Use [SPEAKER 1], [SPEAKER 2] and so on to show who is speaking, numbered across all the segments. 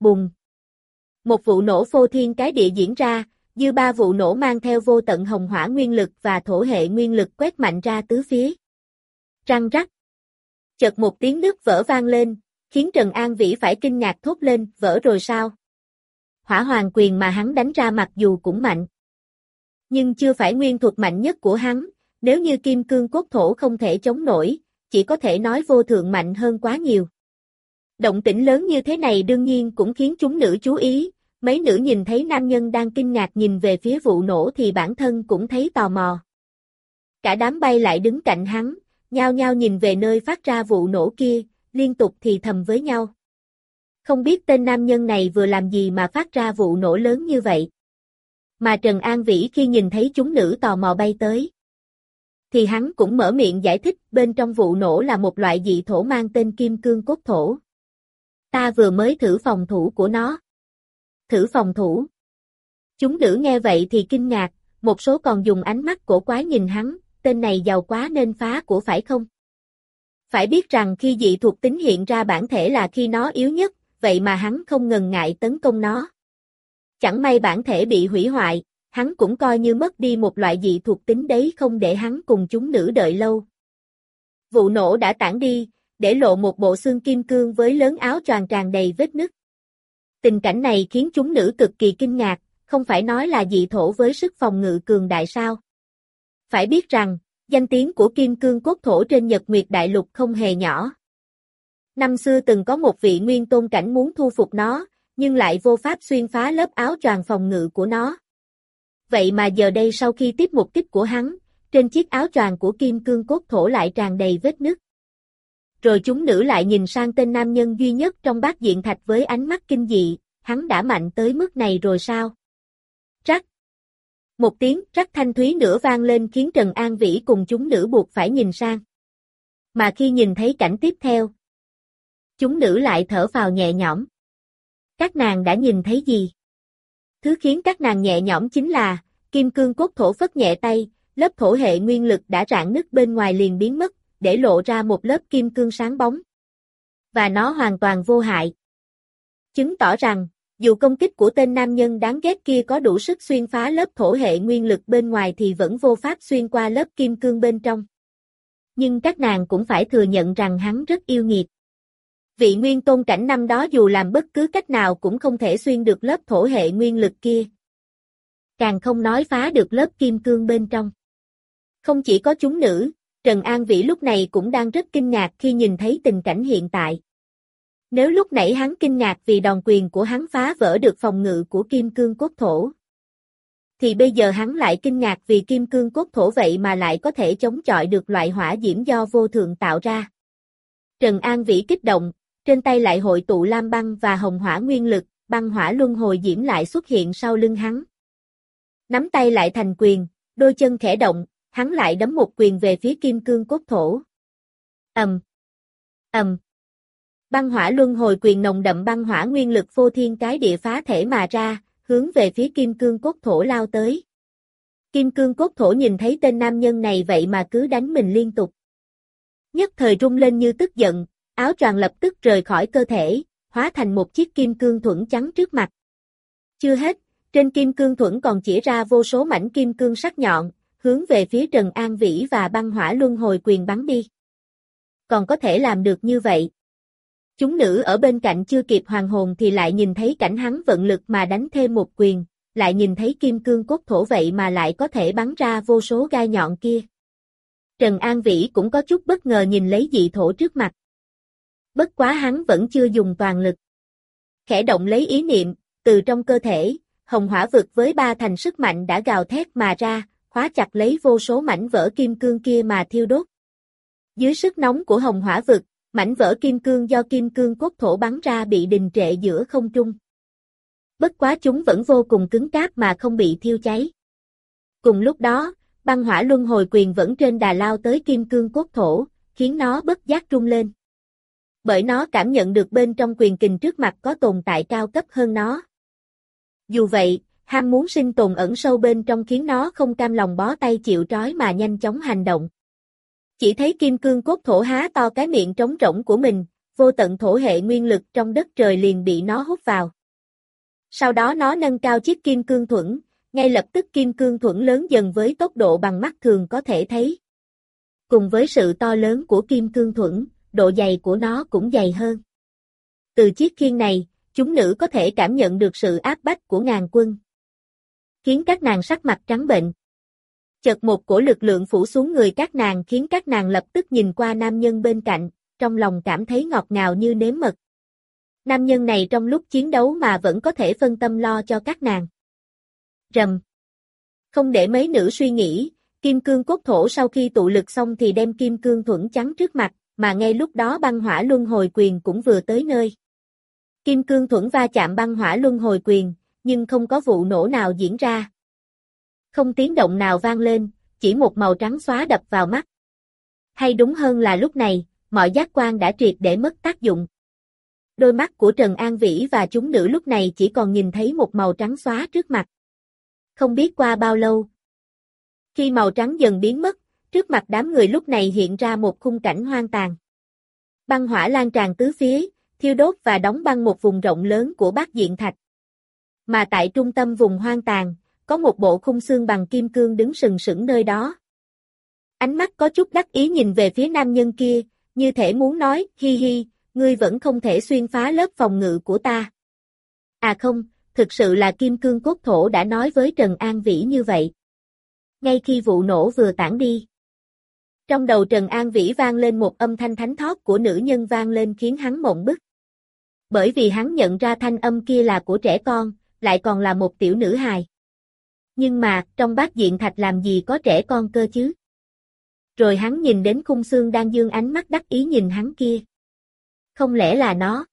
[SPEAKER 1] Bùng! Một vụ nổ phô thiên cái địa diễn ra, dư ba vụ nổ mang theo vô tận hồng hỏa nguyên lực và thổ hệ nguyên lực quét mạnh ra tứ phía. Răng rắc. Chợt một tiếng nước vỡ vang lên, khiến Trần An Vĩ phải kinh ngạc thốt lên, vỡ rồi sao? Hỏa hoàng quyền mà hắn đánh ra mặc dù cũng mạnh. Nhưng chưa phải nguyên thuật mạnh nhất của hắn, nếu như kim cương cốt thổ không thể chống nổi, chỉ có thể nói vô thượng mạnh hơn quá nhiều. Động tĩnh lớn như thế này đương nhiên cũng khiến chúng nữ chú ý, mấy nữ nhìn thấy nam nhân đang kinh ngạc nhìn về phía vụ nổ thì bản thân cũng thấy tò mò. Cả đám bay lại đứng cạnh hắn, nhao nhao nhìn về nơi phát ra vụ nổ kia, liên tục thì thầm với nhau. Không biết tên nam nhân này vừa làm gì mà phát ra vụ nổ lớn như vậy. Mà Trần An Vĩ khi nhìn thấy chúng nữ tò mò bay tới. Thì hắn cũng mở miệng giải thích bên trong vụ nổ là một loại dị thổ mang tên kim cương cốt thổ. Ta vừa mới thử phòng thủ của nó. Thử phòng thủ. Chúng nữ nghe vậy thì kinh ngạc, một số còn dùng ánh mắt cổ quái nhìn hắn, tên này giàu quá nên phá của phải không? Phải biết rằng khi dị thuộc tính hiện ra bản thể là khi nó yếu nhất, vậy mà hắn không ngần ngại tấn công nó. Chẳng may bản thể bị hủy hoại, hắn cũng coi như mất đi một loại dị thuộc tính đấy không để hắn cùng chúng nữ đợi lâu. Vụ nổ đã tản đi, để lộ một bộ xương kim cương với lớn áo choàng tràn đầy vết nứt. Tình cảnh này khiến chúng nữ cực kỳ kinh ngạc, không phải nói là dị thổ với sức phòng ngự cường đại sao. Phải biết rằng, danh tiếng của kim cương cốt thổ trên Nhật Nguyệt Đại Lục không hề nhỏ. Năm xưa từng có một vị nguyên tôn cảnh muốn thu phục nó, nhưng lại vô pháp xuyên phá lớp áo choàng phòng ngự của nó. Vậy mà giờ đây sau khi tiếp một kích của hắn, trên chiếc áo choàng của kim cương cốt thổ lại tràn đầy vết nứt. Rồi chúng nữ lại nhìn sang tên nam nhân duy nhất trong bát diện thạch với ánh mắt kinh dị, hắn đã mạnh tới mức này rồi sao? Rắc. Một tiếng rắc thanh thúy nữa vang lên khiến Trần An Vĩ cùng chúng nữ buộc phải nhìn sang. Mà khi nhìn thấy cảnh tiếp theo, chúng nữ lại thở vào nhẹ nhõm. Các nàng đã nhìn thấy gì? Thứ khiến các nàng nhẹ nhõm chính là, kim cương cốt thổ phất nhẹ tay, lớp thổ hệ nguyên lực đã rạn nứt bên ngoài liền biến mất, để lộ ra một lớp kim cương sáng bóng. Và nó hoàn toàn vô hại. Chứng tỏ rằng, dù công kích của tên nam nhân đáng ghét kia có đủ sức xuyên phá lớp thổ hệ nguyên lực bên ngoài thì vẫn vô pháp xuyên qua lớp kim cương bên trong. Nhưng các nàng cũng phải thừa nhận rằng hắn rất yêu nghiệt. Vị nguyên tôn cảnh năm đó dù làm bất cứ cách nào cũng không thể xuyên được lớp thổ hệ nguyên lực kia. Càng không nói phá được lớp kim cương bên trong. Không chỉ có chúng nữ, Trần An Vĩ lúc này cũng đang rất kinh ngạc khi nhìn thấy tình cảnh hiện tại. Nếu lúc nãy hắn kinh ngạc vì đòn quyền của hắn phá vỡ được phòng ngự của kim cương cốt thổ, thì bây giờ hắn lại kinh ngạc vì kim cương cốt thổ vậy mà lại có thể chống chọi được loại hỏa diễm do vô thượng tạo ra. Trần An Vĩ kích động, trên tay lại hội tụ lam băng và hồng hỏa nguyên lực, băng hỏa luân hồi diễm lại xuất hiện sau lưng hắn. Nắm tay lại thành quyền, đôi chân khẽ động, hắn lại đấm một quyền về phía kim cương cốt thổ. Ầm. Ầm. Băng hỏa luân hồi quyền nồng đậm băng hỏa nguyên lực vô thiên cái địa phá thể mà ra, hướng về phía kim cương cốt thổ lao tới. Kim cương cốt thổ nhìn thấy tên nam nhân này vậy mà cứ đánh mình liên tục. Nhất thời rung lên như tức giận, áo choàng lập tức rời khỏi cơ thể, hóa thành một chiếc kim cương thuẫn trắng trước mặt. Chưa hết, trên kim cương thuẫn còn chỉ ra vô số mảnh kim cương sắc nhọn, hướng về phía Trần An Vĩ và băng hỏa luân hồi quyền bắn đi. Còn có thể làm được như vậy. Chúng nữ ở bên cạnh chưa kịp hoàng hồn thì lại nhìn thấy cảnh hắn vận lực mà đánh thêm một quyền, lại nhìn thấy kim cương cốt thổ vậy mà lại có thể bắn ra vô số gai nhọn kia. Trần An Vĩ cũng có chút bất ngờ nhìn lấy dị thổ trước mặt. Bất quá hắn vẫn chưa dùng toàn lực. Khẽ động lấy ý niệm, từ trong cơ thể, hồng hỏa vực với ba thành sức mạnh đã gào thét mà ra, khóa chặt lấy vô số mảnh vỡ kim cương kia mà thiêu đốt. Dưới sức nóng của hồng hỏa vực, mảnh vỡ kim cương do kim cương cốt thổ bắn ra bị đình trệ giữa không trung. Bất quá chúng vẫn vô cùng cứng cáp mà không bị thiêu cháy. Cùng lúc đó, băng hỏa luân hồi quyền vẫn trên đà lao tới kim cương cốt thổ, khiến nó bất giác rung lên. Bởi nó cảm nhận được bên trong quyền kình trước mặt có tồn tại cao cấp hơn nó. Dù vậy, ham muốn sinh tồn ẩn sâu bên trong khiến nó không cam lòng bó tay chịu trói mà nhanh chóng hành động. Chỉ thấy kim cương cốt thổ há to cái miệng trống rỗng của mình, vô tận thổ hệ nguyên lực trong đất trời liền bị nó hút vào. Sau đó nó nâng cao chiếc kim cương thuẫn, ngay lập tức kim cương thuẫn lớn dần với tốc độ bằng mắt thường có thể thấy. Cùng với sự to lớn của kim cương thuẫn, độ dày của nó cũng dày hơn. Từ chiếc khiên này, chúng nữ có thể cảm nhận được sự áp bách của ngàn quân. Khiến các nàng sắc mặt trắng bệnh. Chợt một cổ lực lượng phủ xuống người các nàng khiến các nàng lập tức nhìn qua nam nhân bên cạnh, trong lòng cảm thấy ngọt ngào như nếm mật. Nam nhân này trong lúc chiến đấu mà vẫn có thể phân tâm lo cho các nàng. Rầm. Không để mấy nữ suy nghĩ, kim cương cốt thổ sau khi tụ lực xong thì đem kim cương thuẫn trắng trước mặt, mà ngay lúc đó băng hỏa luân hồi quyền cũng vừa tới nơi. Kim cương thuẫn va chạm băng hỏa luân hồi quyền, nhưng không có vụ nổ nào diễn ra. Không tiếng động nào vang lên, chỉ một màu trắng xóa đập vào mắt. Hay đúng hơn là lúc này, mọi giác quan đã triệt để mất tác dụng. Đôi mắt của Trần An Vĩ và chúng nữ lúc này chỉ còn nhìn thấy một màu trắng xóa trước mặt. Không biết qua bao lâu. Khi màu trắng dần biến mất, trước mặt đám người lúc này hiện ra một khung cảnh hoang tàn. Băng hỏa lan tràn tứ phía, thiêu đốt và đóng băng một vùng rộng lớn của bát diện thạch. Mà tại trung tâm vùng hoang tàn, có một bộ khung xương bằng kim cương đứng sừng sững nơi đó. Ánh mắt có chút đắc ý nhìn về phía nam nhân kia, như thể muốn nói, hi hi, ngươi vẫn không thể xuyên phá lớp phòng ngự của ta. À không, thực sự là kim cương cốt thổ đã nói với Trần An Vĩ như vậy. Ngay khi vụ nổ vừa tản đi. Trong đầu Trần An Vĩ vang lên một âm thanh thánh thót của nữ nhân vang lên khiến hắn mộng bức. Bởi vì hắn nhận ra thanh âm kia là của trẻ con, lại còn là một tiểu nữ hài. Nhưng mà, trong bát diện thạch làm gì có trẻ con cơ chứ? Rồi hắn nhìn đến khung xương đang dương ánh mắt đắc ý nhìn hắn kia. Không lẽ là nó?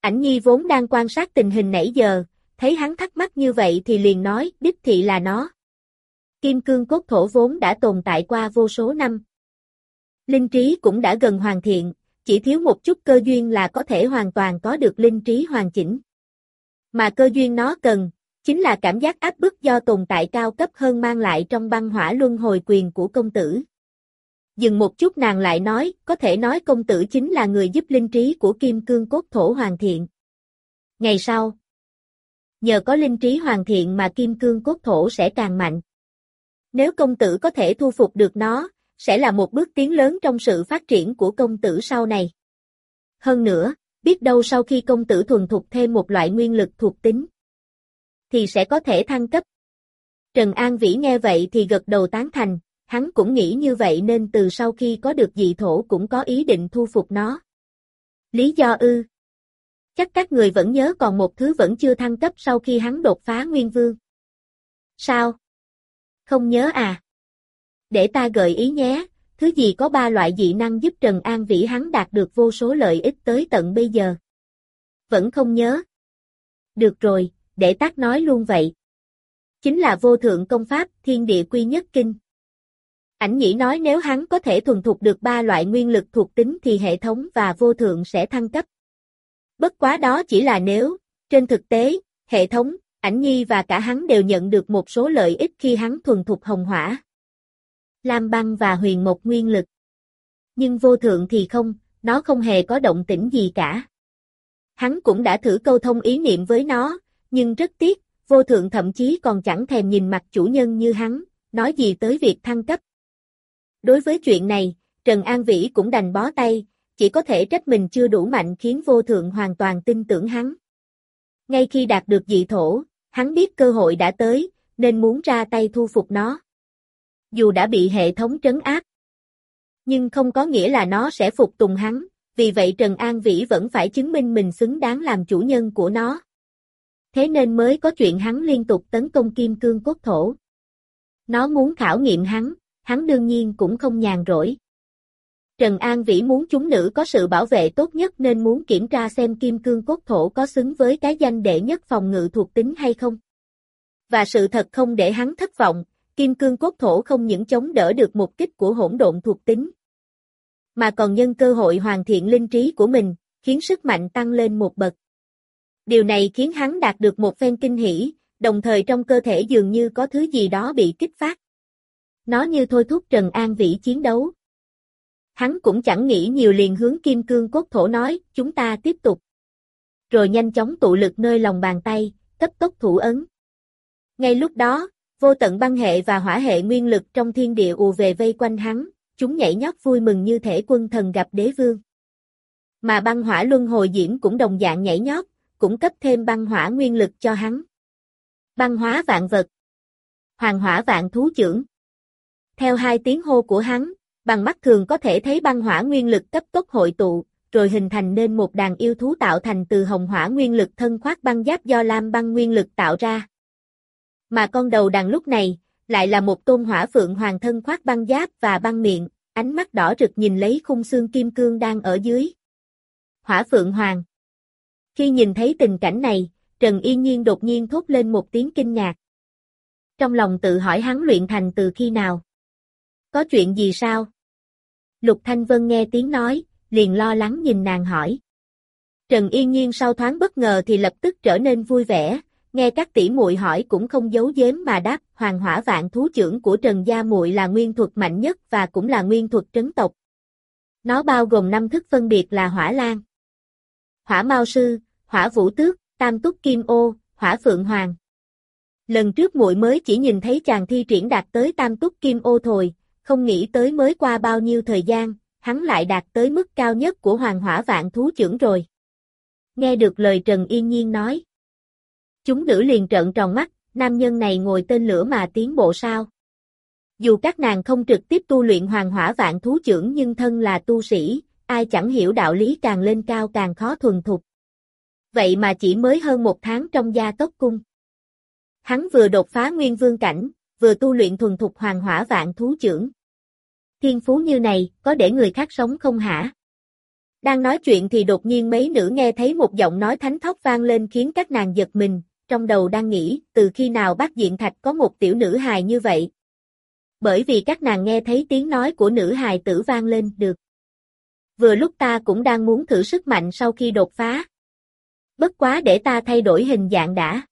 [SPEAKER 1] Ảnh nhi vốn đang quan sát tình hình nãy giờ, thấy hắn thắc mắc như vậy thì liền nói, đích thị là nó. Kim cương cốt thổ vốn đã tồn tại qua vô số năm. Linh trí cũng đã gần hoàn thiện, chỉ thiếu một chút cơ duyên là có thể hoàn toàn có được linh trí hoàn chỉnh. Mà cơ duyên nó cần, chính là cảm giác áp bức do tồn tại cao cấp hơn mang lại trong băng hỏa luân hồi quyền của công tử. Dừng một chút nàng lại nói, có thể nói công tử chính là người giúp linh trí của kim cương cốt thổ hoàn thiện. Ngày sau, nhờ có linh trí hoàn thiện mà kim cương cốt thổ sẽ càng mạnh. Nếu công tử có thể thu phục được nó, sẽ là một bước tiến lớn trong sự phát triển của công tử sau này. Hơn nữa, biết đâu sau khi công tử thuần thục thêm một loại nguyên lực thuộc tính, thì sẽ có thể thăng cấp. Trần An Vĩ nghe vậy thì gật đầu tán thành, hắn cũng nghĩ như vậy nên từ sau khi có được dị thổ cũng có ý định thu phục nó. Lý do ư? Chắc các người vẫn nhớ còn một thứ vẫn chưa thăng cấp sau khi hắn đột phá Nguyên Vương. Sao? Không nhớ à? Để ta gợi ý nhé, thứ gì có ba loại dị năng giúp Trần An Vĩ hắn đạt được vô số lợi ích tới tận bây giờ. Vẫn không nhớ. Được rồi, để tác nói luôn vậy. Chính là vô thượng công pháp thiên địa quy nhất kinh. Ảnh nhĩ nói nếu hắn có thể thuần thục được ba loại nguyên lực thuộc tính thì hệ thống và vô thượng sẽ thăng cấp. Bất quá đó chỉ là nếu, trên thực tế, hệ thống, ảnh nhi và cả hắn đều nhận được một số lợi ích khi hắn thuần thục hồng hỏa. Lam băng và huyền một nguyên lực. Nhưng vô thượng thì không, nó không hề có động tĩnh gì cả. Hắn cũng đã thử câu thông ý niệm với nó, nhưng rất tiếc, vô thượng thậm chí còn chẳng thèm nhìn mặt chủ nhân như hắn, nói gì tới việc thăng cấp. Đối với chuyện này, Trần An Vĩ cũng đành bó tay, chỉ có thể trách mình chưa đủ mạnh khiến vô thượng hoàn toàn tin tưởng hắn. Ngay khi đạt được dị thổ, hắn biết cơ hội đã tới, nên muốn ra tay thu phục nó. Dù đã bị hệ thống trấn áp, nhưng không có nghĩa là nó sẽ phục tùng hắn, vì vậy Trần An Vĩ vẫn phải chứng minh mình xứng đáng làm chủ nhân của nó. Thế nên mới có chuyện hắn liên tục tấn công kim cương cốt thổ. Nó muốn khảo nghiệm hắn, hắn đương nhiên cũng không nhàn rỗi. Trần An Vĩ muốn chúng nữ có sự bảo vệ tốt nhất nên muốn kiểm tra xem kim cương cốt thổ có xứng với cái danh đệ nhất phòng ngự thuộc tính hay không. Và sự thật không để hắn thất vọng, kim cương cốt thổ không những chống đỡ được một kích của hỗn độn thuộc tính, mà còn nhân cơ hội hoàn thiện linh trí của mình, khiến sức mạnh tăng lên một bậc. Điều này khiến hắn đạt được một phen kinh hỉ, đồng thời trong cơ thể dường như có thứ gì đó bị kích phát. Nó như thôi thúc Trần An Vĩ chiến đấu. Hắn cũng chẳng nghĩ nhiều liền hướng kim cương cốt thổ nói, chúng ta tiếp tục. Rồi nhanh chóng tụ lực nơi lòng bàn tay, cấp tốc thủ ấn. Ngay lúc đó, vô tận băng hệ và hỏa hệ nguyên lực trong thiên địa ù về vây quanh hắn, chúng nhảy nhót vui mừng như thể quân thần gặp đế vương. Mà băng hỏa luân hồi diễm cũng đồng dạng nhảy nhót, cũng cấp thêm băng hỏa nguyên lực cho hắn. Băng hóa vạn vật. Hoàng hỏa vạn thú trưởng. Theo hai tiếng hô của hắn, bằng mắt thường có thể thấy băng hỏa nguyên lực cấp tốc hội tụ, rồi hình thành nên một đàn yêu thú tạo thành từ hồng hỏa nguyên lực thân khoác băng giáp do lam băng nguyên lực tạo ra. Mà con đầu đàn lúc này, lại là một tôn hỏa phượng hoàng thân khoác băng giáp và băng miệng, ánh mắt đỏ rực nhìn lấy khung xương kim cương đang ở dưới. Hỏa phượng hoàng. Khi nhìn thấy tình cảnh này, Trần Yên Nhiên đột nhiên thốt lên một tiếng kinh ngạc. Trong lòng tự hỏi hắn luyện thành từ khi nào? Có chuyện gì sao? Lục Thanh Vân nghe tiếng nói, liền lo lắng nhìn nàng hỏi. Trần Yên Nhiên sau thoáng bất ngờ thì lập tức trở nên vui vẻ, nghe các tỷ muội hỏi cũng không giấu giếm mà đáp, Hoàng Hỏa Vạn thú trưởng của Trần gia muội là nguyên thuật mạnh nhất và cũng là nguyên thuật trấn tộc. Nó bao gồm năm thức phân biệt là Hỏa Lan, Hỏa Mao Sư, Hỏa Vũ Tước, Tam Túc Kim Ô, Hỏa Phượng Hoàng. Lần trước muội mới chỉ nhìn thấy chàng thi triển đạt tới Tam Túc Kim Ô thôi, không nghĩ tới mới qua bao nhiêu thời gian, hắn lại đạt tới mức cao nhất của Hoàng Hỏa Vạn thú trưởng rồi. Nghe được lời Trần Yên Nhiên nói, Chúng nữ liền trợn tròn mắt, nam nhân này ngồi tên lửa mà tiến bộ sao? Dù các nàng không trực tiếp tu luyện hoàng hỏa vạn thú trưởng nhưng thân là tu sĩ, ai chẳng hiểu đạo lý càng lên cao càng khó thuần thục. Vậy mà chỉ mới hơn một tháng trong gia tốc cung. Hắn vừa đột phá nguyên vương cảnh, vừa tu luyện thuần thục hoàng hỏa vạn thú trưởng. Thiên phú như này, có để người khác sống không hả? Đang nói chuyện thì đột nhiên mấy nữ nghe thấy một giọng nói thánh thóc vang lên khiến các nàng giật mình, trong đầu đang nghĩ, từ khi nào bác diện thạch có một tiểu nữ hài như vậy. Bởi vì các nàng nghe thấy tiếng nói của nữ hài tử vang lên được. Vừa lúc ta cũng đang muốn thử sức mạnh sau khi đột phá. Bất quá để ta thay đổi hình dạng đã.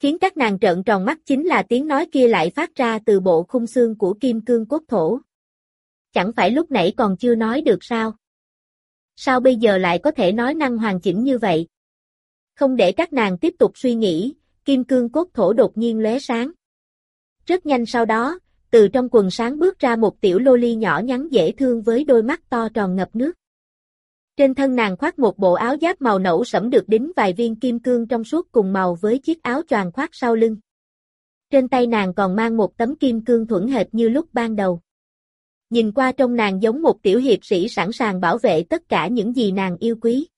[SPEAKER 1] Khiến các nàng trợn tròn mắt chính là tiếng nói kia lại phát ra từ bộ khung xương của kim cương cốt thổ. Chẳng phải lúc nãy còn chưa nói được sao? Sao bây giờ lại có thể nói năng hoàn chỉnh như vậy? Không để các nàng tiếp tục suy nghĩ, kim cương cốt thổ đột nhiên lóe sáng. Rất nhanh sau đó, từ trong quần sáng bước ra một tiểu lô ly nhỏ nhắn dễ thương với đôi mắt to tròn ngập nước. Trên thân nàng khoác một bộ áo giáp màu nâu sẫm được đính vài viên kim cương trong suốt cùng màu với chiếc áo choàng khoác sau lưng. Trên tay nàng còn mang một tấm kim cương thuẫn hệt như lúc ban đầu. Nhìn qua trong nàng giống một tiểu hiệp sĩ sẵn sàng bảo vệ tất cả những gì nàng yêu quý.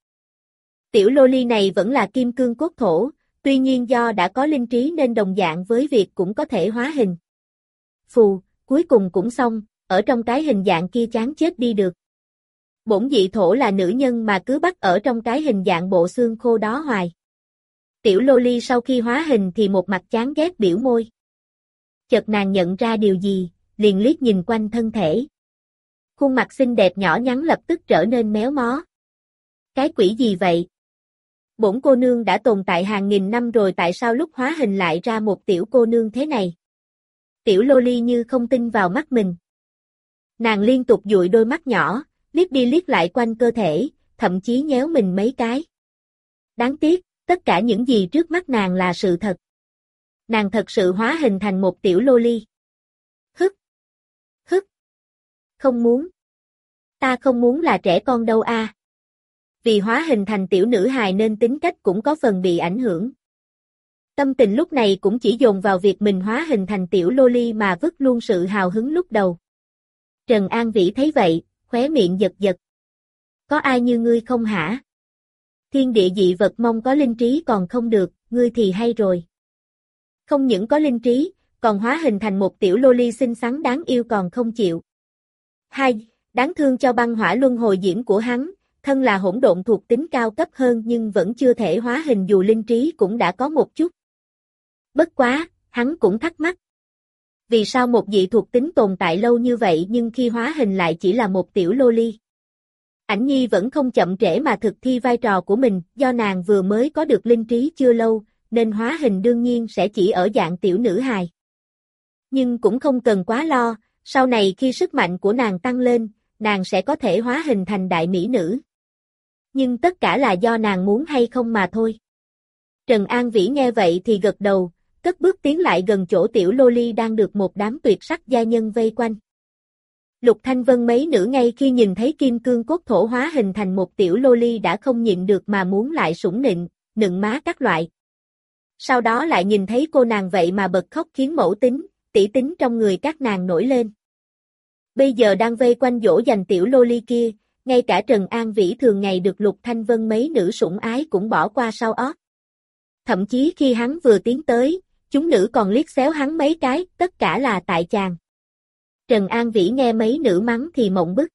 [SPEAKER 1] Tiểu lô ly này vẫn là kim cương quốc thổ, tuy nhiên do đã có linh trí nên đồng dạng với việc cũng có thể hóa hình. Phù, cuối cùng cũng xong, ở trong cái hình dạng kia chán chết đi được. Bổn dị thổ là nữ nhân mà cứ bắt ở trong cái hình dạng bộ xương khô đó hoài. Tiểu lô ly sau khi hóa hình thì một mặt chán ghét biểu môi. Chợt nàng nhận ra điều gì, liền liếc nhìn quanh thân thể. Khuôn mặt xinh đẹp nhỏ nhắn lập tức trở nên méo mó. Cái quỷ gì vậy? Bổn cô nương đã tồn tại hàng nghìn năm rồi tại sao lúc hóa hình lại ra một tiểu cô nương thế này? Tiểu lô ly như không tin vào mắt mình. Nàng liên tục dụi đôi mắt nhỏ, liếc đi liếc lại quanh cơ thể, thậm chí nhéo mình mấy cái. Đáng tiếc, tất cả những gì trước mắt nàng là sự thật. Nàng thật sự hóa hình thành một tiểu lô ly. Hức! Hức! Không muốn. Ta không muốn là trẻ con đâu a vì hóa hình thành tiểu nữ hài nên tính cách cũng có phần bị ảnh hưởng. Tâm tình lúc này cũng chỉ dồn vào việc mình hóa hình thành tiểu loli mà vứt luôn sự hào hứng lúc đầu. Trần An Vĩ thấy vậy, khóe miệng giật giật. Có ai như ngươi không hả? Thiên địa dị vật mong có linh trí còn không được, ngươi thì hay rồi. Không những có linh trí, còn hóa hình thành một tiểu loli xinh xắn đáng yêu còn không chịu. Hai, đáng thương cho băng hỏa luân hồi diễm của hắn, thân là hỗn độn thuộc tính cao cấp hơn nhưng vẫn chưa thể hóa hình dù linh trí cũng đã có một chút. Bất quá, hắn cũng thắc mắc. Vì sao một dị thuộc tính tồn tại lâu như vậy nhưng khi hóa hình lại chỉ là một tiểu lô ly? Ảnh Nhi vẫn không chậm trễ mà thực thi vai trò của mình, do nàng vừa mới có được linh trí chưa lâu, nên hóa hình đương nhiên sẽ chỉ ở dạng tiểu nữ hài. Nhưng cũng không cần quá lo, sau này khi sức mạnh của nàng tăng lên, nàng sẽ có thể hóa hình thành đại mỹ nữ. Nhưng tất cả là do nàng muốn hay không mà thôi. Trần An Vĩ nghe vậy thì gật đầu, cất bước tiến lại gần chỗ tiểu lô ly đang được một đám tuyệt sắc gia nhân vây quanh. Lục Thanh Vân mấy nữ ngay khi nhìn thấy kim cương cốt thổ hóa hình thành một tiểu lô ly đã không nhịn được mà muốn lại sủng nịnh, nựng má các loại. Sau đó lại nhìn thấy cô nàng vậy mà bật khóc khiến mẫu tính, tỷ tính trong người các nàng nổi lên. Bây giờ đang vây quanh dỗ dành tiểu lô ly kia, ngay cả Trần An Vĩ thường ngày được Lục Thanh Vân mấy nữ sủng ái cũng bỏ qua sau ót. Thậm chí khi hắn vừa tiến tới, chúng nữ còn liếc xéo hắn mấy cái, tất cả là tại chàng. Trần An Vĩ nghe mấy nữ mắng thì mộng bức.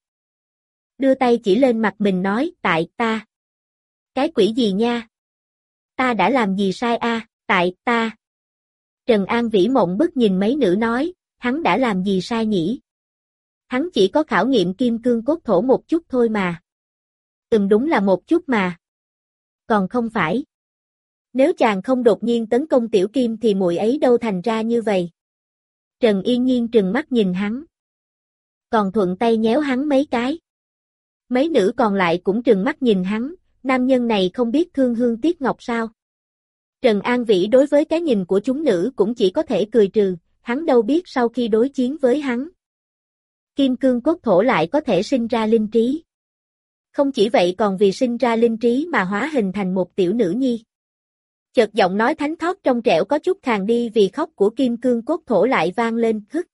[SPEAKER 1] Đưa tay chỉ lên mặt mình nói, tại ta. Cái quỷ gì nha? Ta đã làm gì sai a? tại ta. Trần An Vĩ mộng bức nhìn mấy nữ nói, hắn đã làm gì sai nhỉ? Hắn chỉ có khảo nghiệm kim cương cốt thổ một chút thôi mà. Ừm đúng là một chút mà. Còn không phải. Nếu chàng không đột nhiên tấn công tiểu kim thì muội ấy đâu thành ra như vậy. Trần Yên Nhiên trừng mắt nhìn hắn. Còn thuận tay nhéo hắn mấy cái. Mấy nữ còn lại cũng trừng mắt nhìn hắn, nam nhân này không biết thương hương tiếc ngọc sao. Trần An Vĩ đối với cái nhìn của chúng nữ cũng chỉ có thể cười trừ, hắn đâu biết sau khi đối chiến với hắn. Kim cương cốt thổ lại có thể sinh ra linh trí. Không chỉ vậy còn vì sinh ra linh trí mà hóa hình thành một tiểu nữ nhi. Chợt giọng nói thánh thót trong trẻo có chút khàn đi vì khóc của kim cương cốt thổ lại vang lên, khức.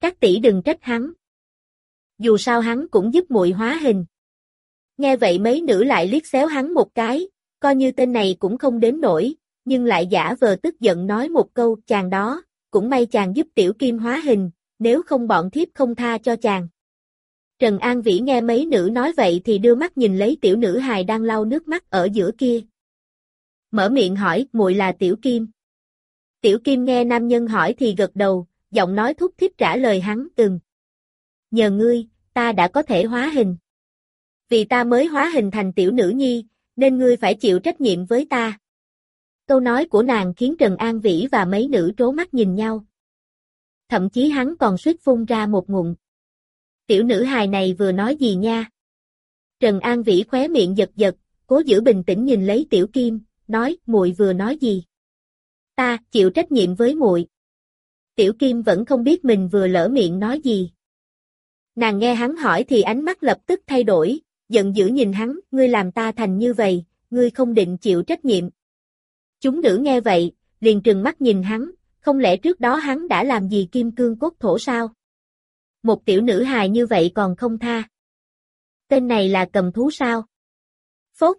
[SPEAKER 1] Các tỷ đừng trách hắn. Dù sao hắn cũng giúp muội hóa hình. Nghe vậy mấy nữ lại liếc xéo hắn một cái, coi như tên này cũng không đến nổi, nhưng lại giả vờ tức giận nói một câu, chàng đó, cũng may chàng giúp tiểu kim hóa hình, nếu không bọn thiếp không tha cho chàng. Trần An Vĩ nghe mấy nữ nói vậy thì đưa mắt nhìn lấy tiểu nữ hài đang lau nước mắt ở giữa kia. Mở miệng hỏi, muội là tiểu kim. Tiểu kim nghe nam nhân hỏi thì gật đầu, giọng nói thúc thiếp trả lời hắn, từng. Nhờ ngươi, ta đã có thể hóa hình. Vì ta mới hóa hình thành tiểu nữ nhi, nên ngươi phải chịu trách nhiệm với ta. Câu nói của nàng khiến Trần An Vĩ và mấy nữ trố mắt nhìn nhau. Thậm chí hắn còn suýt phun ra một ngụm. Tiểu nữ hài này vừa nói gì nha? Trần An Vĩ khóe miệng giật giật, cố giữ bình tĩnh nhìn lấy Tiểu Kim, nói, muội vừa nói gì? Ta, chịu trách nhiệm với muội. Tiểu Kim vẫn không biết mình vừa lỡ miệng nói gì. Nàng nghe hắn hỏi thì ánh mắt lập tức thay đổi, giận dữ nhìn hắn, ngươi làm ta thành như vậy, ngươi không định chịu trách nhiệm. Chúng nữ nghe vậy, liền trừng mắt nhìn hắn, không lẽ trước đó hắn đã làm gì kim cương cốt thổ sao? Một tiểu nữ hài như vậy còn không tha. Tên này là cầm thú sao? Phốt.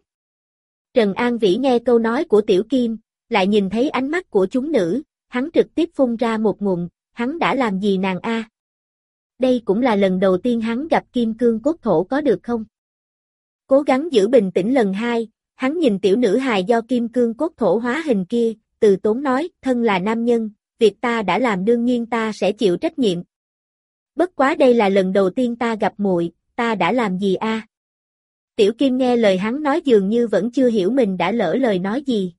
[SPEAKER 1] Trần An Vĩ nghe câu nói của tiểu kim, lại nhìn thấy ánh mắt của chúng nữ, hắn trực tiếp phun ra một ngụm, hắn đã làm gì nàng a? Đây cũng là lần đầu tiên hắn gặp kim cương cốt thổ có được không? Cố gắng giữ bình tĩnh lần hai, hắn nhìn tiểu nữ hài do kim cương cốt thổ hóa hình kia, từ tốn nói, thân là nam nhân, việc ta đã làm đương nhiên ta sẽ chịu trách nhiệm. Bất quá đây là lần đầu tiên ta gặp muội, ta đã làm gì a? Tiểu Kim nghe lời hắn nói dường như vẫn chưa hiểu mình đã lỡ lời nói gì.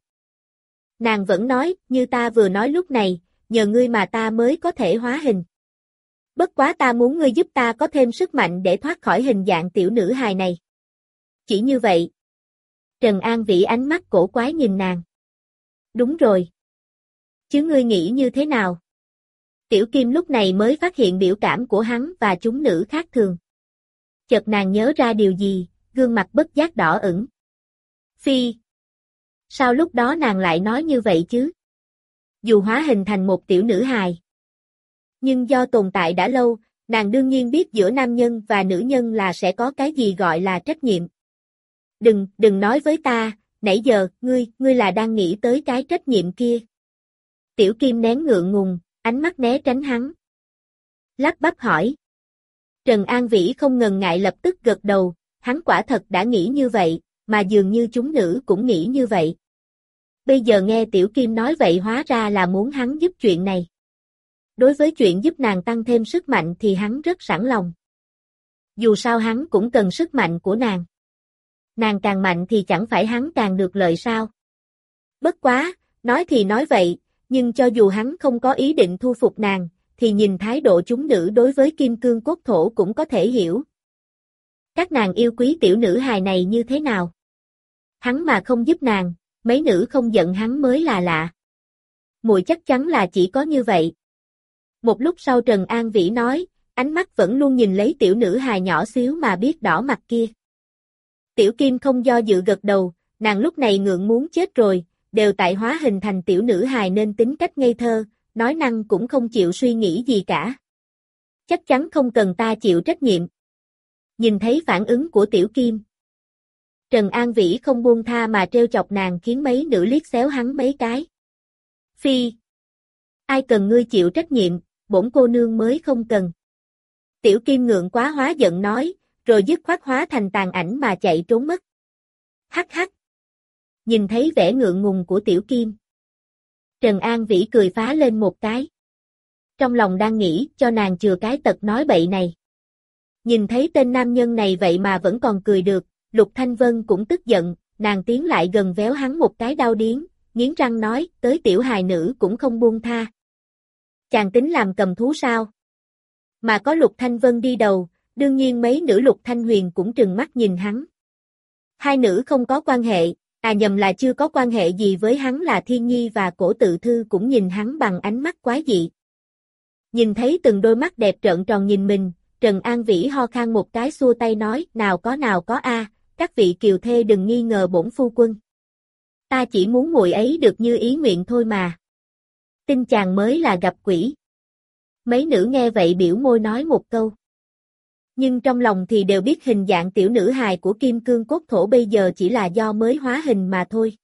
[SPEAKER 1] Nàng vẫn nói, như ta vừa nói lúc này, nhờ ngươi mà ta mới có thể hóa hình. Bất quá ta muốn ngươi giúp ta có thêm sức mạnh để thoát khỏi hình dạng tiểu nữ hài này. Chỉ như vậy. Trần An Vĩ ánh mắt cổ quái nhìn nàng. Đúng rồi. Chứ ngươi nghĩ như thế nào? Tiểu Kim lúc này mới phát hiện biểu cảm của hắn và chúng nữ khác thường. Chợt nàng nhớ ra điều gì, gương mặt bất giác đỏ ửng. Phi. Sao lúc đó nàng lại nói như vậy chứ? Dù hóa hình thành một tiểu nữ hài. Nhưng do tồn tại đã lâu, nàng đương nhiên biết giữa nam nhân và nữ nhân là sẽ có cái gì gọi là trách nhiệm. Đừng, đừng nói với ta, nãy giờ, ngươi, ngươi là đang nghĩ tới cái trách nhiệm kia. Tiểu Kim nén ngượng ngùng, ánh mắt né tránh hắn. Lắc bắp hỏi. Trần An Vĩ không ngần ngại lập tức gật đầu, hắn quả thật đã nghĩ như vậy, mà dường như chúng nữ cũng nghĩ như vậy. Bây giờ nghe Tiểu Kim nói vậy hóa ra là muốn hắn giúp chuyện này. Đối với chuyện giúp nàng tăng thêm sức mạnh thì hắn rất sẵn lòng. Dù sao hắn cũng cần sức mạnh của nàng nàng càng mạnh thì chẳng phải hắn càng được lợi sao. Bất quá, nói thì nói vậy, nhưng cho dù hắn không có ý định thu phục nàng, thì nhìn thái độ chúng nữ đối với kim cương cốt thổ cũng có thể hiểu, Các nàng yêu quý tiểu nữ hài này như thế nào? Hắn mà không giúp nàng, mấy nữ không giận hắn mới là lạ. Muội chắc chắn là chỉ có như vậy. Một lúc sau Trần An Vĩ nói, ánh mắt vẫn luôn nhìn lấy tiểu nữ hài nhỏ xíu mà biết đỏ mặt kia. Tiểu Kim không do dự gật đầu, nàng lúc này ngượng muốn chết rồi, đều tại hóa hình thành tiểu nữ hài nên tính cách ngây thơ, nói năng cũng không chịu suy nghĩ gì cả. Chắc chắn không cần ta chịu trách nhiệm. Nhìn thấy phản ứng của tiểu Kim. Trần An Vĩ không buông tha mà treo chọc nàng khiến mấy nữ liếc xéo hắn mấy cái. Phi. Ai cần ngươi chịu trách nhiệm, bổn cô nương mới không cần. Tiểu Kim ngượng quá hóa giận nói, rồi dứt khoát hóa thành tàn ảnh mà chạy trốn mất. Hắc hắc. Nhìn thấy vẻ ngượng ngùng của Tiểu Kim. Trần An Vĩ cười phá lên một cái. Trong lòng đang nghĩ cho nàng chừa cái tật nói bậy này. Nhìn thấy tên nam nhân này vậy mà vẫn còn cười được, Lục Thanh Vân cũng tức giận, nàng tiến lại gần véo hắn một cái đau điến, nghiến răng nói, tới tiểu hài nữ cũng không buông tha. Chàng tính làm cầm thú sao? Mà có Lục Thanh Vân đi đầu, đương nhiên mấy nữ Lục Thanh Huyền cũng trừng mắt nhìn hắn. Hai nữ không có quan hệ, à nhầm là chưa có quan hệ gì với hắn là Thiên Nhi và Cổ Tự Thư cũng nhìn hắn bằng ánh mắt quái dị. Nhìn thấy từng đôi mắt đẹp trợn tròn nhìn mình, Trần An Vĩ ho khan một cái xua tay nói, nào có nào có a, các vị kiều thê đừng nghi ngờ bổn phu quân. Ta chỉ muốn muội ấy được như ý nguyện thôi mà. Tin chàng mới là gặp quỷ. Mấy nữ nghe vậy biểu môi nói một câu. Nhưng trong lòng thì đều biết hình dạng tiểu nữ hài của kim cương cốt thổ bây giờ chỉ là do mới hóa hình mà thôi.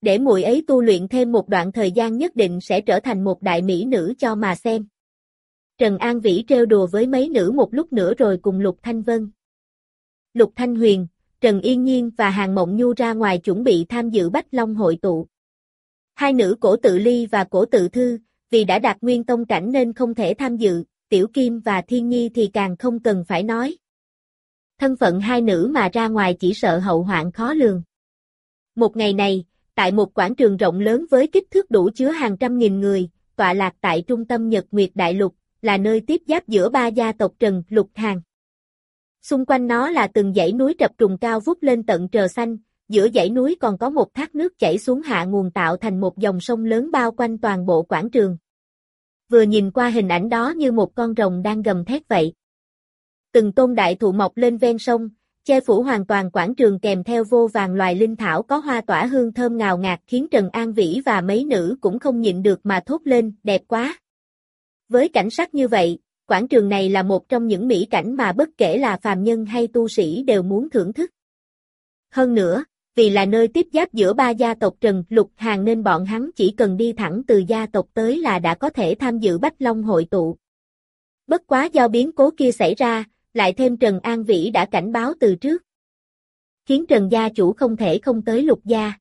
[SPEAKER 1] Để muội ấy tu luyện thêm một đoạn thời gian nhất định sẽ trở thành một đại mỹ nữ cho mà xem. Trần An Vĩ trêu đùa với mấy nữ một lúc nữa rồi cùng Lục Thanh Vân. Lục Thanh Huyền, Trần Yên Nhiên và Hàng Mộng Nhu ra ngoài chuẩn bị tham dự Bách Long hội tụ. Hai nữ cổ tự ly và cổ tự thư, vì đã đạt nguyên tông cảnh nên không thể tham dự, Tiểu Kim và Thiên Nhi thì càng không cần phải nói. Thân phận hai nữ mà ra ngoài chỉ sợ hậu hoạn khó lường. Một ngày này, tại một quảng trường rộng lớn với kích thước đủ chứa hàng trăm nghìn người, tọa lạc tại trung tâm Nhật Nguyệt Đại Lục, là nơi tiếp giáp giữa ba gia tộc Trần, Lục, Hàng. Xung quanh nó là từng dãy núi trập trùng cao vút lên tận trời xanh, giữa dãy núi còn có một thác nước chảy xuống hạ nguồn tạo thành một dòng sông lớn bao quanh toàn bộ quảng trường. Vừa nhìn qua hình ảnh đó như một con rồng đang gầm thét vậy. Từng tôn đại thụ mọc lên ven sông, che phủ hoàn toàn quảng trường kèm theo vô vàng loài linh thảo có hoa tỏa hương thơm ngào ngạt khiến Trần An Vĩ và mấy nữ cũng không nhịn được mà thốt lên, đẹp quá. Với cảnh sắc như vậy, quảng trường này là một trong những mỹ cảnh mà bất kể là phàm nhân hay tu sĩ đều muốn thưởng thức. Hơn nữa, vì là nơi tiếp giáp giữa ba gia tộc Trần, Lục, Hàng nên bọn hắn chỉ cần đi thẳng từ gia tộc tới là đã có thể tham dự Bách Long hội tụ. Bất quá do biến cố kia xảy ra, lại thêm Trần An Vĩ đã cảnh báo từ trước. Khiến Trần gia chủ không thể không tới Lục gia.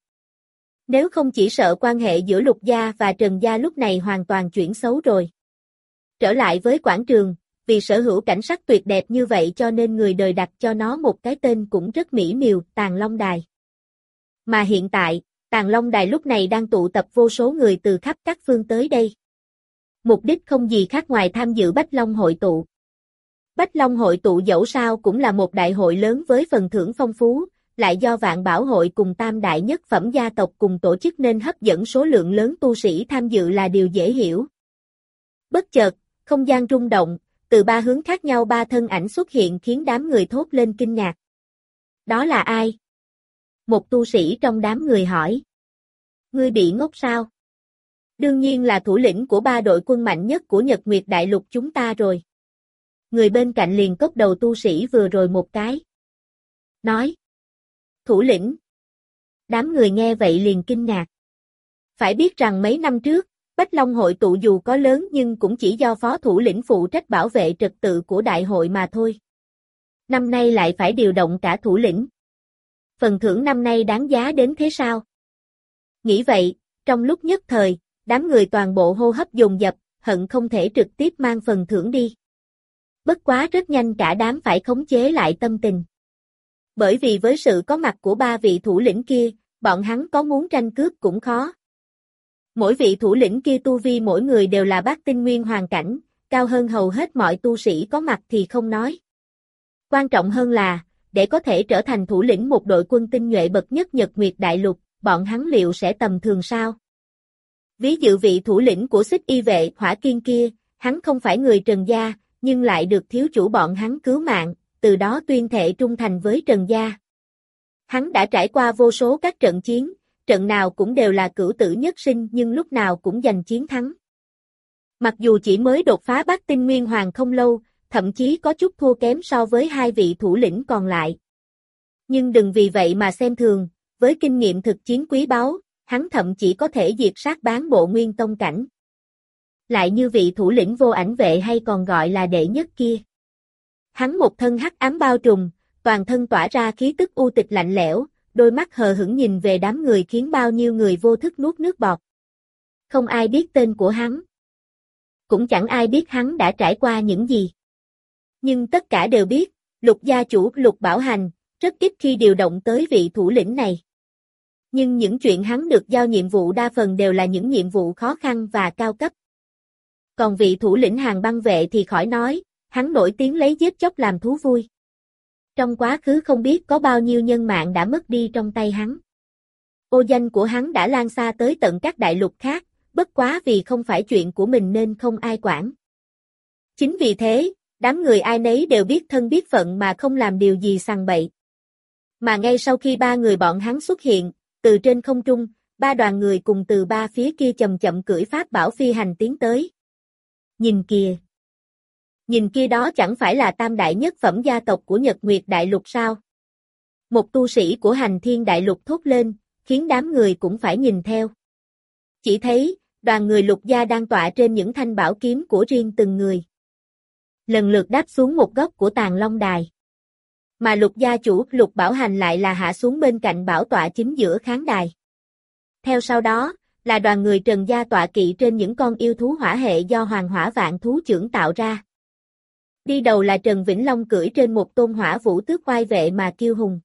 [SPEAKER 1] Nếu không chỉ sợ quan hệ giữa Lục gia và Trần gia lúc này hoàn toàn chuyển xấu rồi. Trở lại với quảng trường, vì sở hữu cảnh sắc tuyệt đẹp như vậy cho nên người đời đặt cho nó một cái tên cũng rất mỹ miều, Tàng Long Đài. Mà hiện tại, Tàng Long Đài lúc này đang tụ tập vô số người từ khắp các phương tới đây. Mục đích không gì khác ngoài tham dự Bách Long hội tụ. Bách Long hội tụ dẫu sao cũng là một đại hội lớn với phần thưởng phong phú, lại do vạn bảo hội cùng tam đại nhất phẩm gia tộc cùng tổ chức nên hấp dẫn số lượng lớn tu sĩ tham dự là điều dễ hiểu. Bất chợt, không gian rung động, từ ba hướng khác nhau ba thân ảnh xuất hiện khiến đám người thốt lên kinh ngạc. Đó là ai? Một tu sĩ trong đám người hỏi. Ngươi bị ngốc sao? Đương nhiên là thủ lĩnh của ba đội quân mạnh nhất của Nhật Nguyệt Đại Lục chúng ta rồi. Người bên cạnh liền cốc đầu tu sĩ vừa rồi một cái. Nói. Thủ lĩnh. Đám người nghe vậy liền kinh ngạc. Phải biết rằng mấy năm trước, Bách Long hội tụ dù có lớn nhưng cũng chỉ do phó thủ lĩnh phụ trách bảo vệ trật tự của đại hội mà thôi. Năm nay lại phải điều động cả thủ lĩnh. Phần thưởng năm nay đáng giá đến thế sao? Nghĩ vậy, trong lúc nhất thời, đám người toàn bộ hô hấp dồn dập, hận không thể trực tiếp mang phần thưởng đi. Bất quá rất nhanh cả đám phải khống chế lại tâm tình. Bởi vì với sự có mặt của ba vị thủ lĩnh kia, bọn hắn có muốn tranh cướp cũng khó. Mỗi vị thủ lĩnh kia tu vi mỗi người đều là bát tinh nguyên hoàn cảnh, cao hơn hầu hết mọi tu sĩ có mặt thì không nói. Quan trọng hơn là, để có thể trở thành thủ lĩnh một đội quân tinh nhuệ bậc nhất Nhật Nguyệt Đại Lục, bọn hắn liệu sẽ tầm thường sao? Ví dụ vị thủ lĩnh của xích y vệ hỏa kiên kia, hắn không phải người Trần Gia, nhưng lại được thiếu chủ bọn hắn cứu mạng, từ đó tuyên thệ trung thành với Trần Gia. Hắn đã trải qua vô số các trận chiến, trận nào cũng đều là cửu tử nhất sinh nhưng lúc nào cũng giành chiến thắng. Mặc dù chỉ mới đột phá bát tinh nguyên hoàng không lâu, thậm chí có chút thua kém so với hai vị thủ lĩnh còn lại. Nhưng đừng vì vậy mà xem thường, với kinh nghiệm thực chiến quý báu, hắn thậm chỉ có thể diệt sát bán bộ nguyên tông cảnh. Lại như vị thủ lĩnh vô ảnh vệ hay còn gọi là đệ nhất kia. Hắn một thân hắc ám bao trùm, toàn thân tỏa ra khí tức u tịch lạnh lẽo, đôi mắt hờ hững nhìn về đám người khiến bao nhiêu người vô thức nuốt nước bọt. Không ai biết tên của hắn. Cũng chẳng ai biết hắn đã trải qua những gì. Nhưng tất cả đều biết, lục gia chủ lục bảo hành, rất ít khi điều động tới vị thủ lĩnh này. Nhưng những chuyện hắn được giao nhiệm vụ đa phần đều là những nhiệm vụ khó khăn và cao cấp. Còn vị thủ lĩnh hàng băng vệ thì khỏi nói, hắn nổi tiếng lấy giết chóc làm thú vui. Trong quá khứ không biết có bao nhiêu nhân mạng đã mất đi trong tay hắn. Ô danh của hắn đã lan xa tới tận các đại lục khác, bất quá vì không phải chuyện của mình nên không ai quản. Chính vì thế, đám người ai nấy đều biết thân biết phận mà không làm điều gì sằng bậy. Mà ngay sau khi ba người bọn hắn xuất hiện, từ trên không trung, ba đoàn người cùng từ ba phía kia chậm chậm cưỡi pháp bảo phi hành tiến tới. Nhìn kìa! Nhìn kia đó chẳng phải là tam đại nhất phẩm gia tộc của Nhật Nguyệt Đại Lục sao? Một tu sĩ của hành thiên đại lục thốt lên, khiến đám người cũng phải nhìn theo. Chỉ thấy, đoàn người lục gia đang tọa trên những thanh bảo kiếm của riêng từng người. Lần lượt đáp xuống một góc của tàng long đài. Mà lục gia chủ lục bảo hành lại là hạ xuống bên cạnh bảo tọa chính giữa kháng đài. Theo sau đó, là đoàn người trần gia tọa kỵ trên những con yêu thú hỏa hệ do hoàng hỏa vạn thú trưởng tạo ra. Đi đầu là Trần Vĩnh Long cưỡi trên một tôn hỏa vũ tước oai vệ mà kiêu hùng.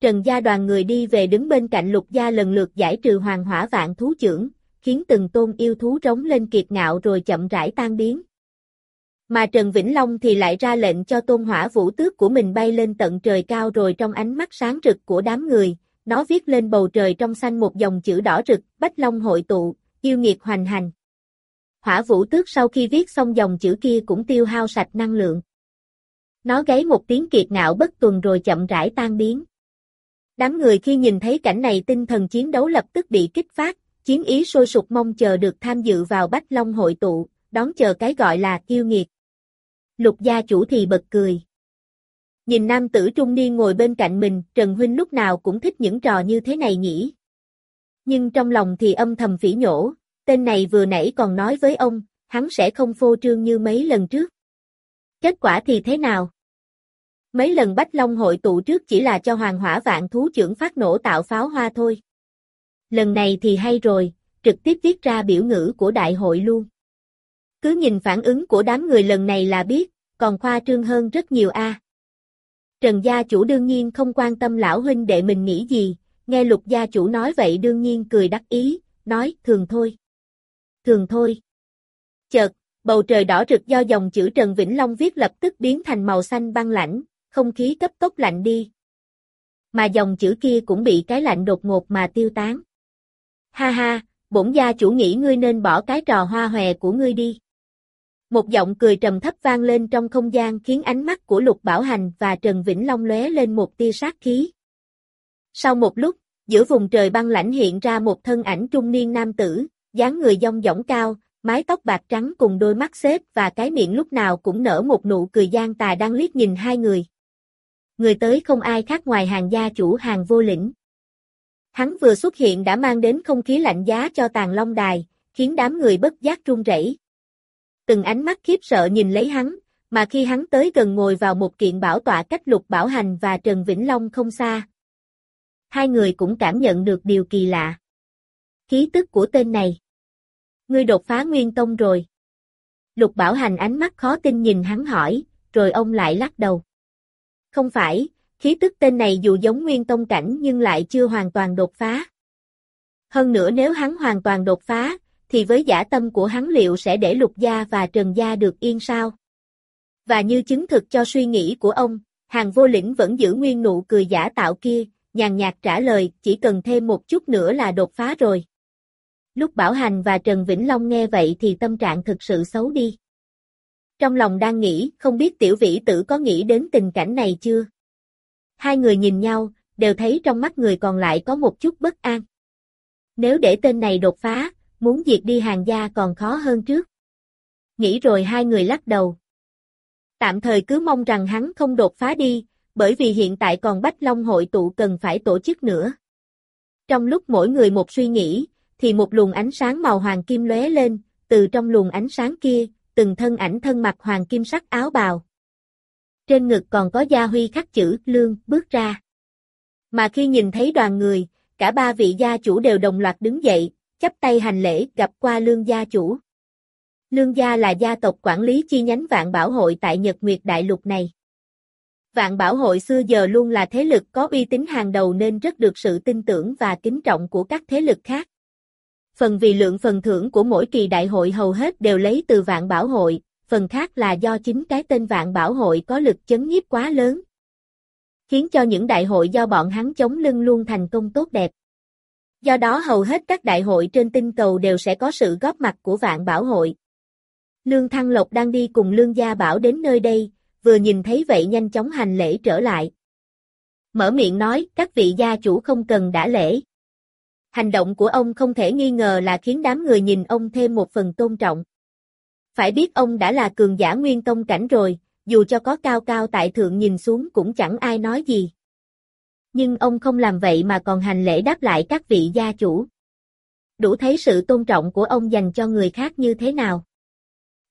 [SPEAKER 1] Trần gia đoàn người đi về đứng bên cạnh lục gia lần lượt giải trừ hoàng hỏa vạn thú trưởng, khiến từng tôn yêu thú trống lên kiệt ngạo rồi chậm rãi tan biến. Mà Trần Vĩnh Long thì lại ra lệnh cho tôn hỏa vũ tước của mình bay lên tận trời cao rồi trong ánh mắt sáng rực của đám người, nó viết lên bầu trời trong xanh một dòng chữ đỏ rực, Bách Long hội tụ, yêu nghiệt hoành hành. Hỏa vũ tước sau khi viết xong dòng chữ kia cũng tiêu hao sạch năng lượng. Nó gáy một tiếng kiệt ngạo bất tuần rồi chậm rãi tan biến. Đám người khi nhìn thấy cảnh này tinh thần chiến đấu lập tức bị kích phát, chiến ý sôi sục mong chờ được tham dự vào Bách Long hội tụ, đón chờ cái gọi là kiêu nghiệt. Lục gia chủ thì bật cười. Nhìn nam tử trung niên ngồi bên cạnh mình, Trần Huynh lúc nào cũng thích những trò như thế này nhỉ. Nhưng trong lòng thì âm thầm phỉ nhổ, tên này vừa nãy còn nói với ông, hắn sẽ không phô trương như mấy lần trước. Kết quả thì thế nào? Mấy lần Bách Long hội tụ trước chỉ là cho hoàng hỏa vạn thú trưởng phát nổ tạo pháo hoa thôi. Lần này thì hay rồi, trực tiếp viết ra biểu ngữ của đại hội luôn. Cứ nhìn phản ứng của đám người lần này là biết, còn khoa trương hơn rất nhiều a. Trần gia chủ đương nhiên không quan tâm lão huynh đệ mình nghĩ gì, nghe lục gia chủ nói vậy đương nhiên cười đắc ý, nói thường thôi. Thường thôi. Chợt, bầu trời đỏ rực do dòng chữ Trần Vĩnh Long viết lập tức biến thành màu xanh băng lãnh, không khí cấp tốc lạnh đi. Mà dòng chữ kia cũng bị cái lạnh đột ngột mà tiêu tán. Ha ha, bổn gia chủ nghĩ ngươi nên bỏ cái trò hoa hòe của ngươi đi. Một giọng cười trầm thấp vang lên trong không gian khiến ánh mắt của Lục Bảo Hành và Trần Vĩnh Long lóe lên một tia sát khí. Sau một lúc, giữa vùng trời băng lãnh hiện ra một thân ảnh trung niên nam tử, dáng người dong dỏng cao, mái tóc bạc trắng cùng đôi mắt xếp và cái miệng lúc nào cũng nở một nụ cười gian tà đang liếc nhìn hai người. Người tới không ai khác ngoài hàng gia chủ hàng vô lĩnh. Hắn vừa xuất hiện đã mang đến không khí lạnh giá cho tàn long đài, khiến đám người bất giác run rẩy từng ánh mắt khiếp sợ nhìn lấy hắn, mà khi hắn tới gần ngồi vào một kiện bảo tọa cách lục bảo hành và Trần Vĩnh Long không xa. Hai người cũng cảm nhận được điều kỳ lạ. Khí tức của tên này. Ngươi đột phá nguyên tông rồi. Lục bảo hành ánh mắt khó tin nhìn hắn hỏi, rồi ông lại lắc đầu. Không phải, khí tức tên này dù giống nguyên tông cảnh nhưng lại chưa hoàn toàn đột phá. Hơn nữa nếu hắn hoàn toàn đột phá, thì với giả tâm của hắn liệu sẽ để lục gia và trần gia được yên sao? Và như chứng thực cho suy nghĩ của ông, Hàng vô lĩnh vẫn giữ nguyên nụ cười giả tạo kia, nhàn nhạt trả lời, chỉ cần thêm một chút nữa là đột phá rồi. Lúc Bảo Hành và Trần Vĩnh Long nghe vậy thì tâm trạng thực sự xấu đi. Trong lòng đang nghĩ, không biết tiểu vĩ tử có nghĩ đến tình cảnh này chưa? Hai người nhìn nhau, đều thấy trong mắt người còn lại có một chút bất an. Nếu để tên này đột phá, muốn diệt đi hàng gia còn khó hơn trước. Nghĩ rồi hai người lắc đầu. Tạm thời cứ mong rằng hắn không đột phá đi, bởi vì hiện tại còn Bách Long hội tụ cần phải tổ chức nữa. Trong lúc mỗi người một suy nghĩ, thì một luồng ánh sáng màu hoàng kim lóe lên, từ trong luồng ánh sáng kia, từng thân ảnh thân mặc hoàng kim sắc áo bào. Trên ngực còn có gia huy khắc chữ lương bước ra. Mà khi nhìn thấy đoàn người, cả ba vị gia chủ đều đồng loạt đứng dậy, chắp tay hành lễ gặp qua lương gia chủ. Lương gia là gia tộc quản lý chi nhánh vạn bảo hội tại Nhật Nguyệt Đại Lục này. Vạn bảo hội xưa giờ luôn là thế lực có uy tín hàng đầu nên rất được sự tin tưởng và kính trọng của các thế lực khác. Phần vì lượng phần thưởng của mỗi kỳ đại hội hầu hết đều lấy từ vạn bảo hội, phần khác là do chính cái tên vạn bảo hội có lực chấn nhiếp quá lớn. Khiến cho những đại hội do bọn hắn chống lưng luôn thành công tốt đẹp. Do đó hầu hết các đại hội trên tinh cầu đều sẽ có sự góp mặt của vạn bảo hội. Lương Thăng Lộc đang đi cùng Lương Gia Bảo đến nơi đây, vừa nhìn thấy vậy nhanh chóng hành lễ trở lại. Mở miệng nói, các vị gia chủ không cần đã lễ. Hành động của ông không thể nghi ngờ là khiến đám người nhìn ông thêm một phần tôn trọng. Phải biết ông đã là cường giả nguyên tông cảnh rồi, dù cho có cao cao tại thượng nhìn xuống cũng chẳng ai nói gì. Nhưng ông không làm vậy mà còn hành lễ đáp lại các vị gia chủ. Đủ thấy sự tôn trọng của ông dành cho người khác như thế nào.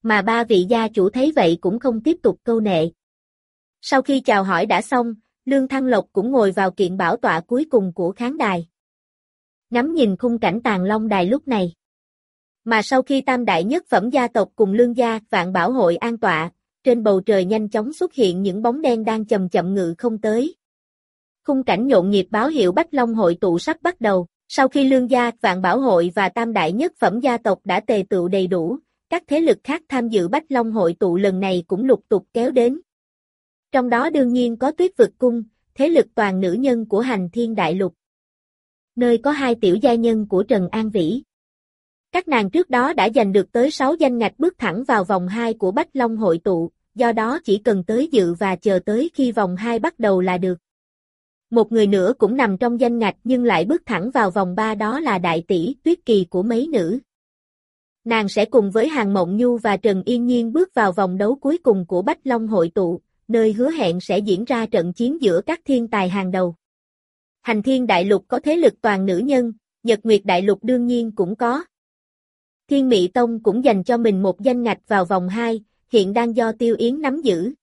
[SPEAKER 1] Mà ba vị gia chủ thấy vậy cũng không tiếp tục câu nệ. Sau khi chào hỏi đã xong, Lương Thăng Lộc cũng ngồi vào kiện bảo tọa cuối cùng của khán đài. Ngắm nhìn khung cảnh tàn long đài lúc này. Mà sau khi tam đại nhất phẩm gia tộc cùng lương gia vạn bảo hội an tọa, trên bầu trời nhanh chóng xuất hiện những bóng đen đang chậm chậm ngự không tới. Khung cảnh nhộn nhịp báo hiệu Bách Long hội tụ sắp bắt đầu, sau khi lương gia, vạn bảo hội và tam đại nhất phẩm gia tộc đã tề tựu đầy đủ, các thế lực khác tham dự Bách Long hội tụ lần này cũng lục tục kéo đến. Trong đó đương nhiên có tuyết vực cung, thế lực toàn nữ nhân của hành thiên đại lục. Nơi có hai tiểu gia nhân của Trần An Vĩ. Các nàng trước đó đã giành được tới 6 danh ngạch bước thẳng vào vòng 2 của Bách Long hội tụ, do đó chỉ cần tới dự và chờ tới khi vòng 2 bắt đầu là được. Một người nữa cũng nằm trong danh ngạch nhưng lại bước thẳng vào vòng ba đó là đại tỷ tuyết kỳ của mấy nữ. Nàng sẽ cùng với Hàng Mộng Nhu và Trần Yên Nhiên bước vào vòng đấu cuối cùng của Bách Long hội tụ, nơi hứa hẹn sẽ diễn ra trận chiến giữa các thiên tài hàng đầu. Hành thiên đại lục có thế lực toàn nữ nhân, Nhật Nguyệt đại lục đương nhiên cũng có. Thiên Mị Tông cũng dành cho mình một danh ngạch vào vòng 2, hiện đang do Tiêu Yến nắm giữ.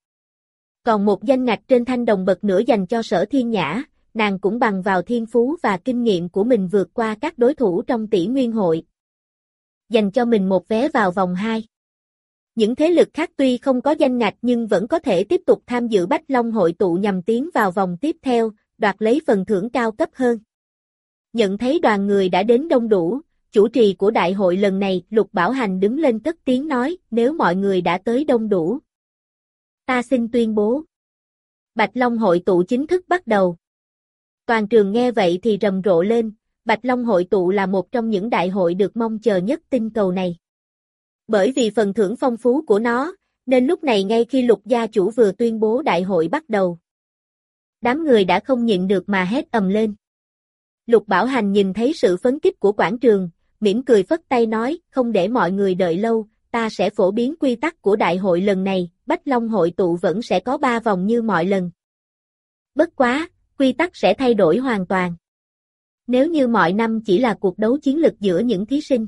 [SPEAKER 1] Còn một danh ngạch trên thanh đồng bậc nữa dành cho sở thiên nhã, nàng cũng bằng vào thiên phú và kinh nghiệm của mình vượt qua các đối thủ trong tỷ nguyên hội. Dành cho mình một vé vào vòng 2. Những thế lực khác tuy không có danh ngạch nhưng vẫn có thể tiếp tục tham dự Bách Long hội tụ nhằm tiến vào vòng tiếp theo, đoạt lấy phần thưởng cao cấp hơn. Nhận thấy đoàn người đã đến đông đủ, chủ trì của đại hội lần này Lục Bảo Hành đứng lên cất tiếng nói nếu mọi người đã tới đông đủ. Ta xin tuyên bố. Bạch Long hội tụ chính thức bắt đầu. Toàn trường nghe vậy thì rầm rộ lên, Bạch Long hội tụ là một trong những đại hội được mong chờ nhất tinh cầu này. Bởi vì phần thưởng phong phú của nó, nên lúc này ngay khi lục gia chủ vừa tuyên bố đại hội bắt đầu. Đám người đã không nhịn được mà hét ầm lên. Lục Bảo Hành nhìn thấy sự phấn kích của quảng trường, mỉm cười phất tay nói, không để mọi người đợi lâu, ta sẽ phổ biến quy tắc của đại hội lần này, Bách Long hội tụ vẫn sẽ có ba vòng như mọi lần. Bất quá, quy tắc sẽ thay đổi hoàn toàn. Nếu như mọi năm chỉ là cuộc đấu chiến lực giữa những thí sinh,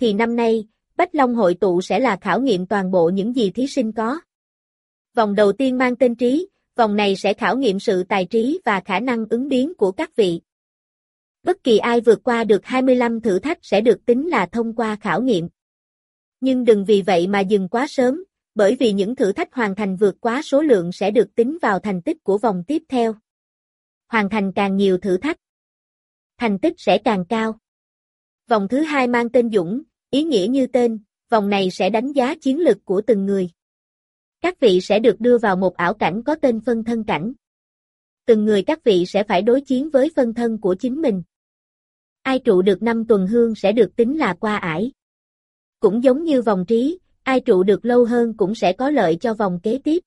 [SPEAKER 1] thì năm nay, Bách Long hội tụ sẽ là khảo nghiệm toàn bộ những gì thí sinh có. Vòng đầu tiên mang tên trí, vòng này sẽ khảo nghiệm sự tài trí và khả năng ứng biến của các vị. Bất kỳ ai vượt qua được 25 thử thách sẽ được tính là thông qua khảo nghiệm. Nhưng đừng vì vậy mà dừng quá sớm, bởi vì những thử thách hoàn thành vượt quá số lượng sẽ được tính vào thành tích của vòng tiếp theo. Hoàn thành càng nhiều thử thách, thành tích sẽ càng cao. Vòng thứ hai mang tên Dũng, ý nghĩa như tên, vòng này sẽ đánh giá chiến lực của từng người. Các vị sẽ được đưa vào một ảo cảnh có tên phân thân cảnh. Từng người các vị sẽ phải đối chiến với phân thân của chính mình. Ai trụ được năm tuần hương sẽ được tính là qua ải. Cũng giống như vòng trí, ai trụ được lâu hơn cũng sẽ có lợi cho vòng kế tiếp.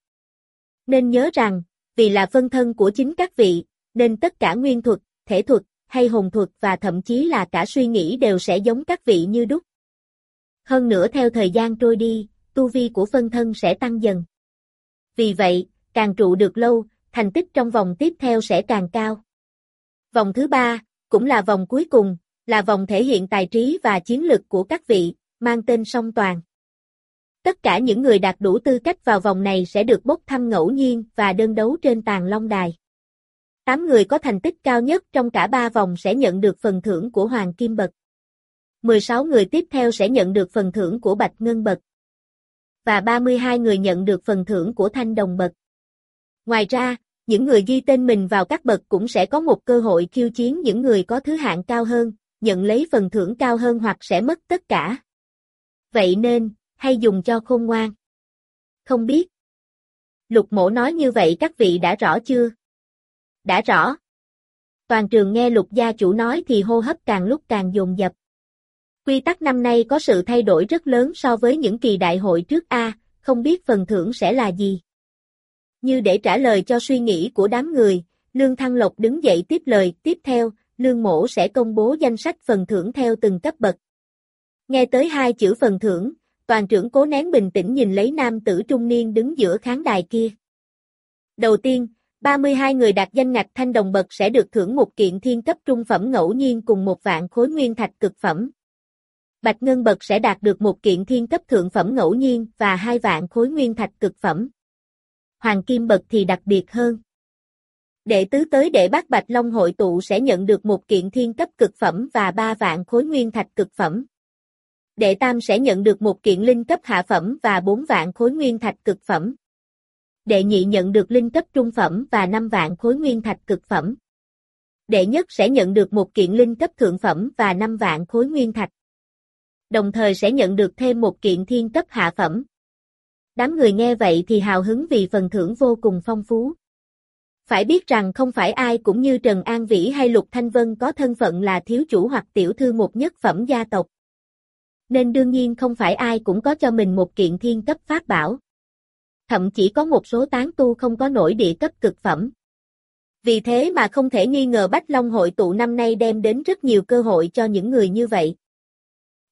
[SPEAKER 1] Nên nhớ rằng, vì là phân thân của chính các vị, nên tất cả nguyên thuật, thể thuật, hay hồn thuật và thậm chí là cả suy nghĩ đều sẽ giống các vị như đúc. Hơn nữa theo thời gian trôi đi, tu vi của phân thân sẽ tăng dần. Vì vậy, càng trụ được lâu, thành tích trong vòng tiếp theo sẽ càng cao. Vòng thứ ba, cũng là vòng cuối cùng, là vòng thể hiện tài trí và chiến lực của các vị, mang tên song toàn. Tất cả những người đạt đủ tư cách vào vòng này sẽ được bốc thăm ngẫu nhiên và đơn đấu trên tàn long đài. 8 người có thành tích cao nhất trong cả 3 vòng sẽ nhận được phần thưởng của Hoàng Kim Bậc. 16 người tiếp theo sẽ nhận được phần thưởng của Bạch Ngân Bậc. Và 32 người nhận được phần thưởng của Thanh Đồng Bậc. Ngoài ra, những người ghi tên mình vào các bậc cũng sẽ có một cơ hội khiêu chiến những người có thứ hạng cao hơn, nhận lấy phần thưởng cao hơn hoặc sẽ mất tất cả. Vậy nên, hay dùng cho khôn ngoan. Không biết. Lục mổ nói như vậy các vị đã rõ chưa? Đã rõ. Toàn trường nghe lục gia chủ nói thì hô hấp càng lúc càng dồn dập. Quy tắc năm nay có sự thay đổi rất lớn so với những kỳ đại hội trước A, không biết phần thưởng sẽ là gì. Như để trả lời cho suy nghĩ của đám người, Lương Thăng Lộc đứng dậy tiếp lời, tiếp theo, Lương Mổ sẽ công bố danh sách phần thưởng theo từng cấp bậc. Nghe tới hai chữ phần thưởng, toàn trưởng cố nén bình tĩnh nhìn lấy nam tử trung niên đứng giữa khán đài kia. Đầu tiên, 32 người đạt danh ngạch thanh đồng bậc sẽ được thưởng một kiện thiên cấp trung phẩm ngẫu nhiên cùng một vạn khối nguyên thạch cực phẩm. Bạch Ngân bậc sẽ đạt được một kiện thiên cấp thượng phẩm ngẫu nhiên và hai vạn khối nguyên thạch cực phẩm. Hoàng Kim bậc thì đặc biệt hơn. Đệ tứ tới đệ bát Bạch Long hội tụ sẽ nhận được một kiện thiên cấp cực phẩm và ba vạn khối nguyên thạch cực phẩm. Đệ tam sẽ nhận được một kiện linh cấp hạ phẩm và bốn vạn khối nguyên thạch cực phẩm. Đệ nhị nhận được linh cấp trung phẩm và 5 vạn khối nguyên thạch cực phẩm. Đệ nhất sẽ nhận được một kiện linh cấp thượng phẩm và 5 vạn khối nguyên thạch. Đồng thời sẽ nhận được thêm một kiện thiên cấp hạ phẩm. Đám người nghe vậy thì hào hứng vì phần thưởng vô cùng phong phú. Phải biết rằng không phải ai cũng như Trần An Vĩ hay Lục Thanh Vân có thân phận là thiếu chủ hoặc tiểu thư một nhất phẩm gia tộc. Nên đương nhiên không phải ai cũng có cho mình một kiện thiên cấp pháp bảo thậm chí có một số tán tu không có nổi địa cấp cực phẩm. Vì thế mà không thể nghi ngờ Bách Long hội tụ năm nay đem đến rất nhiều cơ hội cho những người như vậy.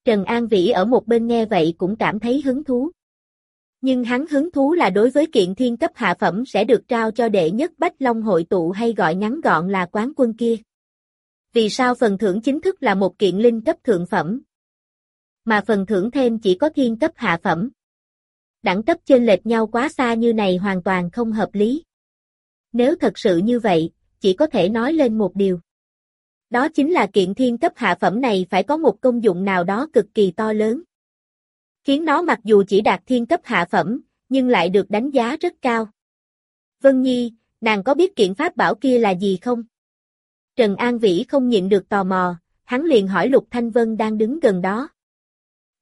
[SPEAKER 1] Trần An Vĩ ở một bên nghe vậy cũng cảm thấy hứng thú. Nhưng hắn hứng thú là đối với kiện thiên cấp hạ phẩm sẽ được trao cho đệ nhất Bách Long hội tụ hay gọi ngắn gọn là quán quân kia. Vì sao phần thưởng chính thức là một kiện linh cấp thượng phẩm? Mà phần thưởng thêm chỉ có thiên cấp hạ phẩm đẳng cấp chênh lệch nhau quá xa như này hoàn toàn không hợp lý. Nếu thật sự như vậy, chỉ có thể nói lên một điều. Đó chính là kiện thiên cấp hạ phẩm này phải có một công dụng nào đó cực kỳ to lớn. Khiến nó mặc dù chỉ đạt thiên cấp hạ phẩm, nhưng lại được đánh giá rất cao. Vân Nhi, nàng có biết kiện pháp bảo kia là gì không? Trần An Vĩ không nhịn được tò mò, hắn liền hỏi Lục Thanh Vân đang đứng gần đó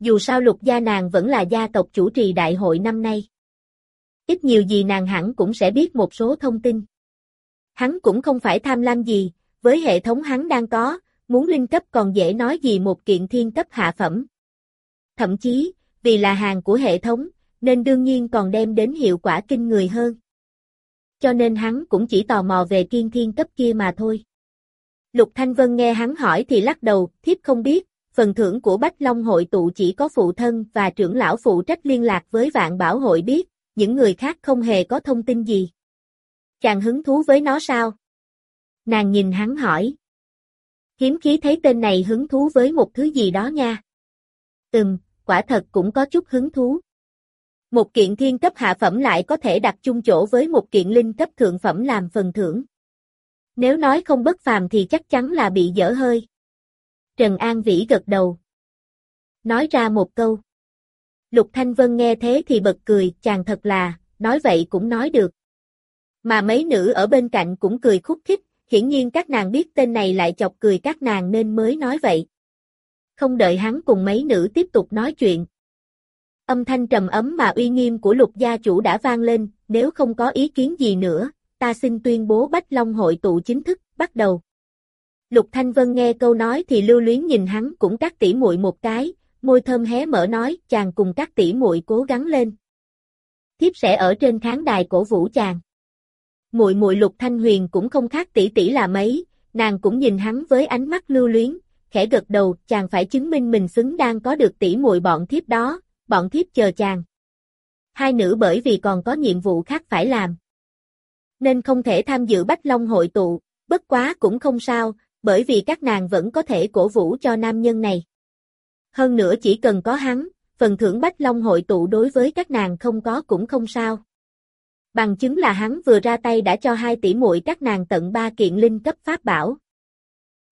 [SPEAKER 1] dù sao lục gia nàng vẫn là gia tộc chủ trì đại hội năm nay. Ít nhiều gì nàng hẳn cũng sẽ biết một số thông tin. Hắn cũng không phải tham lam gì, với hệ thống hắn đang có, muốn linh cấp còn dễ nói gì một kiện thiên cấp hạ phẩm. Thậm chí, vì là hàng của hệ thống, nên đương nhiên còn đem đến hiệu quả kinh người hơn. Cho nên hắn cũng chỉ tò mò về kiên thiên cấp kia mà thôi. Lục Thanh Vân nghe hắn hỏi thì lắc đầu, thiếp không biết, phần thưởng của Bách Long hội tụ chỉ có phụ thân và trưởng lão phụ trách liên lạc với vạn bảo hội biết, những người khác không hề có thông tin gì. Chàng hứng thú với nó sao? Nàng nhìn hắn hỏi. Hiếm khí thấy tên này hứng thú với một thứ gì đó nha. Ừm, quả thật cũng có chút hứng thú. Một kiện thiên cấp hạ phẩm lại có thể đặt chung chỗ với một kiện linh cấp thượng phẩm làm phần thưởng. Nếu nói không bất phàm thì chắc chắn là bị dở hơi. Trần An Vĩ gật đầu. Nói ra một câu. Lục Thanh Vân nghe thế thì bật cười, chàng thật là, nói vậy cũng nói được. Mà mấy nữ ở bên cạnh cũng cười khúc khích, hiển nhiên các nàng biết tên này lại chọc cười các nàng nên mới nói vậy. Không đợi hắn cùng mấy nữ tiếp tục nói chuyện. Âm thanh trầm ấm mà uy nghiêm của lục gia chủ đã vang lên, nếu không có ý kiến gì nữa, ta xin tuyên bố Bách Long hội tụ chính thức, bắt đầu. Lục Thanh Vân nghe câu nói thì lưu luyến nhìn hắn cũng cắt tỉ muội một cái, môi thơm hé mở nói, chàng cùng các tỉ muội cố gắng lên. Thiếp sẽ ở trên khán đài cổ vũ chàng. Muội muội Lục Thanh Huyền cũng không khác tỷ tỷ là mấy, nàng cũng nhìn hắn với ánh mắt lưu luyến, khẽ gật đầu, chàng phải chứng minh mình xứng đang có được tỷ muội bọn thiếp đó, bọn thiếp chờ chàng. Hai nữ bởi vì còn có nhiệm vụ khác phải làm. Nên không thể tham dự Bách Long hội tụ, bất quá cũng không sao, bởi vì các nàng vẫn có thể cổ vũ cho nam nhân này. Hơn nữa chỉ cần có hắn, phần thưởng Bách Long hội tụ đối với các nàng không có cũng không sao. Bằng chứng là hắn vừa ra tay đã cho hai tỷ muội các nàng tận ba kiện linh cấp pháp bảo.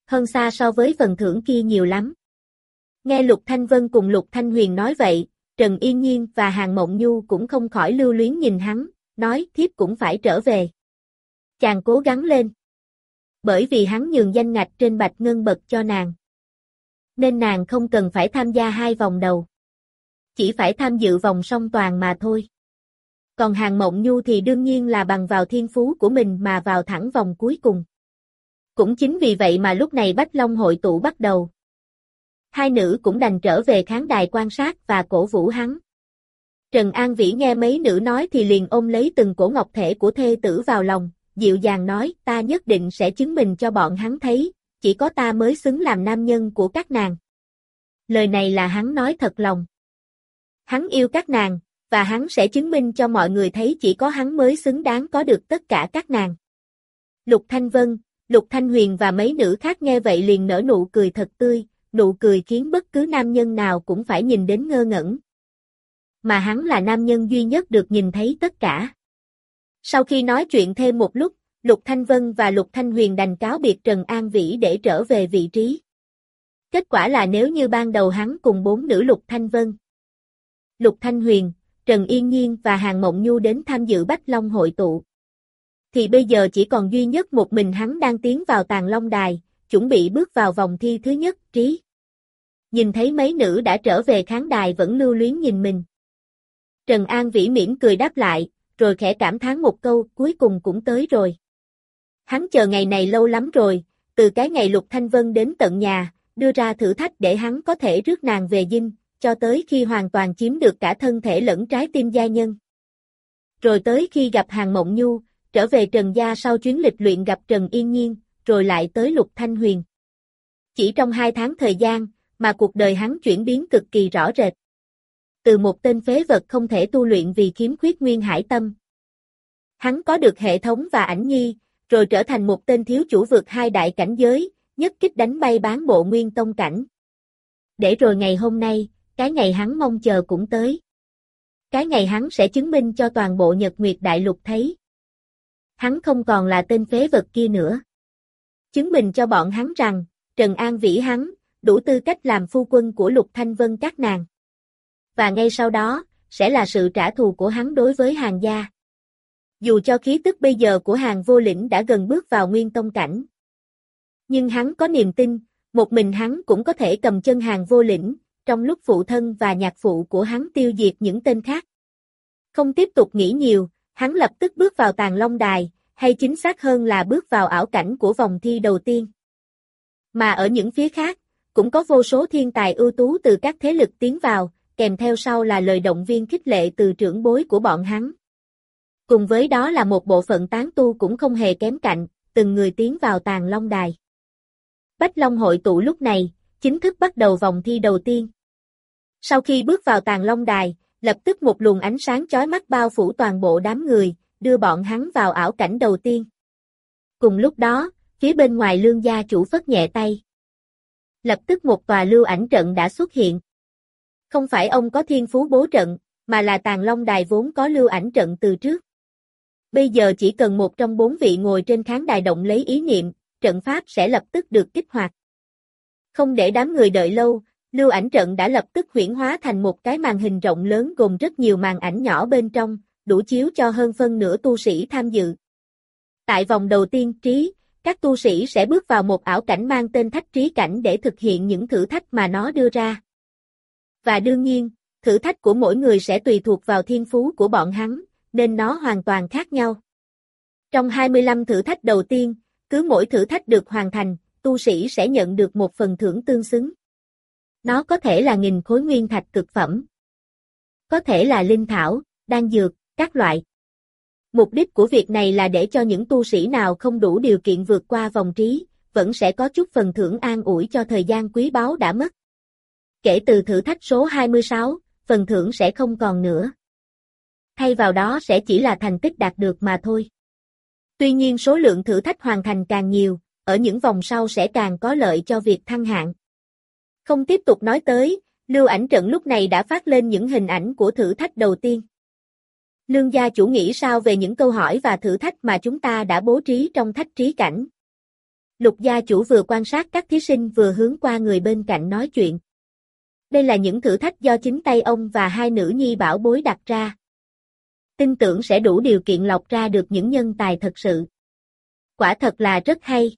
[SPEAKER 1] Hơn xa so với phần thưởng kia nhiều lắm. Nghe Lục Thanh Vân cùng Lục Thanh Huyền nói vậy, Trần Yên Nhiên và Hàng Mộng Nhu cũng không khỏi lưu luyến nhìn hắn, nói thiếp cũng phải trở về. Chàng cố gắng lên. Bởi vì hắn nhường danh ngạch trên bạch ngân bật cho nàng. Nên nàng không cần phải tham gia hai vòng đầu. Chỉ phải tham dự vòng song toàn mà thôi. Còn Hàng Mộng Nhu thì đương nhiên là bằng vào thiên phú của mình mà vào thẳng vòng cuối cùng. Cũng chính vì vậy mà lúc này Bách Long hội tụ bắt đầu. Hai nữ cũng đành trở về khán đài quan sát và cổ vũ hắn. Trần An Vĩ nghe mấy nữ nói thì liền ôm lấy từng cổ ngọc thể của thê tử vào lòng, dịu dàng nói ta nhất định sẽ chứng minh cho bọn hắn thấy, chỉ có ta mới xứng làm nam nhân của các nàng. Lời này là hắn nói thật lòng. Hắn yêu các nàng, và hắn sẽ chứng minh cho mọi người thấy chỉ có hắn mới xứng đáng có được tất cả các nàng. Lục Thanh Vân, Lục Thanh Huyền và mấy nữ khác nghe vậy liền nở nụ cười thật tươi, nụ cười khiến bất cứ nam nhân nào cũng phải nhìn đến ngơ ngẩn. Mà hắn là nam nhân duy nhất được nhìn thấy tất cả. Sau khi nói chuyện thêm một lúc, Lục Thanh Vân và Lục Thanh Huyền đành cáo biệt Trần An Vĩ để trở về vị trí. Kết quả là nếu như ban đầu hắn cùng bốn nữ Lục Thanh Vân, Lục Thanh Huyền, Trần Yên Nhiên và Hàng Mộng Nhu đến tham dự Bách Long hội tụ. Thì bây giờ chỉ còn duy nhất một mình hắn đang tiến vào tàng Long Đài, chuẩn bị bước vào vòng thi thứ nhất, trí. Nhìn thấy mấy nữ đã trở về khán đài vẫn lưu luyến nhìn mình. Trần An Vĩ mỉm cười đáp lại, rồi khẽ cảm thán một câu, cuối cùng cũng tới rồi. Hắn chờ ngày này lâu lắm rồi, từ cái ngày Lục Thanh Vân đến tận nhà, đưa ra thử thách để hắn có thể rước nàng về dinh, cho tới khi hoàn toàn chiếm được cả thân thể lẫn trái tim gia nhân. Rồi tới khi gặp Hàng Mộng Nhu, trở về Trần Gia sau chuyến lịch luyện gặp Trần Yên Nhiên, rồi lại tới Lục Thanh Huyền. Chỉ trong hai tháng thời gian, mà cuộc đời hắn chuyển biến cực kỳ rõ rệt. Từ một tên phế vật không thể tu luyện vì khiếm khuyết nguyên hải tâm. Hắn có được hệ thống và ảnh nhi, rồi trở thành một tên thiếu chủ vượt hai đại cảnh giới, nhất kích đánh bay bán bộ nguyên tông cảnh. Để rồi ngày hôm nay, cái ngày hắn mong chờ cũng tới. Cái ngày hắn sẽ chứng minh cho toàn bộ Nhật Nguyệt Đại Lục thấy. Hắn không còn là tên phế vật kia nữa. Chứng minh cho bọn hắn rằng, Trần An Vĩ hắn, đủ tư cách làm phu quân của Lục Thanh Vân các nàng. Và ngay sau đó, sẽ là sự trả thù của hắn đối với hàng gia. Dù cho khí tức bây giờ của hàng vô lĩnh đã gần bước vào nguyên tông cảnh. Nhưng hắn có niềm tin, một mình hắn cũng có thể cầm chân hàng vô lĩnh, trong lúc phụ thân và nhạc phụ của hắn tiêu diệt những tên khác. Không tiếp tục nghĩ nhiều, hắn lập tức bước vào tàng long đài, hay chính xác hơn là bước vào ảo cảnh của vòng thi đầu tiên. Mà ở những phía khác, cũng có vô số thiên tài ưu tú từ các thế lực tiến vào, kèm theo sau là lời động viên khích lệ từ trưởng bối của bọn hắn. Cùng với đó là một bộ phận tán tu cũng không hề kém cạnh, từng người tiến vào tàng long đài. Bách Long hội tụ lúc này, chính thức bắt đầu vòng thi đầu tiên. Sau khi bước vào tàng long đài, lập tức một luồng ánh sáng chói mắt bao phủ toàn bộ đám người, đưa bọn hắn vào ảo cảnh đầu tiên. Cùng lúc đó, phía bên ngoài lương gia chủ phất nhẹ tay. Lập tức một tòa lưu ảnh trận đã xuất hiện. Không phải ông có thiên phú bố trận, mà là tàng long đài vốn có lưu ảnh trận từ trước. Bây giờ chỉ cần một trong bốn vị ngồi trên khán đài động lấy ý niệm, trận pháp sẽ lập tức được kích hoạt. Không để đám người đợi lâu, lưu ảnh trận đã lập tức huyển hóa thành một cái màn hình rộng lớn gồm rất nhiều màn ảnh nhỏ bên trong, đủ chiếu cho hơn phân nửa tu sĩ tham dự. Tại vòng đầu tiên trí, các tu sĩ sẽ bước vào một ảo cảnh mang tên thách trí cảnh để thực hiện những thử thách mà nó đưa ra. Và đương nhiên, thử thách của mỗi người sẽ tùy thuộc vào thiên phú của bọn hắn, nên nó hoàn toàn khác nhau. Trong 25 thử thách đầu tiên, cứ mỗi thử thách được hoàn thành, tu sĩ sẽ nhận được một phần thưởng tương xứng. Nó có thể là nghìn khối nguyên thạch cực phẩm, có thể là linh thảo, đan dược, các loại. Mục đích của việc này là để cho những tu sĩ nào không đủ điều kiện vượt qua vòng trí, vẫn sẽ có chút phần thưởng an ủi cho thời gian quý báu đã mất. Kể từ thử thách số 26, phần thưởng sẽ không còn nữa. Thay vào đó sẽ chỉ là thành tích đạt được mà thôi. Tuy nhiên số lượng thử thách hoàn thành càng nhiều, ở những vòng sau sẽ càng có lợi cho việc thăng hạng. Không tiếp tục nói tới, lưu ảnh trận lúc này đã phát lên những hình ảnh của thử thách đầu tiên. Lương gia chủ nghĩ sao về những câu hỏi và thử thách mà chúng ta đã bố trí trong thách trí cảnh? Lục gia chủ vừa quan sát các thí sinh vừa hướng qua người bên cạnh nói chuyện. Đây là những thử thách do chính tay ông và hai nữ nhi bảo bối đặt ra. Tin tưởng sẽ đủ điều kiện lọc ra được những nhân tài thật sự. Quả thật là rất hay.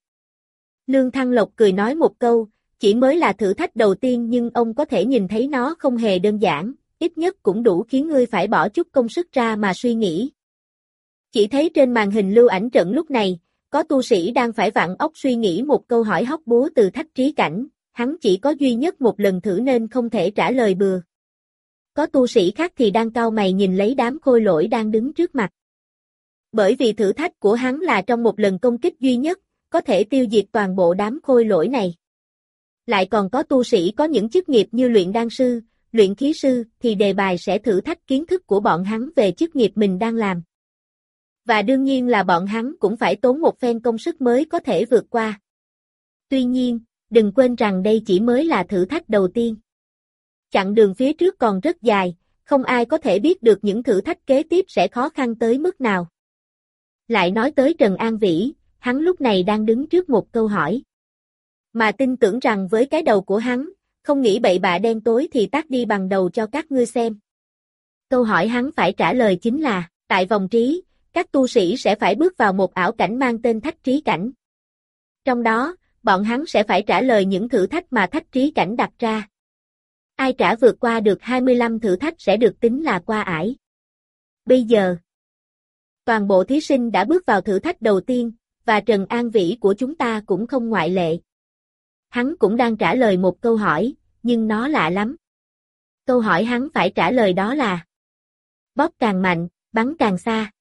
[SPEAKER 1] Lương Thăng Lộc cười nói một câu, chỉ mới là thử thách đầu tiên nhưng ông có thể nhìn thấy nó không hề đơn giản, ít nhất cũng đủ khiến ngươi phải bỏ chút công sức ra mà suy nghĩ. Chỉ thấy trên màn hình lưu ảnh trận lúc này, có tu sĩ đang phải vặn óc suy nghĩ một câu hỏi hóc búa từ thách trí cảnh, hắn chỉ có duy nhất một lần thử nên không thể trả lời bừa. Có tu sĩ khác thì đang cau mày nhìn lấy đám khôi lỗi đang đứng trước mặt. Bởi vì thử thách của hắn là trong một lần công kích duy nhất, có thể tiêu diệt toàn bộ đám khôi lỗi này. Lại còn có tu sĩ có những chức nghiệp như luyện đan sư, luyện khí sư thì đề bài sẽ thử thách kiến thức của bọn hắn về chức nghiệp mình đang làm. Và đương nhiên là bọn hắn cũng phải tốn một phen công sức mới có thể vượt qua. Tuy nhiên, đừng quên rằng đây chỉ mới là thử thách đầu tiên. Chặng đường phía trước còn rất dài, không ai có thể biết được những thử thách kế tiếp sẽ khó khăn tới mức nào. Lại nói tới Trần An Vĩ, hắn lúc này đang đứng trước một câu hỏi. Mà tin tưởng rằng với cái đầu của hắn, không nghĩ bậy bạ đen tối thì tác đi bằng đầu cho các ngươi xem. Câu hỏi hắn phải trả lời chính là, tại vòng trí, các tu sĩ sẽ phải bước vào một ảo cảnh mang tên thách trí cảnh. Trong đó, bọn hắn sẽ phải trả lời những thử thách mà thách trí cảnh đặt ra. Ai trả vượt qua được 25 thử thách sẽ được tính là qua ải. Bây giờ, toàn bộ thí sinh đã bước vào thử thách đầu tiên, và Trần An Vĩ của chúng ta cũng không ngoại lệ. Hắn cũng đang trả lời một câu hỏi, nhưng nó lạ lắm. Câu hỏi hắn phải trả lời đó là Bóp càng mạnh, bắn càng xa.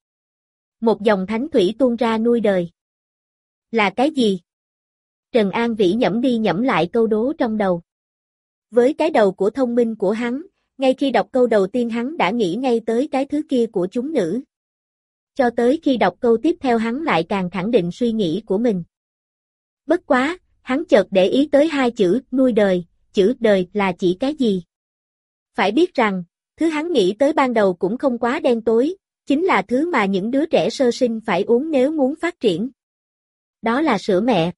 [SPEAKER 1] Một dòng thánh thủy tuôn ra nuôi đời. Là cái gì? Trần An Vĩ nhẩm đi nhẩm lại câu đố trong đầu. Với cái đầu của thông minh của hắn, ngay khi đọc câu đầu tiên hắn đã nghĩ ngay tới cái thứ kia của chúng nữ. Cho tới khi đọc câu tiếp theo hắn lại càng khẳng định suy nghĩ của mình. Bất quá, hắn chợt để ý tới hai chữ nuôi đời, chữ đời là chỉ cái gì? Phải biết rằng, thứ hắn nghĩ tới ban đầu cũng không quá đen tối, chính là thứ mà những đứa trẻ sơ sinh phải uống nếu muốn phát triển. Đó là sữa mẹ.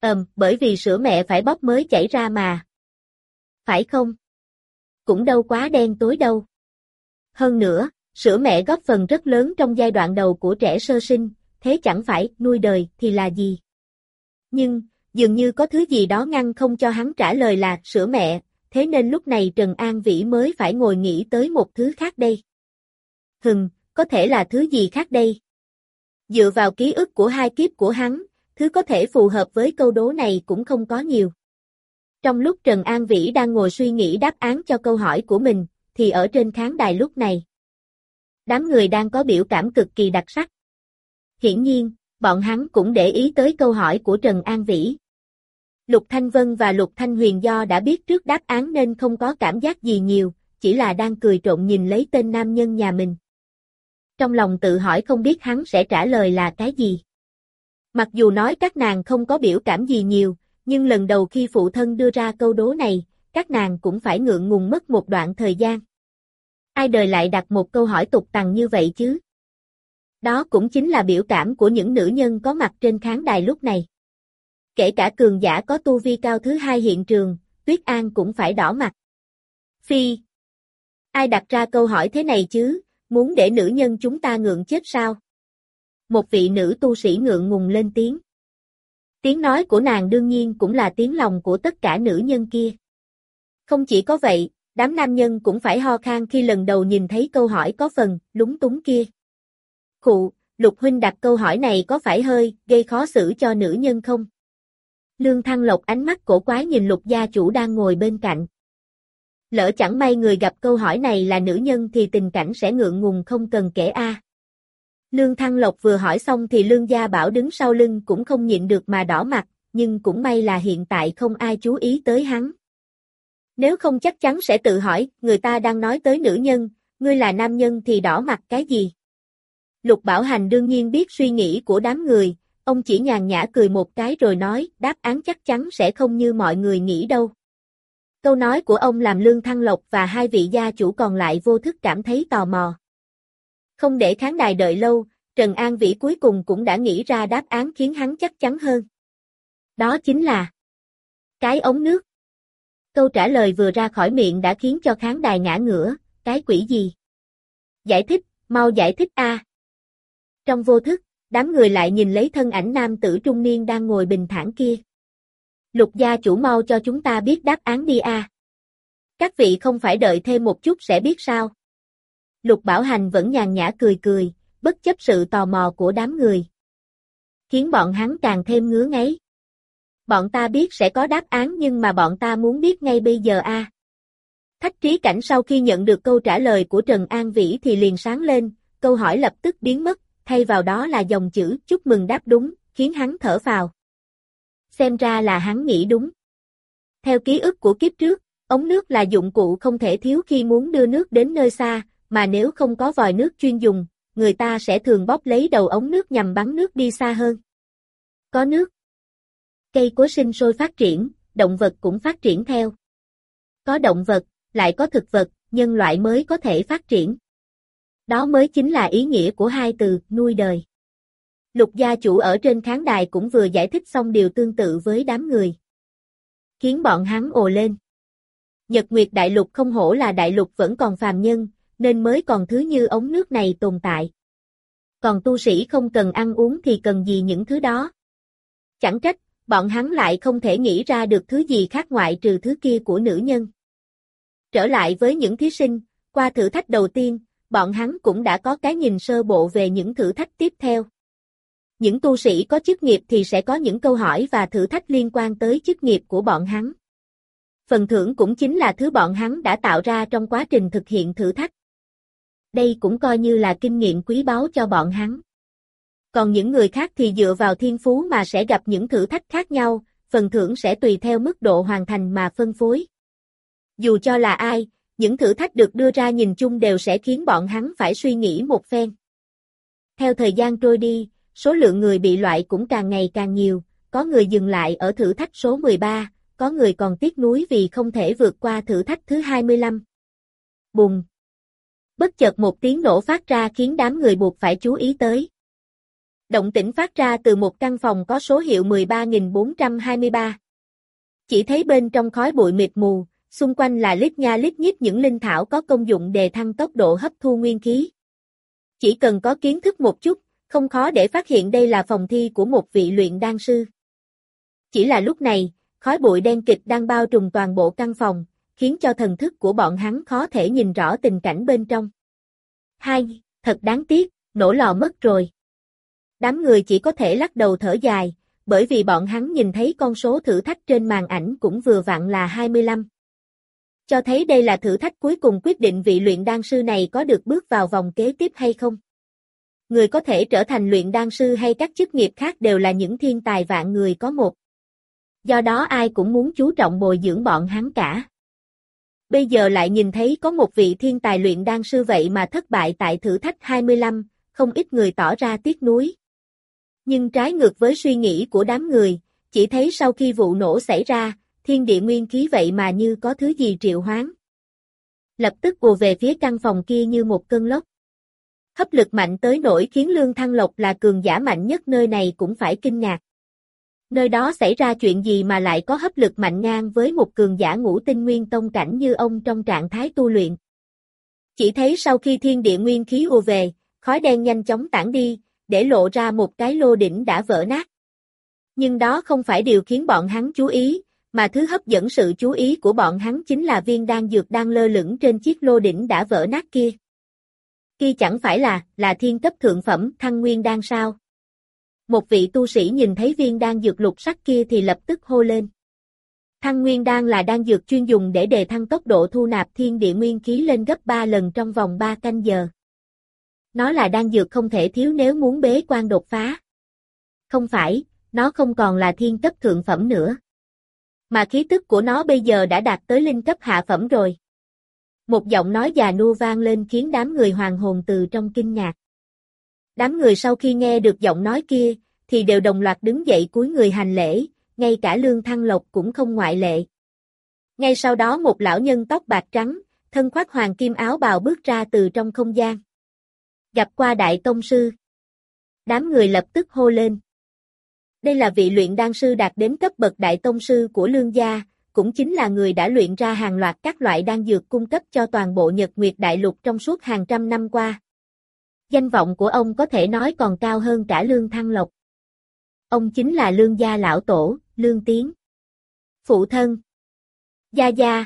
[SPEAKER 1] Ừm, bởi vì sữa mẹ phải bóp mới chảy ra mà. Phải không? Cũng đâu quá đen tối đâu. Hơn nữa, sữa mẹ góp phần rất lớn trong giai đoạn đầu của trẻ sơ sinh, thế chẳng phải nuôi đời thì là gì? Nhưng, dường như có thứ gì đó ngăn không cho hắn trả lời là sữa mẹ, thế nên lúc này Trần An Vĩ mới phải ngồi nghĩ tới một thứ khác đây. Hừng, có thể là thứ gì khác đây? Dựa vào ký ức của hai kiếp của hắn, thứ có thể phù hợp với câu đố này cũng không có nhiều. Trong lúc Trần An Vĩ đang ngồi suy nghĩ đáp án cho câu hỏi của mình, thì ở trên khán đài lúc này, đám người đang có biểu cảm cực kỳ đặc sắc. Hiển nhiên, bọn hắn cũng để ý tới câu hỏi của Trần An Vĩ. Lục Thanh Vân và Lục Thanh Huyền do đã biết trước đáp án nên không có cảm giác gì nhiều, chỉ là đang cười trộn nhìn lấy tên nam nhân nhà mình. Trong lòng tự hỏi không biết hắn sẽ trả lời là cái gì. Mặc dù nói các nàng không có biểu cảm gì nhiều, nhưng lần đầu khi phụ thân đưa ra câu đố này, các nàng cũng phải ngượng ngùng mất một đoạn thời gian. Ai đời lại đặt một câu hỏi tục tằng như vậy chứ? Đó cũng chính là biểu cảm của những nữ nhân có mặt trên khán đài lúc này. Kể cả cường giả có tu vi cao thứ hai hiện trường, Tuyết An cũng phải đỏ mặt. Phi. Ai đặt ra câu hỏi thế này chứ, muốn để nữ nhân chúng ta ngượng chết sao? Một vị nữ tu sĩ ngượng ngùng lên tiếng. Tiếng nói của nàng đương nhiên cũng là tiếng lòng của tất cả nữ nhân kia. Không chỉ có vậy, đám nam nhân cũng phải ho khan khi lần đầu nhìn thấy câu hỏi có phần, lúng túng kia. Khụ, Lục Huynh đặt câu hỏi này có phải hơi, gây khó xử cho nữ nhân không? Lương Thăng Lộc ánh mắt cổ quái nhìn lục gia chủ đang ngồi bên cạnh. Lỡ chẳng may người gặp câu hỏi này là nữ nhân thì tình cảnh sẽ ngượng ngùng không cần kể a. Lương Thăng Lộc vừa hỏi xong thì Lương Gia Bảo đứng sau lưng cũng không nhịn được mà đỏ mặt, nhưng cũng may là hiện tại không ai chú ý tới hắn. Nếu không chắc chắn sẽ tự hỏi, người ta đang nói tới nữ nhân, ngươi là nam nhân thì đỏ mặt cái gì? Lục Bảo Hành đương nhiên biết suy nghĩ của đám người, ông chỉ nhàn nhã cười một cái rồi nói, đáp án chắc chắn sẽ không như mọi người nghĩ đâu. Câu nói của ông làm Lương Thăng Lộc và hai vị gia chủ còn lại vô thức cảm thấy tò mò. Không để khán đài đợi lâu, Trần An Vĩ cuối cùng cũng đã nghĩ ra đáp án khiến hắn chắc chắn hơn. Đó chính là cái ống nước. Câu trả lời vừa ra khỏi miệng đã khiến cho khán đài ngã ngửa, cái quỷ gì? Giải thích, mau giải thích a. Trong vô thức, đám người lại nhìn lấy thân ảnh nam tử trung niên đang ngồi bình thản kia. Lục gia chủ mau cho chúng ta biết đáp án đi a. Các vị không phải đợi thêm một chút sẽ biết sao. Lục Bảo Hành vẫn nhàn nhã cười cười, bất chấp sự tò mò của đám người. Khiến bọn hắn càng thêm ngứa ngáy. Bọn ta biết sẽ có đáp án nhưng mà bọn ta muốn biết ngay bây giờ a. Thách trí cảnh sau khi nhận được câu trả lời của Trần An Vĩ thì liền sáng lên, câu hỏi lập tức biến mất, thay vào đó là dòng chữ chúc mừng đáp đúng, khiến hắn thở phào. Xem ra là hắn nghĩ đúng. Theo ký ức của kiếp trước, ống nước là dụng cụ không thể thiếu khi muốn đưa nước đến nơi xa, mà nếu không có vòi nước chuyên dùng, người ta sẽ thường bóp lấy đầu ống nước nhằm bắn nước đi xa hơn. Có nước. Cây cối sinh sôi phát triển, động vật cũng phát triển theo. Có động vật, lại có thực vật, nhân loại mới có thể phát triển. Đó mới chính là ý nghĩa của hai từ, nuôi đời. Lục gia chủ ở trên khán đài cũng vừa giải thích xong điều tương tự với đám người. Khiến bọn hắn ồ lên. Nhật Nguyệt Đại Lục không hổ là đại lục vẫn còn phàm nhân, nên mới còn thứ như ống nước này tồn tại. Còn tu sĩ không cần ăn uống thì cần gì những thứ đó. Chẳng trách, bọn hắn lại không thể nghĩ ra được thứ gì khác ngoại trừ thứ kia của nữ nhân. Trở lại với những thí sinh, qua thử thách đầu tiên, bọn hắn cũng đã có cái nhìn sơ bộ về những thử thách tiếp theo. Những tu sĩ có chức nghiệp thì sẽ có những câu hỏi và thử thách liên quan tới chức nghiệp của bọn hắn. Phần thưởng cũng chính là thứ bọn hắn đã tạo ra trong quá trình thực hiện thử thách. Đây cũng coi như là kinh nghiệm quý báu cho bọn hắn. Còn những người khác thì dựa vào thiên phú mà sẽ gặp những thử thách khác nhau, phần thưởng sẽ tùy theo mức độ hoàn thành mà phân phối. Dù cho là ai, những thử thách được đưa ra nhìn chung đều sẽ khiến bọn hắn phải suy nghĩ một phen. Theo thời gian trôi đi, số lượng người bị loại cũng càng ngày càng nhiều, có người dừng lại ở thử thách số 13, có người còn tiếc nuối vì không thể vượt qua thử thách thứ 25. Bùng! Bất chợt một tiếng nổ phát ra khiến đám người buộc phải chú ý tới. Động tĩnh phát ra từ một căn phòng có số hiệu 13.423. Chỉ thấy bên trong khói bụi mịt mù, xung quanh là lít nha lít nhít những linh thảo có công dụng đề thăng tốc độ hấp thu nguyên khí. Chỉ cần có kiến thức một chút, không khó để phát hiện đây là phòng thi của một vị luyện đan sư. Chỉ là lúc này, khói bụi đen kịch đang bao trùm toàn bộ căn phòng, khiến cho thần thức của bọn hắn khó thể nhìn rõ tình cảnh bên trong. Hai, thật đáng tiếc, nổ lò mất rồi. Đám người chỉ có thể lắc đầu thở dài, bởi vì bọn hắn nhìn thấy con số thử thách trên màn ảnh cũng vừa vặn là 25 cho thấy đây là thử thách cuối cùng quyết định vị luyện đan sư này có được bước vào vòng kế tiếp hay không. Người có thể trở thành luyện đan sư hay các chức nghiệp khác đều là những thiên tài vạn người có một. Do đó ai cũng muốn chú trọng bồi dưỡng bọn hắn cả. Bây giờ lại nhìn thấy có một vị thiên tài luyện đan sư vậy mà thất bại tại thử thách 25, không ít người tỏ ra tiếc nuối. Nhưng trái ngược với suy nghĩ của đám người, chỉ thấy sau khi vụ nổ xảy ra, thiên địa nguyên khí vậy mà như có thứ gì triệu hoán. Lập tức ùa về phía căn phòng kia như một cơn lốc. Hấp lực mạnh tới nỗi khiến Lương Thăng Lộc là cường giả mạnh nhất nơi này cũng phải kinh ngạc. Nơi đó xảy ra chuyện gì mà lại có hấp lực mạnh ngang với một cường giả ngũ tinh nguyên tông cảnh như ông trong trạng thái tu luyện. Chỉ thấy sau khi thiên địa nguyên khí ùa về, khói đen nhanh chóng tản đi, để lộ ra một cái lô đỉnh đã vỡ nát. Nhưng đó không phải điều khiến bọn hắn chú ý, mà thứ hấp dẫn sự chú ý của bọn hắn chính là viên đan dược đang lơ lửng trên chiếc lô đỉnh đã vỡ nát kia. Kia chẳng phải là, là thiên cấp thượng phẩm thăng nguyên đan sao? Một vị tu sĩ nhìn thấy viên đan dược lục sắc kia thì lập tức hô lên. Thăng nguyên đan là đan dược chuyên dùng để đề thăng tốc độ thu nạp thiên địa nguyên khí lên gấp 3 lần trong vòng 3 canh giờ. Nó là đan dược không thể thiếu nếu muốn bế quan đột phá. Không phải, nó không còn là thiên cấp thượng phẩm nữa. Mà khí tức của nó bây giờ đã đạt tới linh cấp hạ phẩm rồi. Một giọng nói già nua vang lên khiến đám người hoàng hồn từ trong kinh ngạc. Đám người sau khi nghe được giọng nói kia, thì đều đồng loạt đứng dậy cúi người hành lễ, ngay cả Lương Thăng Lộc cũng không ngoại lệ. Ngay sau đó một lão nhân tóc bạc trắng, thân khoác hoàng kim áo bào bước ra từ trong không gian. Gặp qua Đại Tông Sư. Đám người lập tức hô lên. Đây là vị luyện đan sư đạt đến cấp bậc Đại Tông Sư của Lương Gia, cũng chính là người đã luyện ra hàng loạt các loại đan dược cung cấp cho toàn bộ Nhật Nguyệt Đại Lục trong suốt hàng trăm năm qua. Danh vọng của ông có thể nói còn cao hơn cả Lương Thăng Lộc. Ông chính là Lương Gia Lão Tổ, Lương Tiến. Phụ thân. Gia Gia.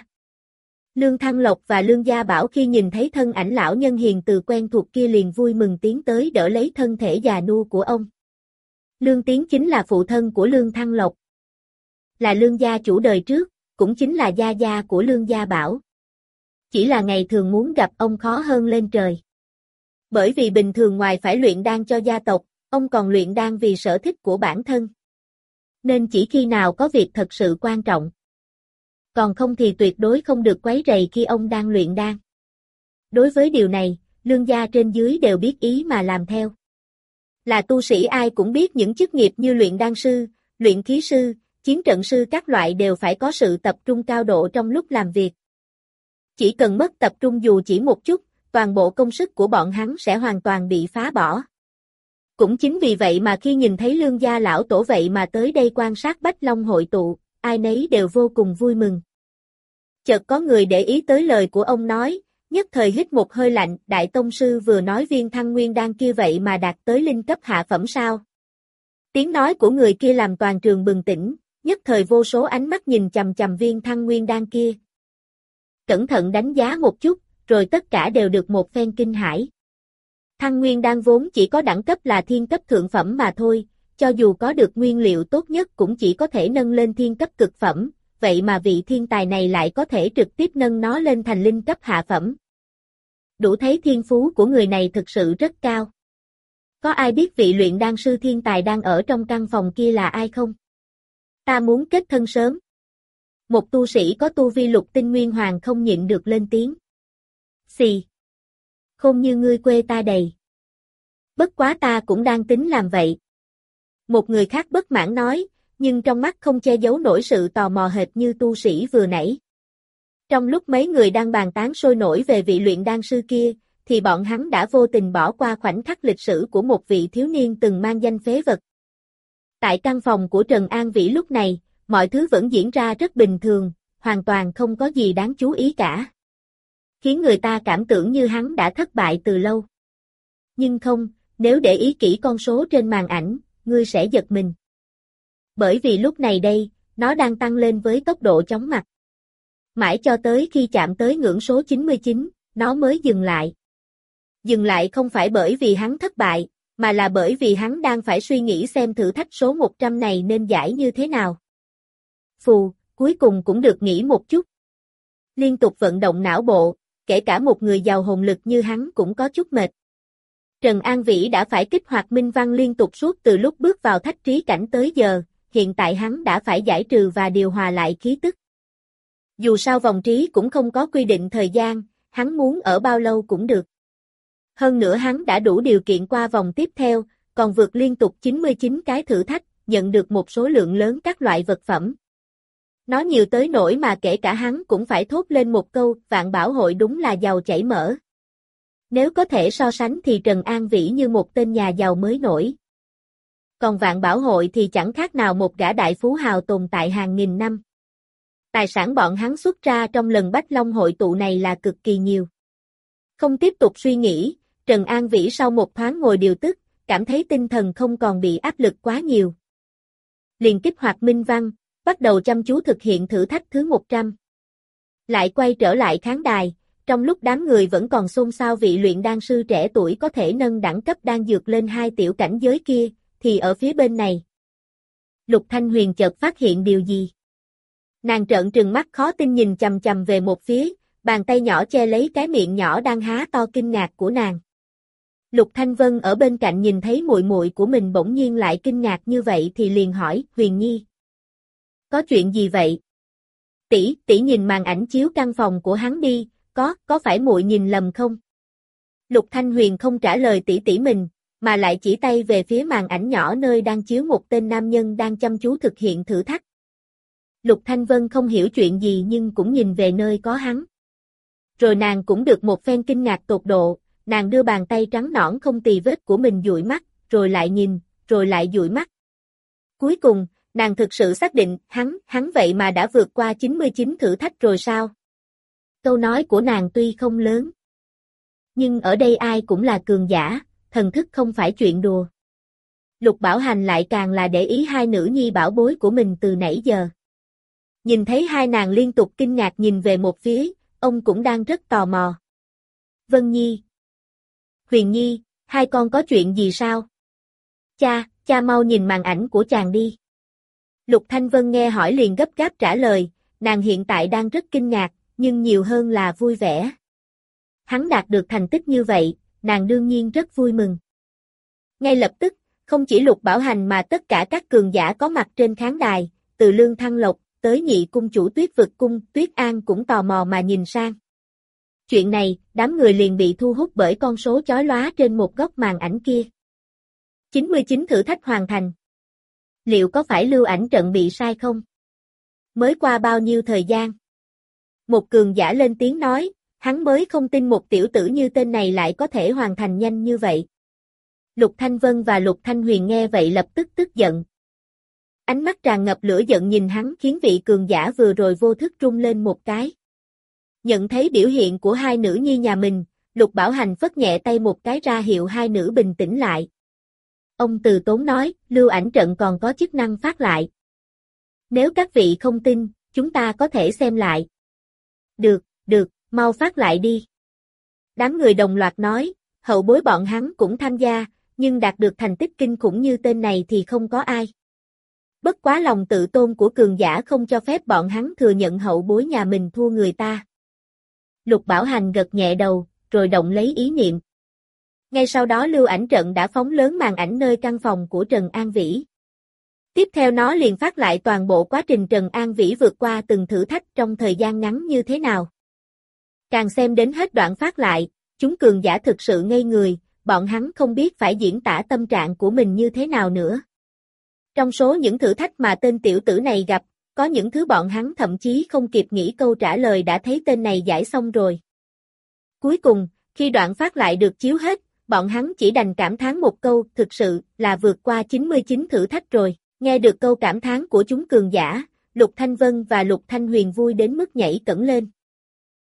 [SPEAKER 1] Lương Thăng Lộc và Lương Gia Bảo khi nhìn thấy thân ảnh lão nhân hiền từ quen thuộc kia liền vui mừng tiến tới đỡ lấy thân thể già nua của ông. Lương Tiến chính là phụ thân của Lương Thăng Lộc. Là Lương Gia chủ đời trước, cũng chính là Gia Gia của Lương Gia Bảo. Chỉ là ngày thường muốn gặp ông khó hơn lên trời. Bởi vì bình thường ngoài phải luyện đan cho gia tộc, ông còn luyện đan vì sở thích của bản thân. Nên chỉ khi nào có việc thật sự quan trọng. Còn không thì tuyệt đối không được quấy rầy khi ông đang luyện đan. Đối với điều này, lương gia trên dưới đều biết ý mà làm theo. Là tu sĩ ai cũng biết những chức nghiệp như luyện đan sư, luyện khí sư, chiến trận sư các loại đều phải có sự tập trung cao độ trong lúc làm việc. Chỉ cần mất tập trung dù chỉ một chút, toàn bộ công sức của bọn hắn sẽ hoàn toàn bị phá bỏ. Cũng chính vì vậy mà khi nhìn thấy lương gia lão tổ vậy mà tới đây quan sát Bách Long hội tụ, ai nấy đều vô cùng vui mừng. Chợt có người để ý tới lời của ông nói, nhất thời hít một hơi lạnh, Đại Tông Sư vừa nói viên thăng nguyên đang kia vậy mà đạt tới linh cấp hạ phẩm sao. Tiếng nói của người kia làm toàn trường bừng tỉnh, nhất thời vô số ánh mắt nhìn chầm chầm viên thăng nguyên đan kia. Cẩn thận đánh giá một chút, rồi tất cả đều được một phen kinh hải. Thăng nguyên đan vốn chỉ có đẳng cấp là thiên cấp thượng phẩm mà thôi, cho dù có được nguyên liệu tốt nhất cũng chỉ có thể nâng lên thiên cấp cực phẩm, vậy mà vị thiên tài này lại có thể trực tiếp nâng nó lên thành linh cấp hạ phẩm. Đủ thấy thiên phú của người này thực sự rất cao. Có ai biết vị luyện đan sư thiên tài đang ở trong căn phòng kia là ai không? Ta muốn kết thân sớm. Một tu sĩ có tu vi lục tinh nguyên hoàng không nhịn được lên tiếng. Xì. Không như ngươi quê ta đầy. Bất quá ta cũng đang tính làm vậy. Một người khác bất mãn nói, nhưng trong mắt không che giấu nổi sự tò mò hệt như tu sĩ vừa nãy. Trong lúc mấy người đang bàn tán sôi nổi về vị luyện đan sư kia, thì bọn hắn đã vô tình bỏ qua khoảnh khắc lịch sử của một vị thiếu niên từng mang danh phế vật. Tại căn phòng của Trần An Vĩ lúc này, mọi thứ vẫn diễn ra rất bình thường, hoàn toàn không có gì đáng chú ý cả. Khiến người ta cảm tưởng như hắn đã thất bại từ lâu. Nhưng không, nếu để ý kỹ con số trên màn ảnh, ngươi sẽ giật mình. Bởi vì lúc này đây, nó đang tăng lên với tốc độ chóng mặt. Mãi cho tới khi chạm tới ngưỡng số 99, nó mới dừng lại. Dừng lại không phải bởi vì hắn thất bại, mà là bởi vì hắn đang phải suy nghĩ xem thử thách số 100 này nên giải như thế nào. Phù, cuối cùng cũng được nghỉ một chút. Liên tục vận động não bộ, kể cả một người giàu hồn lực như hắn cũng có chút mệt. Trần An Vĩ đã phải kích hoạt minh văn liên tục suốt từ lúc bước vào thách trí cảnh tới giờ, hiện tại hắn đã phải giải trừ và điều hòa lại khí tức. Dù sao vòng trí cũng không có quy định thời gian, hắn muốn ở bao lâu cũng được. Hơn nữa hắn đã đủ điều kiện qua vòng tiếp theo, còn vượt liên tục 99 cái thử thách, nhận được một số lượng lớn các loại vật phẩm. Nó nhiều tới nỗi mà kể cả hắn cũng phải thốt lên một câu, vạn bảo hội đúng là giàu chảy mỡ. Nếu có thể so sánh thì Trần An Vĩ như một tên nhà giàu mới nổi. Còn vạn bảo hội thì chẳng khác nào một gã đại phú hào tồn tại hàng nghìn năm. Tài sản bọn hắn xuất ra trong lần Bách Long hội tụ này là cực kỳ nhiều. Không tiếp tục suy nghĩ, Trần An Vĩ sau một thoáng ngồi điều tức, cảm thấy tinh thần không còn bị áp lực quá nhiều. Liền kích hoạt minh văn, bắt đầu chăm chú thực hiện thử thách thứ 100. Lại quay trở lại khán đài, trong lúc đám người vẫn còn xôn xao vị luyện đan sư trẻ tuổi có thể nâng đẳng cấp đan dược lên hai tiểu cảnh giới kia, thì ở phía bên này. Lục Thanh Huyền chợt phát hiện điều gì? Nàng trợn trừng mắt khó tin nhìn chầm chầm về một phía, bàn tay nhỏ che lấy cái miệng nhỏ đang há to kinh ngạc của nàng. Lục Thanh Vân ở bên cạnh nhìn thấy muội muội của mình bỗng nhiên lại kinh ngạc như vậy thì liền hỏi, Huyền Nhi. Có chuyện gì vậy? Tỷ, tỷ nhìn màn ảnh chiếu căn phòng của hắn đi, có, có phải muội nhìn lầm không? Lục Thanh Huyền không trả lời tỷ tỷ mình, mà lại chỉ tay về phía màn ảnh nhỏ nơi đang chiếu một tên nam nhân đang chăm chú thực hiện thử thách. Lục Thanh Vân không hiểu chuyện gì nhưng cũng nhìn về nơi có hắn. Rồi nàng cũng được một phen kinh ngạc tột độ, nàng đưa bàn tay trắng nõn không tì vết của mình dụi mắt, rồi lại nhìn, rồi lại dụi mắt. Cuối cùng, nàng thực sự xác định, hắn, hắn vậy mà đã vượt qua 99 thử thách rồi sao? Câu nói của nàng tuy không lớn. Nhưng ở đây ai cũng là cường giả, thần thức không phải chuyện đùa. Lục Bảo Hành lại càng là để ý hai nữ nhi bảo bối của mình từ nãy giờ. Nhìn thấy hai nàng liên tục kinh ngạc nhìn về một phía, ông cũng đang rất tò mò. Vân Nhi. Huyền Nhi, hai con có chuyện gì sao? Cha, cha mau nhìn màn ảnh của chàng đi. Lục Thanh Vân nghe hỏi liền gấp gáp trả lời, nàng hiện tại đang rất kinh ngạc, nhưng nhiều hơn là vui vẻ. Hắn đạt được thành tích như vậy, nàng đương nhiên rất vui mừng. Ngay lập tức, không chỉ Lục Bảo Hành mà tất cả các cường giả có mặt trên khán đài, từ Lương Thăng Lộc, tới nhị cung chủ tuyết vực cung, tuyết an cũng tò mò mà nhìn sang. Chuyện này, đám người liền bị thu hút bởi con số chói lóa trên một góc màn ảnh kia. 99 thử thách hoàn thành. Liệu có phải lưu ảnh trận bị sai không? Mới qua bao nhiêu thời gian? Một cường giả lên tiếng nói, hắn mới không tin một tiểu tử như tên này lại có thể hoàn thành nhanh như vậy. Lục Thanh Vân và Lục Thanh Huyền nghe vậy lập tức tức giận. Ánh mắt tràn ngập lửa giận nhìn hắn khiến vị cường giả vừa rồi vô thức rung lên một cái. Nhận thấy biểu hiện của hai nữ nhi nhà mình, Lục Bảo Hành phất nhẹ tay một cái ra hiệu hai nữ bình tĩnh lại. Ông từ tốn nói, lưu ảnh trận còn có chức năng phát lại. Nếu các vị không tin, chúng ta có thể xem lại. Được, được, mau phát lại đi. Đám người đồng loạt nói, hậu bối bọn hắn cũng tham gia, nhưng đạt được thành tích kinh khủng như tên này thì không có ai. Bất quá lòng tự tôn của cường giả không cho phép bọn hắn thừa nhận hậu bối nhà mình thua người ta. Lục Bảo Hành gật nhẹ đầu, rồi động lấy ý niệm. Ngay sau đó lưu ảnh trận đã phóng lớn màn ảnh nơi căn phòng của Trần An Vĩ. Tiếp theo nó liền phát lại toàn bộ quá trình Trần An Vĩ vượt qua từng thử thách trong thời gian ngắn như thế nào. Càng xem đến hết đoạn phát lại, chúng cường giả thực sự ngây người, bọn hắn không biết phải diễn tả tâm trạng của mình như thế nào nữa. Trong số những thử thách mà tên tiểu tử này gặp, có những thứ bọn hắn thậm chí không kịp nghĩ câu trả lời đã thấy tên này giải xong rồi. Cuối cùng, khi đoạn phát lại được chiếu hết, bọn hắn chỉ đành cảm thán một câu, thực sự là vượt qua 99 thử thách rồi. Nghe được câu cảm thán của chúng cường giả, Lục Thanh Vân và Lục Thanh Huyền vui đến mức nhảy cẩn lên.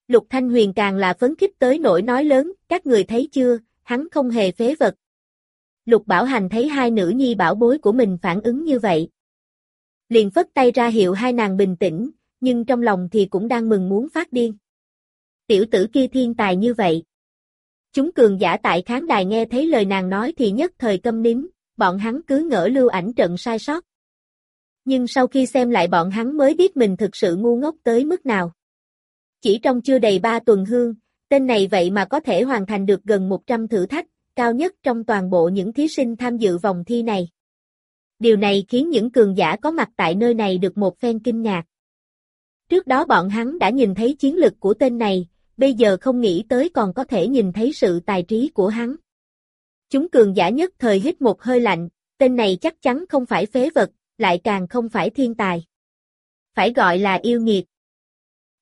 [SPEAKER 1] Lục Thanh Huyền càng là phấn khích tới nỗi nói lớn, các người thấy chưa, hắn không hề phế vật. Lục Bảo Hành thấy hai nữ nhi bảo bối của mình phản ứng như vậy. Liền phất tay ra hiệu hai nàng bình tĩnh, nhưng trong lòng thì cũng đang mừng muốn phát điên. Tiểu tử kia thiên tài như vậy. Chúng cường giả tại khán đài nghe thấy lời nàng nói thì nhất thời câm nín, bọn hắn cứ ngỡ lưu ảnh trận sai sót. Nhưng sau khi xem lại bọn hắn mới biết mình thực sự ngu ngốc tới mức nào. Chỉ trong chưa đầy ba tuần hương, tên này vậy mà có thể hoàn thành được gần 100 thử thách, cao nhất trong toàn bộ những thí sinh tham dự vòng thi này. Điều này khiến những cường giả có mặt tại nơi này được một phen kinh ngạc. Trước đó bọn hắn đã nhìn thấy chiến lực của tên này, bây giờ không nghĩ tới còn có thể nhìn thấy sự tài trí của hắn. Chúng cường giả nhất thời hít một hơi lạnh, tên này chắc chắn không phải phế vật, lại càng không phải thiên tài. Phải gọi là yêu nghiệt.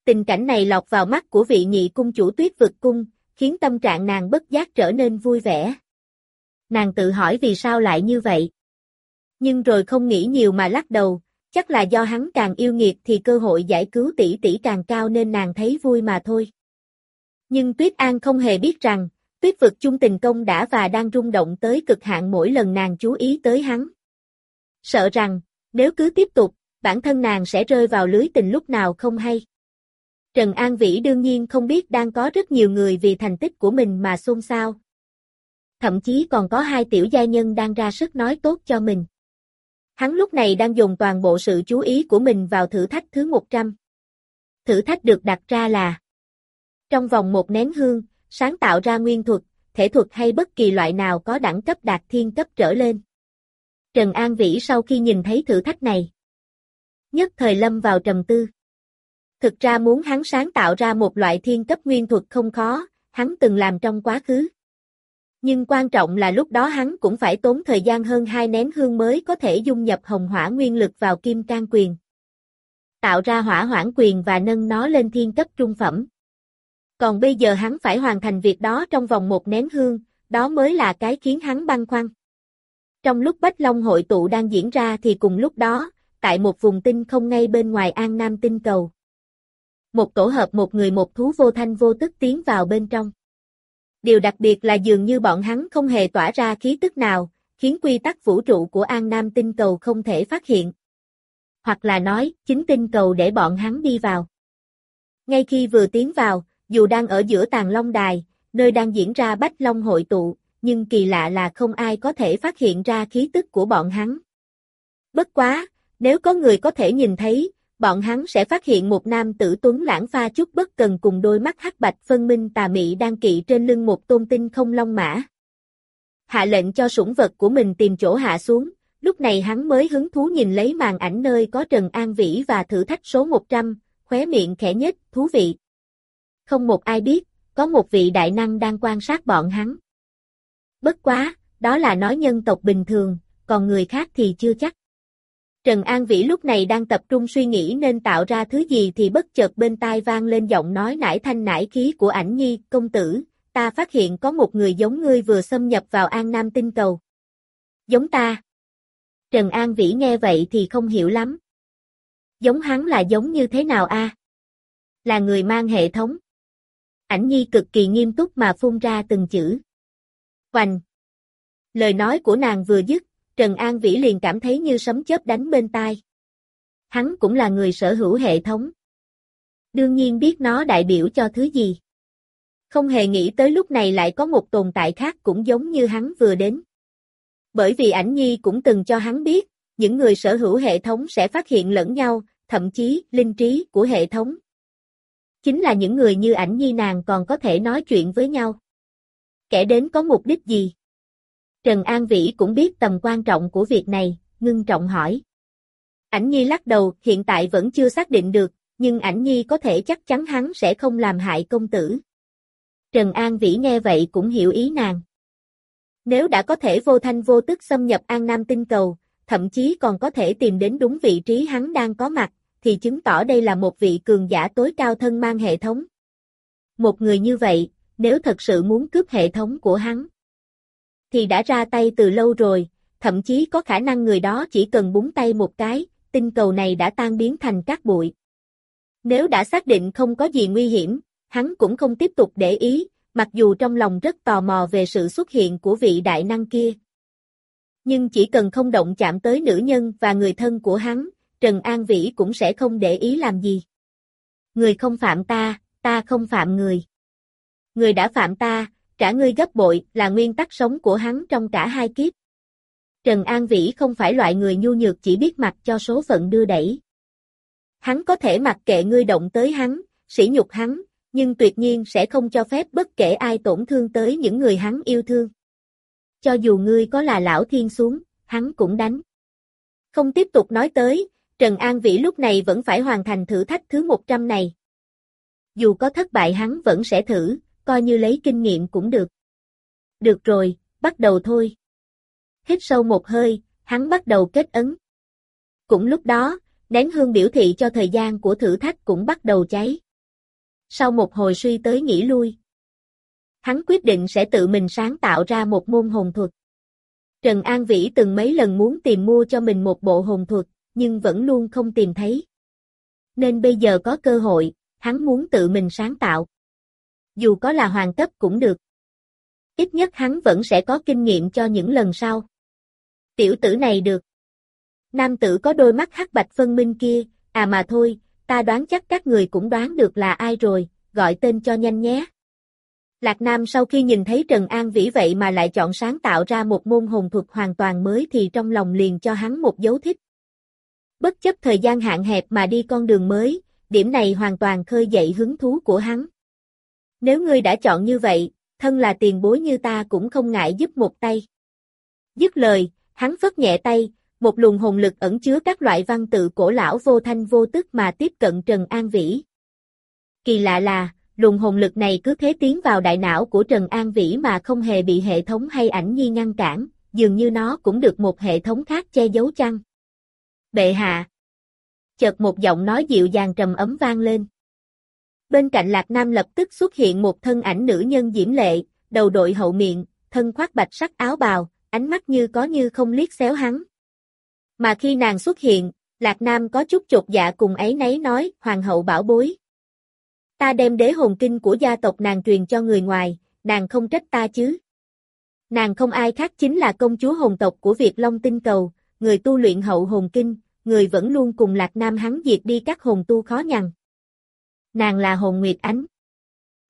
[SPEAKER 1] Tình cảnh này lọt vào mắt của vị nhị cung chủ tuyết vực cung, khiến tâm trạng nàng bất giác trở nên vui vẻ. Nàng tự hỏi vì sao lại như vậy. Nhưng rồi không nghĩ nhiều mà lắc đầu, chắc là do hắn càng yêu nghiệt thì cơ hội giải cứu tỷ tỷ càng cao nên nàng thấy vui mà thôi. Nhưng Tuyết An không hề biết rằng, tuyết vực chung tình công đã và đang rung động tới cực hạn mỗi lần nàng chú ý tới hắn. Sợ rằng, nếu cứ tiếp tục, bản thân nàng sẽ rơi vào lưới tình lúc nào không hay. Trần An Vĩ đương nhiên không biết đang có rất nhiều người vì thành tích của mình mà xôn xao. Thậm chí còn có hai tiểu gia nhân đang ra sức nói tốt cho mình. Hắn lúc này đang dùng toàn bộ sự chú ý của mình vào thử thách thứ 100. Thử thách được đặt ra là trong vòng một nén hương, sáng tạo ra nguyên thuật, thể thuật hay bất kỳ loại nào có đẳng cấp đạt thiên cấp trở lên. Trần An Vĩ sau khi nhìn thấy thử thách này, nhất thời lâm vào trầm tư. Thực ra muốn hắn sáng tạo ra một loại thiên cấp nguyên thuật không khó, hắn từng làm trong quá khứ. Nhưng quan trọng là lúc đó hắn cũng phải tốn thời gian hơn hai nén hương mới có thể dung nhập hồng hỏa nguyên lực vào kim can quyền. Tạo ra hỏa hoãn quyền và nâng nó lên thiên cấp trung phẩm. Còn bây giờ hắn phải hoàn thành việc đó trong vòng một nén hương, đó mới là cái khiến hắn băn khoăn. Trong lúc Bách Long hội tụ đang diễn ra thì cùng lúc đó, tại một vùng tinh không ngay bên ngoài An Nam tinh cầu. Một tổ hợp một người một thú vô thanh vô tức tiến vào bên trong. Điều đặc biệt là dường như bọn hắn không hề tỏa ra khí tức nào, khiến quy tắc vũ trụ của An Nam tinh cầu không thể phát hiện. Hoặc là nói, chính tinh cầu để bọn hắn đi vào. Ngay khi vừa tiến vào, dù đang ở giữa tàng long đài, nơi đang diễn ra bách long hội tụ, nhưng kỳ lạ là không ai có thể phát hiện ra khí tức của bọn hắn. Bất quá, nếu có người có thể nhìn thấy, bọn hắn sẽ phát hiện một nam tử tuấn lãng pha chút bất cần cùng đôi mắt hắc bạch phân minh tà mị đang kỵ trên lưng một tôn tinh không long mã. Hạ lệnh cho sủng vật của mình tìm chỗ hạ xuống, lúc này hắn mới hứng thú nhìn lấy màn ảnh nơi có Trần An Vĩ và thử thách số 100, khóe miệng khẽ nhất, thú vị. Không một ai biết, có một vị đại năng đang quan sát bọn hắn. Bất quá, đó là nói nhân tộc bình thường, còn người khác thì chưa chắc. Trần An Vĩ lúc này đang tập trung suy nghĩ nên tạo ra thứ gì thì bất chợt bên tai vang lên giọng nói nải thanh nải khí của ảnh nhi, công tử, ta phát hiện có một người giống ngươi vừa xâm nhập vào An Nam tinh cầu. Giống ta. Trần An Vĩ nghe vậy thì không hiểu lắm. Giống hắn là giống như thế nào a? Là người mang hệ thống. Ảnh nhi cực kỳ nghiêm túc mà phun ra từng chữ. Hoành. Lời nói của nàng vừa dứt, Trần An Vĩ liền cảm thấy như sấm chớp đánh bên tai. Hắn cũng là người sở hữu hệ thống. Đương nhiên biết nó đại biểu cho thứ gì. Không hề nghĩ tới lúc này lại có một tồn tại khác cũng giống như hắn vừa đến. Bởi vì ảnh nhi cũng từng cho hắn biết, những người sở hữu hệ thống sẽ phát hiện lẫn nhau, thậm chí linh trí của hệ thống. Chính là những người như ảnh nhi nàng còn có thể nói chuyện với nhau. Kẻ đến có mục đích gì? Trần An Vĩ cũng biết tầm quan trọng của việc này, ngưng trọng hỏi. Ảnh Nhi lắc đầu, hiện tại vẫn chưa xác định được, nhưng Ảnh Nhi có thể chắc chắn hắn sẽ không làm hại công tử. Trần An Vĩ nghe vậy cũng hiểu ý nàng. Nếu đã có thể vô thanh vô tức xâm nhập An Nam tinh cầu, thậm chí còn có thể tìm đến đúng vị trí hắn đang có mặt, thì chứng tỏ đây là một vị cường giả tối cao thân mang hệ thống. Một người như vậy, nếu thật sự muốn cướp hệ thống của hắn, thì đã ra tay từ lâu rồi, thậm chí có khả năng người đó chỉ cần búng tay một cái, tinh cầu này đã tan biến thành cát bụi. Nếu đã xác định không có gì nguy hiểm, hắn cũng không tiếp tục để ý, mặc dù trong lòng rất tò mò về sự xuất hiện của vị đại năng kia. Nhưng chỉ cần không động chạm tới nữ nhân và người thân của hắn, Trần An Vĩ cũng sẽ không để ý làm gì. Người không phạm ta, ta không phạm người. Người đã phạm ta, trả ngươi gấp bội là nguyên tắc sống của hắn trong cả hai kiếp. Trần An Vĩ không phải loại người nhu nhược chỉ biết mặc cho số phận đưa đẩy. Hắn có thể mặc kệ ngươi động tới hắn, sỉ nhục hắn, nhưng tuyệt nhiên sẽ không cho phép bất kể ai tổn thương tới những người hắn yêu thương. Cho dù ngươi có là lão thiên xuống, hắn cũng đánh. Không tiếp tục nói tới, Trần An Vĩ lúc này vẫn phải hoàn thành thử thách thứ 100 này. Dù có thất bại hắn vẫn sẽ thử, coi như lấy kinh nghiệm cũng được. Được rồi, bắt đầu thôi. Hít sâu một hơi, hắn bắt đầu kết ấn. Cũng lúc đó, nén hương biểu thị cho thời gian của thử thách cũng bắt đầu cháy. Sau một hồi suy tới nghĩ lui, hắn quyết định sẽ tự mình sáng tạo ra một môn hồn thuật. Trần An Vĩ từng mấy lần muốn tìm mua cho mình một bộ hồn thuật, nhưng vẫn luôn không tìm thấy. Nên bây giờ có cơ hội, hắn muốn tự mình sáng tạo dù có là hoàn cấp cũng được. Ít nhất hắn vẫn sẽ có kinh nghiệm cho những lần sau. Tiểu tử này được. Nam tử có đôi mắt hắc bạch phân minh kia, à mà thôi, ta đoán chắc các người cũng đoán được là ai rồi, gọi tên cho nhanh nhé. Lạc Nam sau khi nhìn thấy Trần An Vĩ vậy mà lại chọn sáng tạo ra một môn hồn thuật hoàn toàn mới thì trong lòng liền cho hắn một dấu thích. Bất chấp thời gian hạn hẹp mà đi con đường mới, điểm này hoàn toàn khơi dậy hứng thú của hắn. Nếu ngươi đã chọn như vậy, thân là tiền bối như ta cũng không ngại giúp một tay. Dứt lời, hắn phất nhẹ tay, một luồng hồn lực ẩn chứa các loại văn tự cổ lão vô thanh vô tức mà tiếp cận Trần An Vĩ. Kỳ lạ là, luồng hồn lực này cứ thế tiến vào đại não của Trần An Vĩ mà không hề bị hệ thống hay ảnh nhi ngăn cản, dường như nó cũng được một hệ thống khác che giấu chăng. Bệ hạ. Chợt một giọng nói dịu dàng trầm ấm vang lên. Bên cạnh Lạc Nam lập tức xuất hiện một thân ảnh nữ nhân diễm lệ, đầu đội hậu miệng, thân khoác bạch sắc áo bào, ánh mắt như có như không liếc xéo hắn. Mà khi nàng xuất hiện, Lạc Nam có chút chột dạ cùng ấy nấy nói, hoàng hậu bảo bối. Ta đem đế hồn kinh của gia tộc nàng truyền cho người ngoài, nàng không trách ta chứ. Nàng không ai khác chính là công chúa hồn tộc của Việt Long Tinh Cầu, người tu luyện hậu hồn kinh, người vẫn luôn cùng Lạc Nam hắn diệt đi các hồn tu khó nhằn. Nàng là hồn Nguyệt Ánh.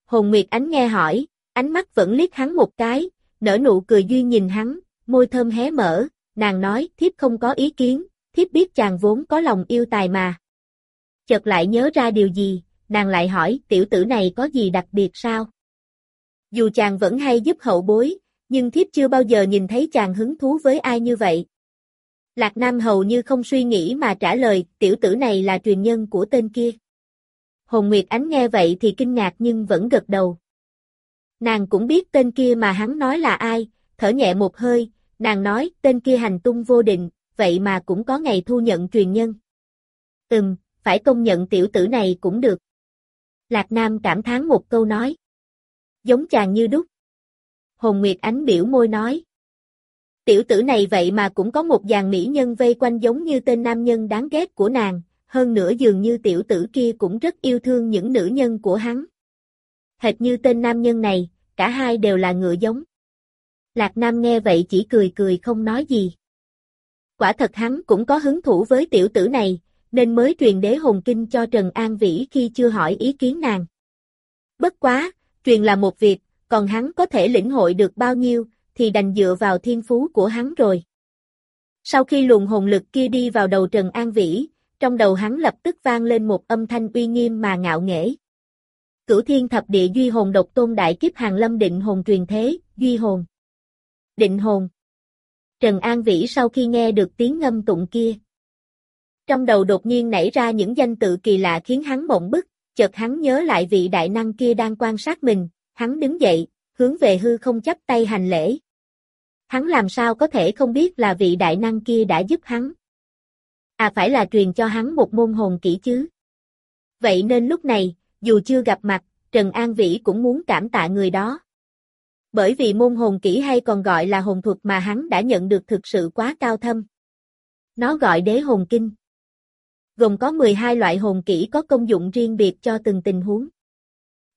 [SPEAKER 1] Hồn Nguyệt Ánh nghe hỏi, ánh mắt vẫn liếc hắn một cái, nở nụ cười duy nhìn hắn, môi thơm hé mở, nàng nói, thiếp không có ý kiến, thiếp biết chàng vốn có lòng yêu tài mà. Chợt lại nhớ ra điều gì, nàng lại hỏi, tiểu tử này có gì đặc biệt sao? Dù chàng vẫn hay giúp hậu bối, nhưng thiếp chưa bao giờ nhìn thấy chàng hứng thú với ai như vậy. Lạc Nam hầu như không suy nghĩ mà trả lời, tiểu tử này là truyền nhân của tên kia. Hồng Nguyệt Ánh nghe vậy thì kinh ngạc nhưng vẫn gật đầu. Nàng cũng biết tên kia mà hắn nói là ai, thở nhẹ một hơi, nàng nói tên kia hành tung vô định, vậy mà cũng có ngày thu nhận truyền nhân. Ừm, phải công nhận tiểu tử này cũng được. Lạc Nam cảm thán một câu nói. Giống chàng như đúc. Hồng Nguyệt Ánh biểu môi nói. Tiểu tử này vậy mà cũng có một dàn mỹ nhân vây quanh giống như tên nam nhân đáng ghét của nàng, hơn nữa dường như tiểu tử kia cũng rất yêu thương những nữ nhân của hắn. Hệt như tên nam nhân này, cả hai đều là ngựa giống. Lạc Nam nghe vậy chỉ cười cười không nói gì. Quả thật hắn cũng có hứng thủ với tiểu tử này, nên mới truyền đế hồn kinh cho Trần An Vĩ khi chưa hỏi ý kiến nàng. Bất quá, truyền là một việc, còn hắn có thể lĩnh hội được bao nhiêu, thì đành dựa vào thiên phú của hắn rồi. Sau khi luồng hồn lực kia đi vào đầu Trần An Vĩ, trong đầu hắn lập tức vang lên một âm thanh uy nghiêm mà ngạo nghễ. Cửu thiên thập địa duy hồn độc tôn đại kiếp hàng lâm định hồn truyền thế, duy hồn. Định hồn. Trần An Vĩ sau khi nghe được tiếng ngâm tụng kia. Trong đầu đột nhiên nảy ra những danh tự kỳ lạ khiến hắn mộng bức, chợt hắn nhớ lại vị đại năng kia đang quan sát mình, hắn đứng dậy, hướng về hư không chấp tay hành lễ. Hắn làm sao có thể không biết là vị đại năng kia đã giúp hắn. À phải là truyền cho hắn một môn hồn kỹ chứ. Vậy nên lúc này, dù chưa gặp mặt, Trần An Vĩ cũng muốn cảm tạ người đó. Bởi vì môn hồn kỹ hay còn gọi là hồn thuật mà hắn đã nhận được thực sự quá cao thâm. Nó gọi đế hồn kinh. Gồm có 12 loại hồn kỹ có công dụng riêng biệt cho từng tình huống.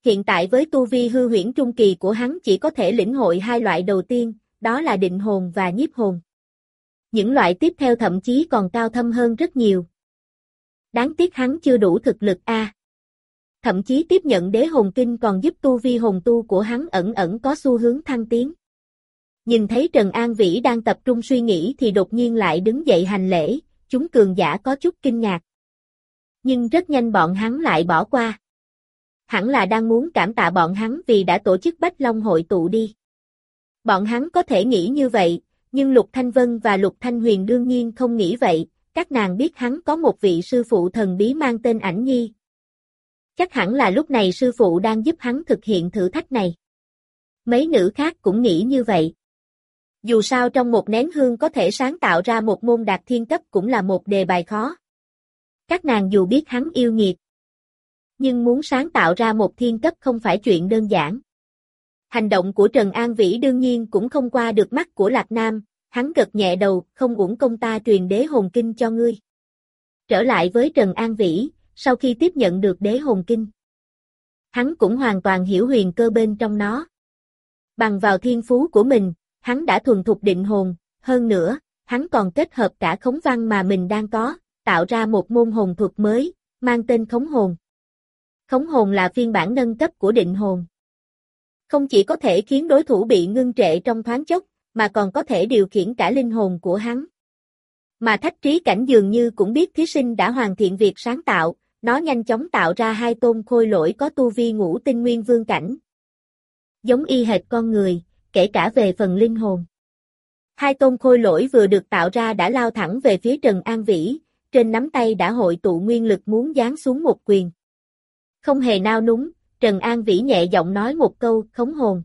[SPEAKER 1] Hiện tại với tu vi hư huyễn trung kỳ của hắn chỉ có thể lĩnh hội hai loại đầu tiên, đó là định hồn và nhiếp hồn. Những loại tiếp theo thậm chí còn cao thâm hơn rất nhiều. Đáng tiếc hắn chưa đủ thực lực A. Thậm chí tiếp nhận đế hồn kinh còn giúp tu vi hồn tu của hắn ẩn ẩn có xu hướng thăng tiến. Nhìn thấy Trần An Vĩ đang tập trung suy nghĩ thì đột nhiên lại đứng dậy hành lễ, chúng cường giả có chút kinh ngạc. Nhưng rất nhanh bọn hắn lại bỏ qua. Hẳn là đang muốn cảm tạ bọn hắn vì đã tổ chức Bách Long hội tụ đi. Bọn hắn có thể nghĩ như vậy, nhưng Lục Thanh Vân và Lục Thanh Huyền đương nhiên không nghĩ vậy, các nàng biết hắn có một vị sư phụ thần bí mang tên ảnh nhi. Chắc hẳn là lúc này sư phụ đang giúp hắn thực hiện thử thách này. Mấy nữ khác cũng nghĩ như vậy. Dù sao trong một nén hương có thể sáng tạo ra một môn đạt thiên cấp cũng là một đề bài khó. Các nàng dù biết hắn yêu nghiệt, nhưng muốn sáng tạo ra một thiên cấp không phải chuyện đơn giản. Hành động của Trần An Vĩ đương nhiên cũng không qua được mắt của Lạc Nam, hắn gật nhẹ đầu, không uổng công ta truyền đế hồn kinh cho ngươi. Trở lại với Trần An Vĩ, sau khi tiếp nhận được đế hồn kinh. Hắn cũng hoàn toàn hiểu huyền cơ bên trong nó. Bằng vào thiên phú của mình, hắn đã thuần thục định hồn, hơn nữa, hắn còn kết hợp cả khống văn mà mình đang có, tạo ra một môn hồn thuật mới, mang tên khống hồn. Khống hồn là phiên bản nâng cấp của định hồn. Không chỉ có thể khiến đối thủ bị ngưng trệ trong thoáng chốc, mà còn có thể điều khiển cả linh hồn của hắn. Mà thách trí cảnh dường như cũng biết thí sinh đã hoàn thiện việc sáng tạo, nó nhanh chóng tạo ra hai tôn khôi lỗi có tu vi ngũ tinh nguyên vương cảnh. Giống y hệt con người, kể cả về phần linh hồn. Hai tôn khôi lỗi vừa được tạo ra đã lao thẳng về phía Trần An Vĩ, trên nắm tay đã hội tụ nguyên lực muốn giáng xuống một quyền. Không hề nao núng, Trần An Vĩ nhẹ giọng nói một câu, khống hồn.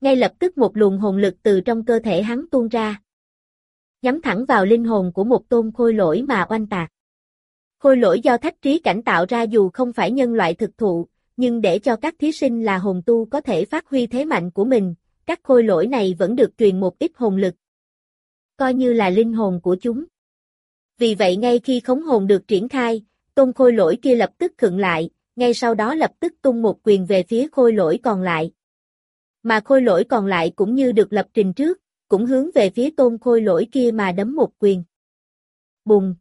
[SPEAKER 1] Ngay lập tức một luồng hồn lực từ trong cơ thể hắn tuôn ra. Nhắm thẳng vào linh hồn của một tôn khôi lỗi mà oanh tạc. Khôi lỗi do thách trí cảnh tạo ra dù không phải nhân loại thực thụ, nhưng để cho các thí sinh là hồn tu có thể phát huy thế mạnh của mình, các khôi lỗi này vẫn được truyền một ít hồn lực. Coi như là linh hồn của chúng. Vì vậy ngay khi khống hồn được triển khai, tôn khôi lỗi kia lập tức khựng lại, ngay sau đó lập tức tung một quyền về phía khôi lỗi còn lại. Mà khôi lỗi còn lại cũng như được lập trình trước, cũng hướng về phía tôn khôi lỗi kia mà đấm một quyền. Bùng!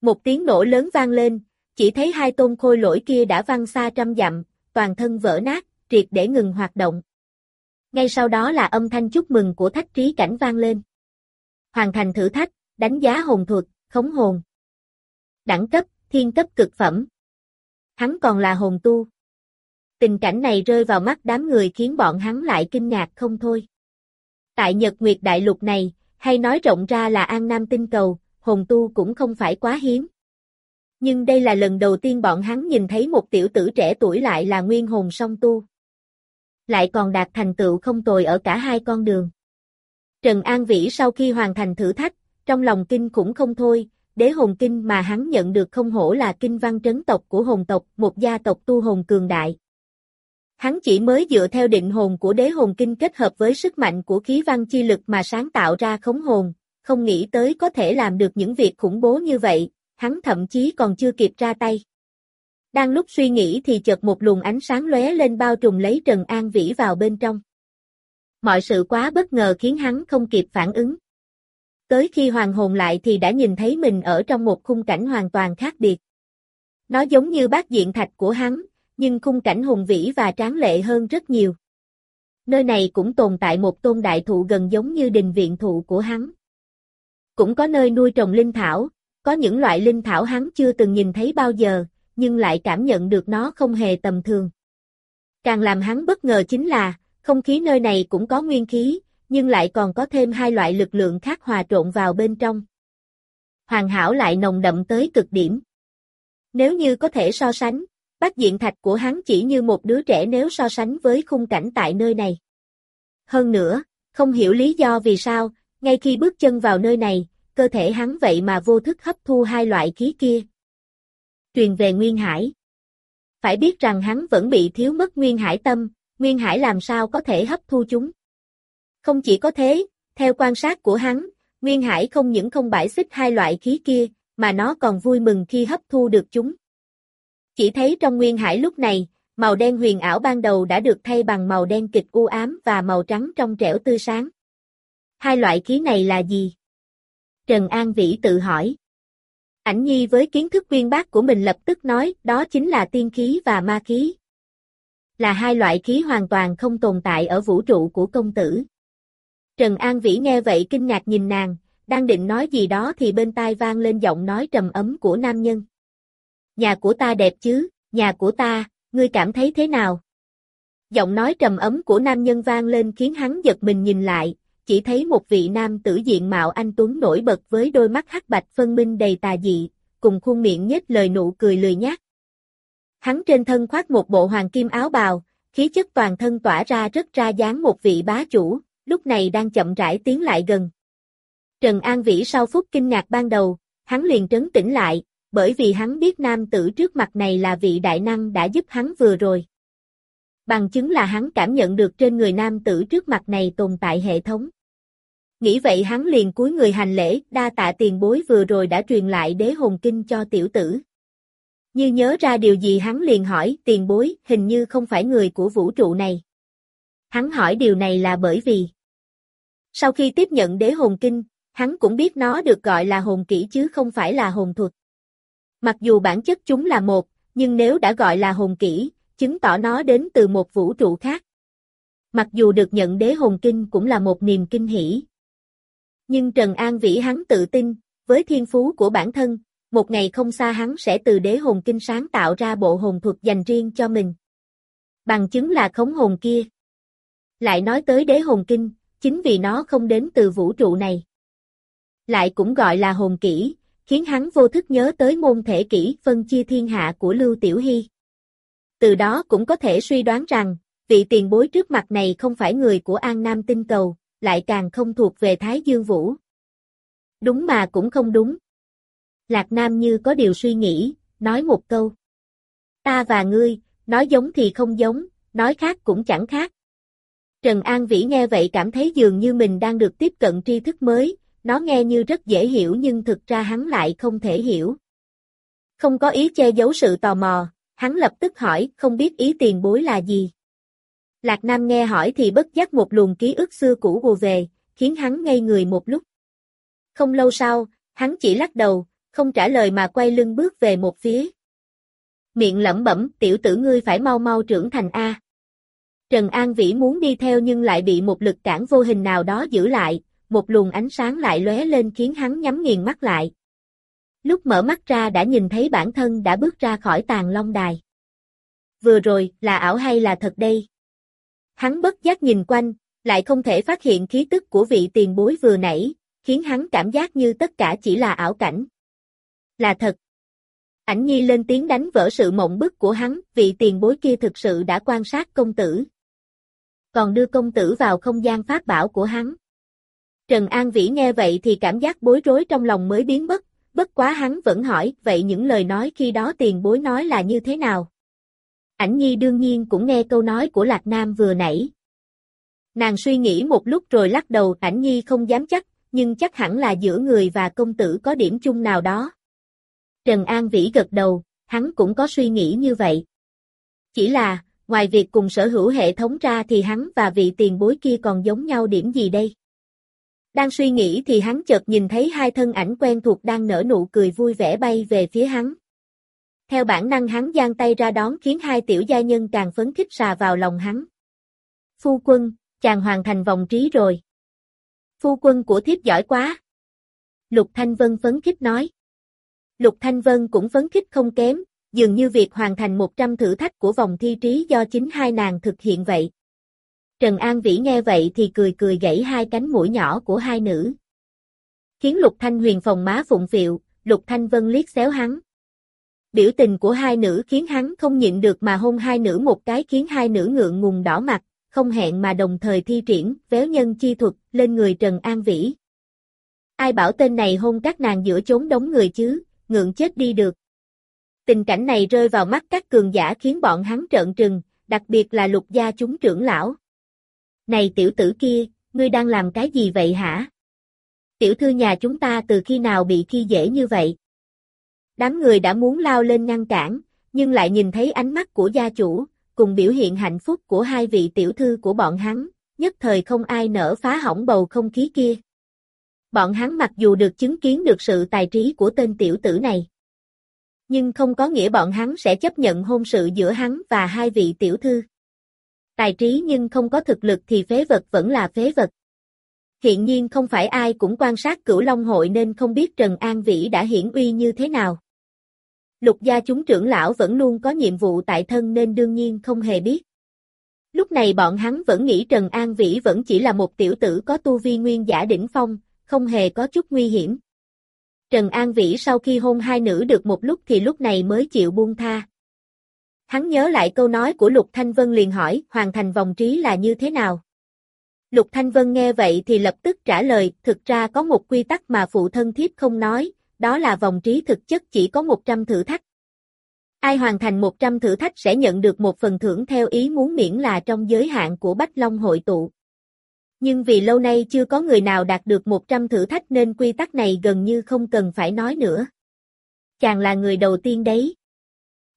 [SPEAKER 1] Một tiếng nổ lớn vang lên, chỉ thấy hai tôn khôi lỗi kia đã văng xa trăm dặm, toàn thân vỡ nát, triệt để ngừng hoạt động. Ngay sau đó là âm thanh chúc mừng của thách trí cảnh vang lên. Hoàn thành thử thách, đánh giá hồn thuật, khống hồn. Đẳng cấp, thiên cấp cực phẩm. Hắn còn là hồn tu. Tình cảnh này rơi vào mắt đám người khiến bọn hắn lại kinh ngạc không thôi. Tại Nhật Nguyệt Đại Lục này, hay nói rộng ra là An Nam Tinh Cầu, hồn tu cũng không phải quá hiếm. Nhưng đây là lần đầu tiên bọn hắn nhìn thấy một tiểu tử trẻ tuổi lại là nguyên hồn song tu. Lại còn đạt thành tựu không tồi ở cả hai con đường. Trần An Vĩ sau khi hoàn thành thử thách, trong lòng kinh cũng không thôi, đế hồn kinh mà hắn nhận được không hổ là kinh văn trấn tộc của hồn tộc, một gia tộc tu hồn cường đại. Hắn chỉ mới dựa theo định hồn của đế hồn kinh kết hợp với sức mạnh của khí văn chi lực mà sáng tạo ra khống hồn, không nghĩ tới có thể làm được những việc khủng bố như vậy, hắn thậm chí còn chưa kịp ra tay. Đang lúc suy nghĩ thì chợt một luồng ánh sáng lóe lên bao trùm lấy Trần An Vĩ vào bên trong. Mọi sự quá bất ngờ khiến hắn không kịp phản ứng. Tới khi hoàng hồn lại thì đã nhìn thấy mình ở trong một khung cảnh hoàn toàn khác biệt. Nó giống như bát diện thạch của hắn, nhưng khung cảnh hùng vĩ và tráng lệ hơn rất nhiều. Nơi này cũng tồn tại một tôn đại thụ gần giống như đình viện thụ của hắn. Cũng có nơi nuôi trồng linh thảo, có những loại linh thảo hắn chưa từng nhìn thấy bao giờ, nhưng lại cảm nhận được nó không hề tầm thường. Càng làm hắn bất ngờ chính là, không khí nơi này cũng có nguyên khí, nhưng lại còn có thêm hai loại lực lượng khác hòa trộn vào bên trong. Hoàn hảo lại nồng đậm tới cực điểm. Nếu như có thể so sánh, bác diện thạch của hắn chỉ như một đứa trẻ nếu so sánh với khung cảnh tại nơi này. Hơn nữa, không hiểu lý do vì sao, ngay khi bước chân vào nơi này, cơ thể hắn vậy mà vô thức hấp thu hai loại khí kia. Truyền về Nguyên Hải. Phải biết rằng hắn vẫn bị thiếu mất Nguyên Hải tâm, Nguyên Hải làm sao có thể hấp thu chúng. Không chỉ có thế, theo quan sát của hắn, Nguyên Hải không những không bãi xích hai loại khí kia, mà nó còn vui mừng khi hấp thu được chúng. Chỉ thấy trong Nguyên Hải lúc này, màu đen huyền ảo ban đầu đã được thay bằng màu đen kịch u ám và màu trắng trong trẻo tươi sáng. Hai loại khí này là gì? Trần An Vĩ tự hỏi. Ảnh nhi với kiến thức quyên bác của mình lập tức nói đó chính là tiên khí và ma khí. Là hai loại khí hoàn toàn không tồn tại ở vũ trụ của công tử. Trần An Vĩ nghe vậy kinh ngạc nhìn nàng, đang định nói gì đó thì bên tai vang lên giọng nói trầm ấm của nam nhân. Nhà của ta đẹp chứ, nhà của ta, ngươi cảm thấy thế nào? Giọng nói trầm ấm của nam nhân vang lên khiến hắn giật mình nhìn lại, chỉ thấy một vị nam tử diện mạo anh Tuấn nổi bật với đôi mắt hắc bạch phân minh đầy tà dị, cùng khuôn miệng nhếch lời nụ cười lười nhát. Hắn trên thân khoác một bộ hoàng kim áo bào, khí chất toàn thân tỏa ra rất ra dáng một vị bá chủ, lúc này đang chậm rãi tiến lại gần. Trần An Vĩ sau phút kinh ngạc ban đầu, hắn liền trấn tĩnh lại, bởi vì hắn biết nam tử trước mặt này là vị đại năng đã giúp hắn vừa rồi. Bằng chứng là hắn cảm nhận được trên người nam tử trước mặt này tồn tại hệ thống. Nghĩ vậy hắn liền cúi người hành lễ, đa tạ tiền bối vừa rồi đã truyền lại đế hồn kinh cho tiểu tử. Như nhớ ra điều gì hắn liền hỏi, tiền bối, hình như không phải người của vũ trụ này. Hắn hỏi điều này là bởi vì sau khi tiếp nhận đế hồn kinh, hắn cũng biết nó được gọi là hồn kỹ chứ không phải là hồn thuật. Mặc dù bản chất chúng là một, nhưng nếu đã gọi là hồn kỹ, chứng tỏ nó đến từ một vũ trụ khác. Mặc dù được nhận đế hồn kinh cũng là một niềm kinh hỷ. Nhưng Trần An Vĩ hắn tự tin, với thiên phú của bản thân, một ngày không xa hắn sẽ từ đế hồn kinh sáng tạo ra bộ hồn thuật dành riêng cho mình. Bằng chứng là khống hồn kia. Lại nói tới đế hồn kinh, chính vì nó không đến từ vũ trụ này. Lại cũng gọi là hồn kỹ, khiến hắn vô thức nhớ tới môn thể kỹ phân chia thiên hạ của Lưu Tiểu Hy. Từ đó cũng có thể suy đoán rằng, vị tiền bối trước mặt này không phải người của An Nam tinh cầu, lại càng không thuộc về Thái Dương Vũ. Đúng mà cũng không đúng. Lạc Nam như có điều suy nghĩ, nói một câu. Ta và ngươi, nói giống thì không giống, nói khác cũng chẳng khác. Trần An Vĩ nghe vậy cảm thấy dường như mình đang được tiếp cận tri thức mới, nó nghe như rất dễ hiểu nhưng thực ra hắn lại không thể hiểu. Không có ý che giấu sự tò mò, hắn lập tức hỏi không biết ý tiền bối là gì. Lạc Nam nghe hỏi thì bất giác một luồng ký ức xưa cũ vô về, khiến hắn ngây người một lúc. Không lâu sau, hắn chỉ lắc đầu, không trả lời mà quay lưng bước về một phía. Miệng lẩm bẩm, tiểu tử ngươi phải mau mau trưởng thành A. Trần An Vĩ muốn đi theo nhưng lại bị một lực cản vô hình nào đó giữ lại, một luồng ánh sáng lại lóe lên khiến hắn nhắm nghiền mắt lại. Lúc mở mắt ra đã nhìn thấy bản thân đã bước ra khỏi tàn long đài. Vừa rồi, là ảo hay là thật đây? Hắn bất giác nhìn quanh, lại không thể phát hiện khí tức của vị tiền bối vừa nãy, khiến hắn cảm giác như tất cả chỉ là ảo cảnh. Là thật. Ảnh nhi lên tiếng đánh vỡ sự mộng bức của hắn, vị tiền bối kia thực sự đã quan sát công tử. Còn đưa công tử vào không gian pháp bảo của hắn. Trần An Vĩ nghe vậy thì cảm giác bối rối trong lòng mới biến mất, bất quá hắn vẫn hỏi, vậy những lời nói khi đó tiền bối nói là như thế nào? Ảnh Nhi đương nhiên cũng nghe câu nói của Lạc Nam vừa nãy. Nàng suy nghĩ một lúc rồi lắc đầu, Ảnh Nhi không dám chắc, nhưng chắc hẳn là giữa người và công tử có điểm chung nào đó. Trần An Vĩ gật đầu, hắn cũng có suy nghĩ như vậy. Chỉ là, ngoài việc cùng sở hữu hệ thống ra thì hắn và vị tiền bối kia còn giống nhau điểm gì đây? Đang suy nghĩ thì hắn chợt nhìn thấy hai thân ảnh quen thuộc đang nở nụ cười vui vẻ bay về phía hắn. Theo bản năng hắn giang tay ra đón khiến hai tiểu gia nhân càng phấn khích xà vào lòng hắn. Phu quân, chàng hoàn thành vòng trí rồi. Phu quân của thiếp giỏi quá. Lục Thanh Vân phấn khích nói. Lục Thanh Vân cũng phấn khích không kém, dường như việc hoàn thành 100 thử thách của vòng thi trí do chính hai nàng thực hiện vậy. Trần An Vĩ nghe vậy thì cười cười gãy hai cánh mũi nhỏ của hai nữ. Khiến Lục Thanh Huyền phòng má phụng phịu, Lục Thanh Vân liếc xéo hắn. Biểu tình của hai nữ khiến hắn không nhịn được mà hôn hai nữ một cái khiến hai nữ ngượng ngùng đỏ mặt, không hẹn mà đồng thời thi triển, véo nhân chi thuật, lên người Trần An Vĩ. Ai bảo tên này hôn các nàng giữa chốn đống người chứ, ngượng chết đi được. Tình cảnh này rơi vào mắt các cường giả khiến bọn hắn trợn trừng, đặc biệt là lục gia chúng trưởng lão. Này tiểu tử kia, ngươi đang làm cái gì vậy hả? Tiểu thư nhà chúng ta từ khi nào bị khi dễ như vậy? Đám người đã muốn lao lên ngăn cản, nhưng lại nhìn thấy ánh mắt của gia chủ, cùng biểu hiện hạnh phúc của hai vị tiểu thư của bọn hắn, nhất thời không ai nỡ phá hỏng bầu không khí kia. Bọn hắn mặc dù được chứng kiến được sự tài trí của tên tiểu tử này, nhưng không có nghĩa bọn hắn sẽ chấp nhận hôn sự giữa hắn và hai vị tiểu thư. Tài trí nhưng không có thực lực thì phế vật vẫn là phế vật. Hiện nhiên không phải ai cũng quan sát cửu Long hội nên không biết Trần An Vĩ đã hiển uy như thế nào. Lục gia chúng trưởng lão vẫn luôn có nhiệm vụ tại thân nên đương nhiên không hề biết. Lúc này bọn hắn vẫn nghĩ Trần An Vĩ vẫn chỉ là một tiểu tử có tu vi nguyên giả đỉnh phong, không hề có chút nguy hiểm. Trần An Vĩ sau khi hôn hai nữ được một lúc thì lúc này mới chịu buông tha. Hắn nhớ lại câu nói của Lục Thanh Vân liền hỏi, hoàn thành vòng trí là như thế nào? Lục Thanh Vân nghe vậy thì lập tức trả lời, thực ra có một quy tắc mà phụ thân thiếp không nói, đó là vòng trí thực chất chỉ có 100 thử thách. Ai hoàn thành 100 thử thách sẽ nhận được một phần thưởng theo ý muốn miễn là trong giới hạn của Bách Long hội tụ. Nhưng vì lâu nay chưa có người nào đạt được 100 thử thách nên quy tắc này gần như không cần phải nói nữa. Chàng là người đầu tiên đấy.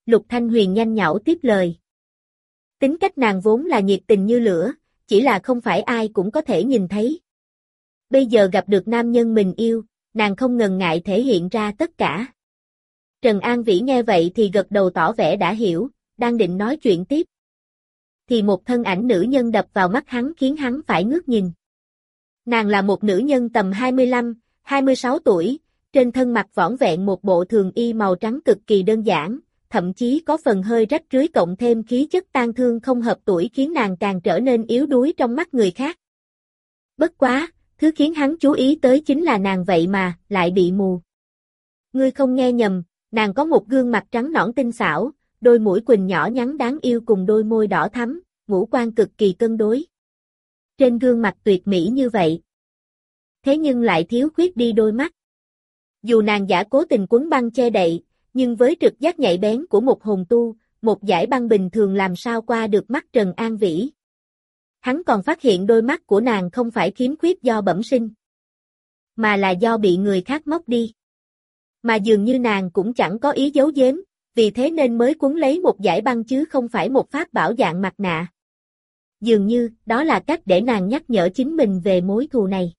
[SPEAKER 1] Lục Thanh Huyền nhanh nhảu tiếp lời. Tính cách nàng vốn là nhiệt tình như lửa, chỉ là không phải ai cũng có thể nhìn thấy. Bây giờ gặp được nam nhân mình yêu, nàng không ngần ngại thể hiện ra tất cả. Trần An Vĩ nghe vậy thì gật đầu tỏ vẻ đã hiểu, đang định nói chuyện tiếp. Thì một thân ảnh nữ nhân đập vào mắt hắn khiến hắn phải ngước nhìn. Nàng là một nữ nhân tầm 25, 26 tuổi, trên thân mặt võn vẹn một bộ thường y màu trắng cực kỳ đơn giản, thậm chí có phần hơi rách rưới cộng thêm khí chất tan thương không hợp tuổi khiến nàng càng trở nên yếu đuối trong mắt người khác. Bất quá, thứ khiến hắn chú ý tới chính là nàng vậy mà, lại bị mù. Ngươi không nghe nhầm, nàng có một gương mặt trắng nõn tinh xảo, đôi mũi quỳnh nhỏ nhắn đáng yêu cùng đôi môi đỏ thắm, ngũ quan cực kỳ cân đối. Trên gương mặt tuyệt mỹ như vậy. Thế nhưng lại thiếu khuyết đi đôi mắt. Dù nàng giả cố tình quấn băng che đậy, nhưng với trực giác nhạy bén của một hồn tu, một giải băng bình thường làm sao qua được mắt Trần An Vĩ. Hắn còn phát hiện đôi mắt của nàng không phải khiếm khuyết do bẩm sinh, mà là do bị người khác móc đi. Mà dường như nàng cũng chẳng có ý giấu giếm, vì thế nên mới cuốn lấy một giải băng chứ không phải một pháp bảo dạng mặt nạ. Dường như, đó là cách để nàng nhắc nhở chính mình về mối thù này.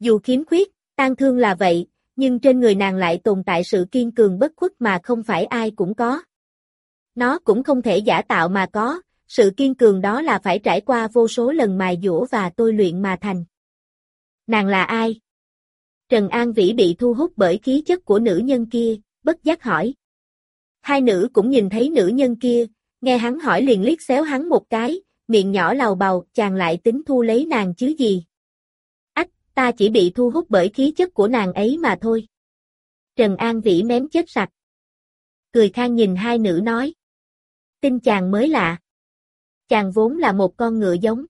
[SPEAKER 1] Dù khiếm khuyết, tan thương là vậy, nhưng trên người nàng lại tồn tại sự kiên cường bất khuất mà không phải ai cũng có. Nó cũng không thể giả tạo mà có, sự kiên cường đó là phải trải qua vô số lần mài dũa và tôi luyện mà thành. Nàng là ai? Trần An Vĩ bị thu hút bởi khí chất của nữ nhân kia, bất giác hỏi. Hai nữ cũng nhìn thấy nữ nhân kia, nghe hắn hỏi liền liếc xéo hắn một cái, miệng nhỏ lào bầu, chàng lại tính thu lấy nàng chứ gì ta chỉ bị thu hút bởi khí chất của nàng ấy mà thôi. Trần An Vĩ mém chết sạch. Cười khang nhìn hai nữ nói. Tin chàng mới lạ. Chàng vốn là một con ngựa giống.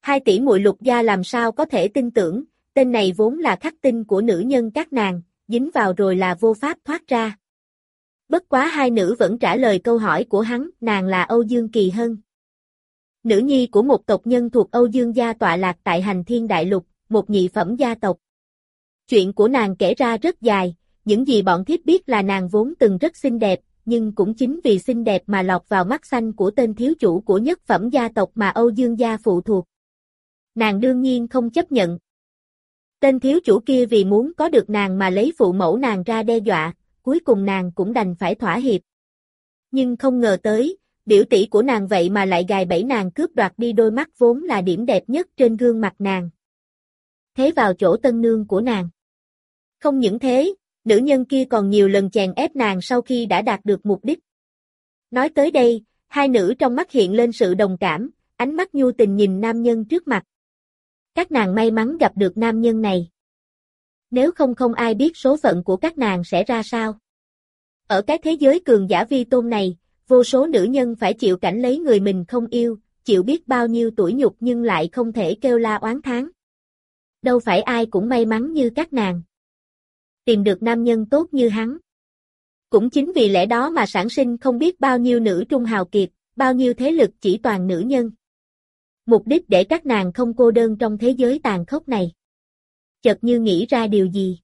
[SPEAKER 1] Hai tỷ muội lục gia làm sao có thể tin tưởng, tên này vốn là khắc tinh của nữ nhân các nàng, dính vào rồi là vô pháp thoát ra. Bất quá hai nữ vẫn trả lời câu hỏi của hắn, nàng là Âu Dương Kỳ Hân. Nữ nhi của một tộc nhân thuộc Âu Dương gia tọa lạc tại hành thiên đại lục, một nhị phẩm gia tộc. Chuyện của nàng kể ra rất dài, những gì bọn thiếp biết là nàng vốn từng rất xinh đẹp, nhưng cũng chính vì xinh đẹp mà lọt vào mắt xanh của tên thiếu chủ của nhất phẩm gia tộc mà Âu Dương gia phụ thuộc. Nàng đương nhiên không chấp nhận. Tên thiếu chủ kia vì muốn có được nàng mà lấy phụ mẫu nàng ra đe dọa, cuối cùng nàng cũng đành phải thỏa hiệp. Nhưng không ngờ tới, biểu tỷ của nàng vậy mà lại gài bẫy nàng cướp đoạt đi đôi mắt vốn là điểm đẹp nhất trên gương mặt nàng thế vào chỗ tân nương của nàng. Không những thế, nữ nhân kia còn nhiều lần chèn ép nàng sau khi đã đạt được mục đích. Nói tới đây, hai nữ trong mắt hiện lên sự đồng cảm, ánh mắt nhu tình nhìn nam nhân trước mặt. Các nàng may mắn gặp được nam nhân này. Nếu không không ai biết số phận của các nàng sẽ ra sao. Ở cái thế giới cường giả vi tôn này, vô số nữ nhân phải chịu cảnh lấy người mình không yêu, chịu biết bao nhiêu tuổi nhục nhưng lại không thể kêu la oán tháng đâu phải ai cũng may mắn như các nàng. Tìm được nam nhân tốt như hắn. Cũng chính vì lẽ đó mà sản sinh không biết bao nhiêu nữ trung hào kiệt, bao nhiêu thế lực chỉ toàn nữ nhân. Mục đích để các nàng không cô đơn trong thế giới tàn khốc này. Chợt như nghĩ ra điều gì.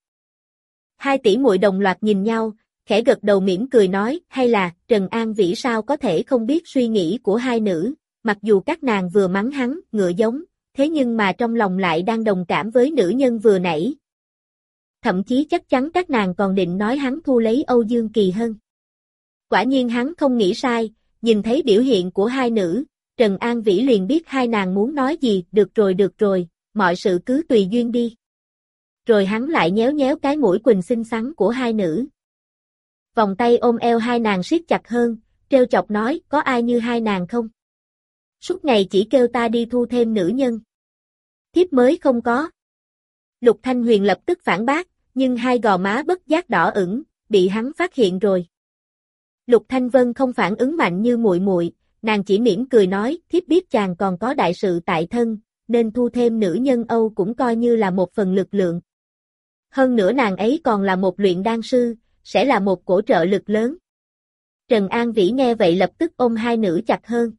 [SPEAKER 1] Hai tỷ muội đồng loạt nhìn nhau, khẽ gật đầu mỉm cười nói, hay là, Trần An Vĩ sao có thể không biết suy nghĩ của hai nữ, mặc dù các nàng vừa mắng hắn, ngựa giống, thế nhưng mà trong lòng lại đang đồng cảm với nữ nhân vừa nãy. Thậm chí chắc chắn các nàng còn định nói hắn thu lấy Âu Dương Kỳ hơn. Quả nhiên hắn không nghĩ sai, nhìn thấy biểu hiện của hai nữ, Trần An Vĩ liền biết hai nàng muốn nói gì, được rồi được rồi, mọi sự cứ tùy duyên đi. Rồi hắn lại nhéo nhéo cái mũi quỳnh xinh xắn của hai nữ. Vòng tay ôm eo hai nàng siết chặt hơn, treo chọc nói, có ai như hai nàng không? Suốt ngày chỉ kêu ta đi thu thêm nữ nhân thiếp mới không có. Lục Thanh Huyền lập tức phản bác, nhưng hai gò má bất giác đỏ ửng, bị hắn phát hiện rồi. Lục Thanh Vân không phản ứng mạnh như muội muội, nàng chỉ mỉm cười nói, thiếp biết chàng còn có đại sự tại thân, nên thu thêm nữ nhân Âu cũng coi như là một phần lực lượng. Hơn nữa nàng ấy còn là một luyện đan sư, sẽ là một cổ trợ lực lớn. Trần An Vĩ nghe vậy lập tức ôm hai nữ chặt hơn.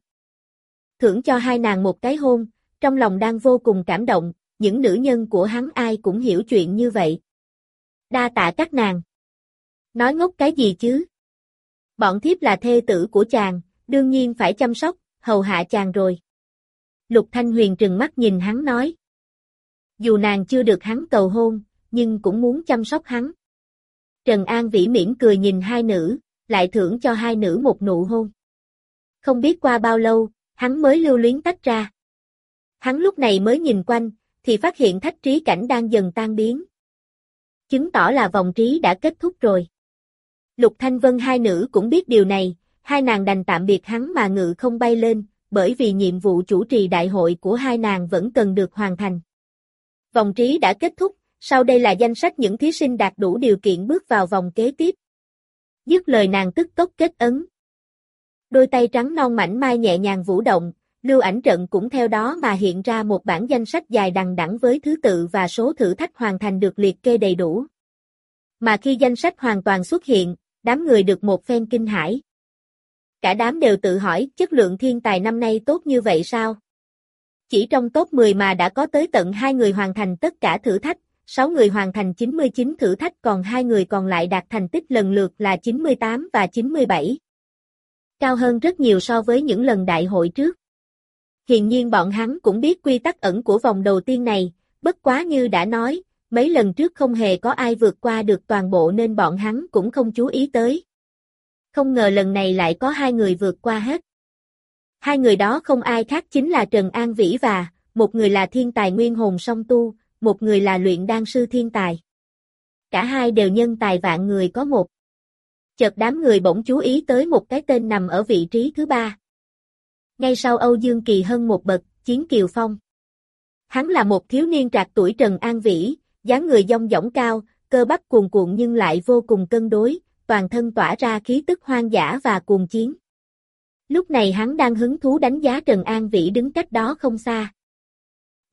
[SPEAKER 1] Thưởng cho hai nàng một cái hôn, trong lòng đang vô cùng cảm động, những nữ nhân của hắn ai cũng hiểu chuyện như vậy. Đa tạ các nàng. Nói ngốc cái gì chứ? Bọn thiếp là thê tử của chàng, đương nhiên phải chăm sóc, hầu hạ chàng rồi. Lục Thanh Huyền trừng mắt nhìn hắn nói. Dù nàng chưa được hắn cầu hôn, nhưng cũng muốn chăm sóc hắn. Trần An Vĩ mỉm cười nhìn hai nữ, lại thưởng cho hai nữ một nụ hôn. Không biết qua bao lâu, hắn mới lưu luyến tách ra. Hắn lúc này mới nhìn quanh, thì phát hiện thách trí cảnh đang dần tan biến. Chứng tỏ là vòng trí đã kết thúc rồi. Lục Thanh Vân hai nữ cũng biết điều này, hai nàng đành tạm biệt hắn mà ngự không bay lên, bởi vì nhiệm vụ chủ trì đại hội của hai nàng vẫn cần được hoàn thành. Vòng trí đã kết thúc, sau đây là danh sách những thí sinh đạt đủ điều kiện bước vào vòng kế tiếp. Dứt lời nàng tức tốc kết ấn. Đôi tay trắng non mảnh mai nhẹ nhàng vũ động, lưu ảnh trận cũng theo đó mà hiện ra một bản danh sách dài đằng đẵng với thứ tự và số thử thách hoàn thành được liệt kê đầy đủ. Mà khi danh sách hoàn toàn xuất hiện, đám người được một phen kinh hãi. Cả đám đều tự hỏi chất lượng thiên tài năm nay tốt như vậy sao? Chỉ trong top 10 mà đã có tới tận hai người hoàn thành tất cả thử thách, 6 người hoàn thành 99 thử thách còn hai người còn lại đạt thành tích lần lượt là 98 và 97. Cao hơn rất nhiều so với những lần đại hội trước. Hiển nhiên bọn hắn cũng biết quy tắc ẩn của vòng đầu tiên này, bất quá như đã nói, mấy lần trước không hề có ai vượt qua được toàn bộ nên bọn hắn cũng không chú ý tới. Không ngờ lần này lại có hai người vượt qua hết. Hai người đó không ai khác chính là Trần An Vĩ và, một người là thiên tài nguyên hồn song tu, một người là luyện đan sư thiên tài. Cả hai đều nhân tài vạn người có một. Chợt đám người bỗng chú ý tới một cái tên nằm ở vị trí thứ ba. Ngay sau Âu Dương Kỳ Hân một bậc, Chiến Kiều Phong. Hắn là một thiếu niên trạc tuổi Trần An Vĩ, dáng người dông dỏng cao, cơ bắp cuồn cuộn nhưng lại vô cùng cân đối, toàn thân tỏa ra khí tức hoang dã và cuồng chiến. Lúc này hắn đang hứng thú đánh giá Trần An Vĩ đứng cách đó không xa.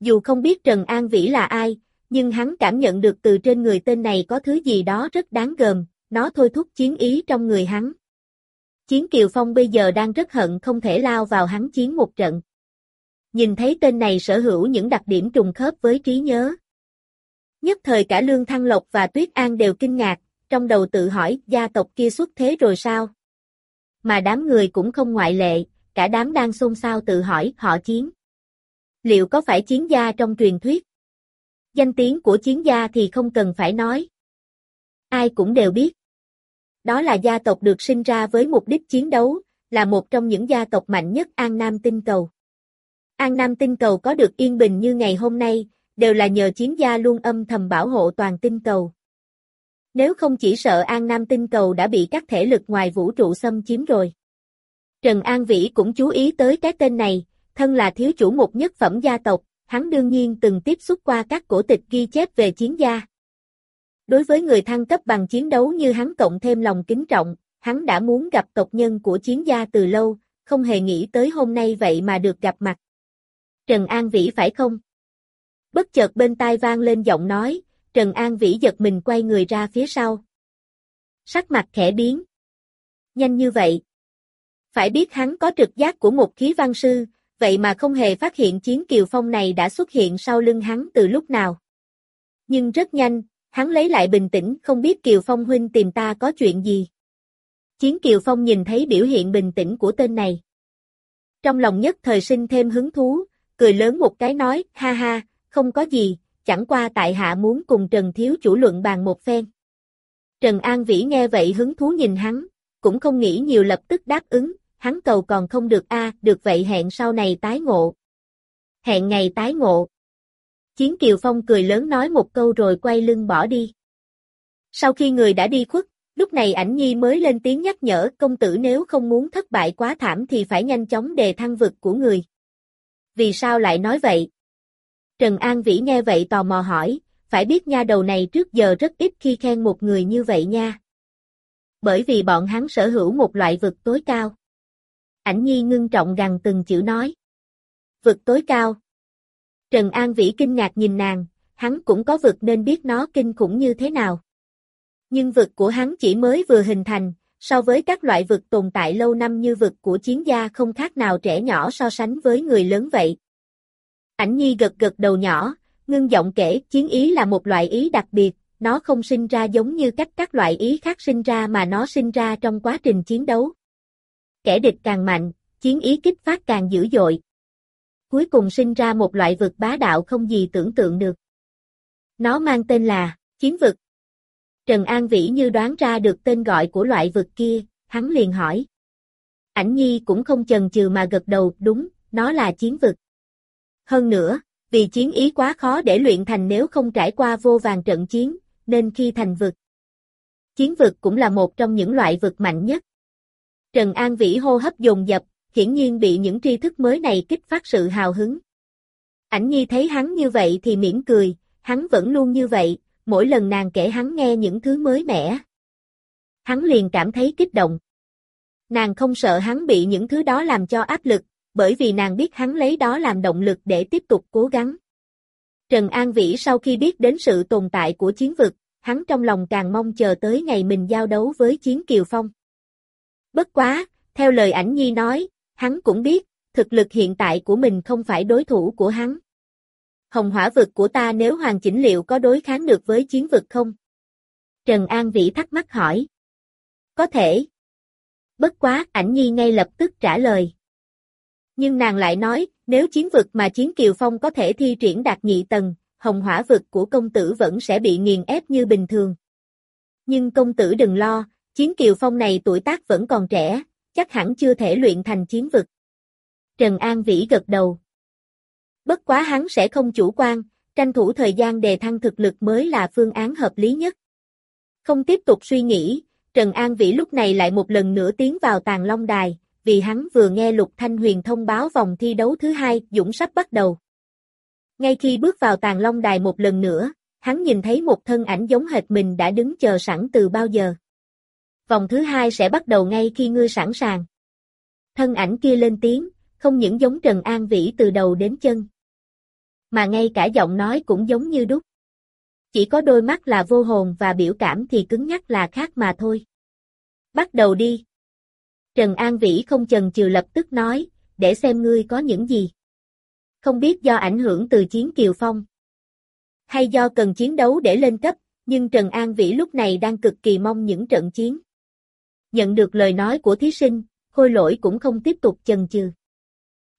[SPEAKER 1] Dù không biết Trần An Vĩ là ai, nhưng hắn cảm nhận được từ trên người tên này có thứ gì đó rất đáng gờm, nó thôi thúc chiến ý trong người hắn. Chiến Kiều Phong bây giờ đang rất hận không thể lao vào hắn chiến một trận. Nhìn thấy tên này sở hữu những đặc điểm trùng khớp với trí nhớ. Nhất thời cả Lương Thăng Lộc và Tuyết An đều kinh ngạc, trong đầu tự hỏi gia tộc kia xuất thế rồi sao? Mà đám người cũng không ngoại lệ, cả đám đang xôn xao tự hỏi họ chiến. Liệu có phải chiến gia trong truyền thuyết? Danh tiếng của chiến gia thì không cần phải nói. Ai cũng đều biết. Đó là gia tộc được sinh ra với mục đích chiến đấu, là một trong những gia tộc mạnh nhất An Nam Tinh Cầu. An Nam Tinh Cầu có được yên bình như ngày hôm nay, đều là nhờ chiến gia luôn âm thầm bảo hộ toàn tinh cầu. Nếu không chỉ sợ An Nam tinh cầu đã bị các thể lực ngoài vũ trụ xâm chiếm rồi. Trần An Vĩ cũng chú ý tới cái tên này, thân là thiếu chủ một nhất phẩm gia tộc, hắn đương nhiên từng tiếp xúc qua các cổ tịch ghi chép về chiến gia. Đối với người thăng cấp bằng chiến đấu như hắn cộng thêm lòng kính trọng, hắn đã muốn gặp tộc nhân của chiến gia từ lâu, không hề nghĩ tới hôm nay vậy mà được gặp mặt. Trần An Vĩ phải không? Bất chợt bên tai vang lên giọng nói, Trần An Vĩ giật mình quay người ra phía sau. Sắc mặt khẽ biến. Nhanh như vậy. Phải biết hắn có trực giác của một khí văn sư, vậy mà không hề phát hiện chiến kiều phong này đã xuất hiện sau lưng hắn từ lúc nào. Nhưng rất nhanh, hắn lấy lại bình tĩnh không biết Kiều Phong huynh tìm ta có chuyện gì. Chiến Kiều Phong nhìn thấy biểu hiện bình tĩnh của tên này. Trong lòng nhất thời sinh thêm hứng thú, cười lớn một cái nói, ha ha, không có gì, chẳng qua tại hạ muốn cùng Trần Thiếu chủ luận bàn một phen. Trần An Vĩ nghe vậy hứng thú nhìn hắn, cũng không nghĩ nhiều lập tức đáp ứng, hắn cầu còn không được a, được vậy hẹn sau này tái ngộ. Hẹn ngày tái ngộ. Chiến Kiều Phong cười lớn nói một câu rồi quay lưng bỏ đi. Sau khi người đã đi khuất, lúc này ảnh nhi mới lên tiếng nhắc nhở công tử nếu không muốn thất bại quá thảm thì phải nhanh chóng đề thăng vực của người. Vì sao lại nói vậy? Trần An Vĩ nghe vậy tò mò hỏi, phải biết nha đầu này trước giờ rất ít khi khen một người như vậy nha. Bởi vì bọn hắn sở hữu một loại vực tối cao. Ảnh nhi ngưng trọng gằn từng chữ nói. Vực tối cao. Trần An Vĩ kinh ngạc nhìn nàng, hắn cũng có vực nên biết nó kinh khủng như thế nào. Nhưng vực của hắn chỉ mới vừa hình thành, so với các loại vực tồn tại lâu năm như vực của chiến gia không khác nào trẻ nhỏ so sánh với người lớn vậy. Ảnh nhi gật gật đầu nhỏ, ngưng giọng kể chiến ý là một loại ý đặc biệt, nó không sinh ra giống như cách các loại ý khác sinh ra mà nó sinh ra trong quá trình chiến đấu. Kẻ địch càng mạnh, chiến ý kích phát càng dữ dội. Cuối cùng sinh ra một loại vực bá đạo không gì tưởng tượng được. Nó mang tên là Chiến vực. Trần An Vĩ như đoán ra được tên gọi của loại vực kia, hắn liền hỏi. Ảnh Nhi cũng không chần chừ mà gật đầu, đúng, nó là chiến vực. Hơn nữa, vì chiến ý quá khó để luyện thành nếu không trải qua vô vàng trận chiến, nên khi thành vực. Chiến vực cũng là một trong những loại vực mạnh nhất. Trần An Vĩ hô hấp dồn dập, hiển nhiên bị những tri thức mới này kích phát sự hào hứng. Ảnh Nhi thấy hắn như vậy thì mỉm cười, hắn vẫn luôn như vậy, mỗi lần nàng kể hắn nghe những thứ mới mẻ. Hắn liền cảm thấy kích động. Nàng không sợ hắn bị những thứ đó làm cho áp lực, bởi vì nàng biết hắn lấy đó làm động lực để tiếp tục cố gắng. Trần An Vĩ sau khi biết đến sự tồn tại của chiến vực, hắn trong lòng càng mong chờ tới ngày mình giao đấu với chiến Kiều Phong. Bất quá, theo lời ảnh nhi nói, hắn cũng biết, thực lực hiện tại của mình không phải đối thủ của hắn. Hồng hỏa vực của ta nếu hoàn chỉnh liệu có đối kháng được với chiến vực không? Trần An Vĩ thắc mắc hỏi. Có thể. Bất quá, ảnh nhi ngay lập tức trả lời. Nhưng nàng lại nói, nếu chiến vực mà chiến kiều phong có thể thi triển đạt nhị tầng, hồng hỏa vực của công tử vẫn sẽ bị nghiền ép như bình thường. Nhưng công tử đừng lo, chiến kiều phong này tuổi tác vẫn còn trẻ, chắc hẳn chưa thể luyện thành chiến vực. Trần An Vĩ gật đầu. Bất quá hắn sẽ không chủ quan, tranh thủ thời gian đề thăng thực lực mới là phương án hợp lý nhất. Không tiếp tục suy nghĩ, Trần An Vĩ lúc này lại một lần nữa tiến vào tàng long đài, vì hắn vừa nghe Lục Thanh Huyền thông báo vòng thi đấu thứ hai, Dũng sắp bắt đầu. Ngay khi bước vào tàng long đài một lần nữa, hắn nhìn thấy một thân ảnh giống hệt mình đã đứng chờ sẵn từ bao giờ. Vòng thứ hai sẽ bắt đầu ngay khi ngươi sẵn sàng. Thân ảnh kia lên tiếng, không những giống Trần An Vĩ từ đầu đến chân. Mà ngay cả giọng nói cũng giống như đúc. Chỉ có đôi mắt là vô hồn và biểu cảm thì cứng nhắc là khác mà thôi. Bắt đầu đi. Trần An Vĩ không chần chừ lập tức nói, để xem ngươi có những gì. Không biết do ảnh hưởng từ chiến Kiều Phong, hay do cần chiến đấu để lên cấp, nhưng Trần An Vĩ lúc này đang cực kỳ mong những trận chiến. Nhận được lời nói của thí sinh, khôi lỗi cũng không tiếp tục chần chừ.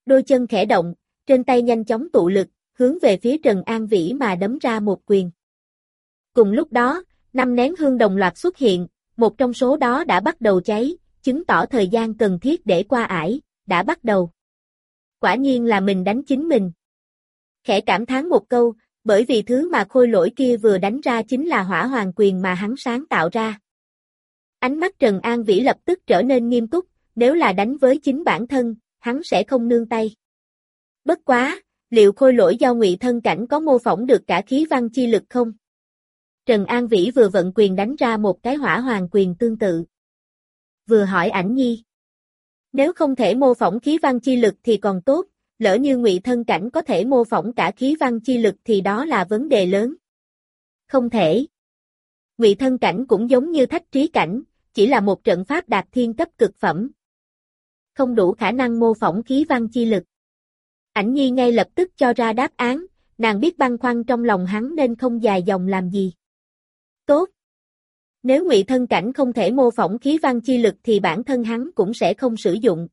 [SPEAKER 1] Đôi chân khẽ động, trên tay nhanh chóng tụ lực, hướng về phía Trần An Vĩ mà đấm ra một quyền. Cùng lúc đó, năm nén hương đồng loạt xuất hiện, một trong số đó đã bắt đầu cháy, chứng tỏ thời gian cần thiết để qua ải, đã bắt đầu. Quả nhiên là mình đánh chính mình. Khẽ cảm thán một câu, bởi vì thứ mà khôi lỗi kia vừa đánh ra chính là hỏa hoàng quyền mà hắn sáng tạo ra. Ánh mắt Trần An Vĩ lập tức trở nên nghiêm túc, nếu là đánh với chính bản thân, hắn sẽ không nương tay. Bất quá, liệu khôi lỗi do ngụy thân cảnh có mô phỏng được cả khí văn chi lực không? Trần An Vĩ vừa vận quyền đánh ra một cái hỏa hoàng quyền tương tự vừa hỏi ảnh nhi. Nếu không thể mô phỏng khí văn chi lực thì còn tốt, lỡ như ngụy thân cảnh có thể mô phỏng cả khí văn chi lực thì đó là vấn đề lớn. Không thể. Ngụy thân cảnh cũng giống như thách trí cảnh, chỉ là một trận pháp đạt thiên cấp cực phẩm. Không đủ khả năng mô phỏng khí văn chi lực. Ảnh nhi ngay lập tức cho ra đáp án, nàng biết băn khoăn trong lòng hắn nên không dài dòng làm gì. Tốt, nếu ngụy thân cảnh không thể mô phỏng khí văn chi lực thì bản thân hắn cũng sẽ không sử dụng.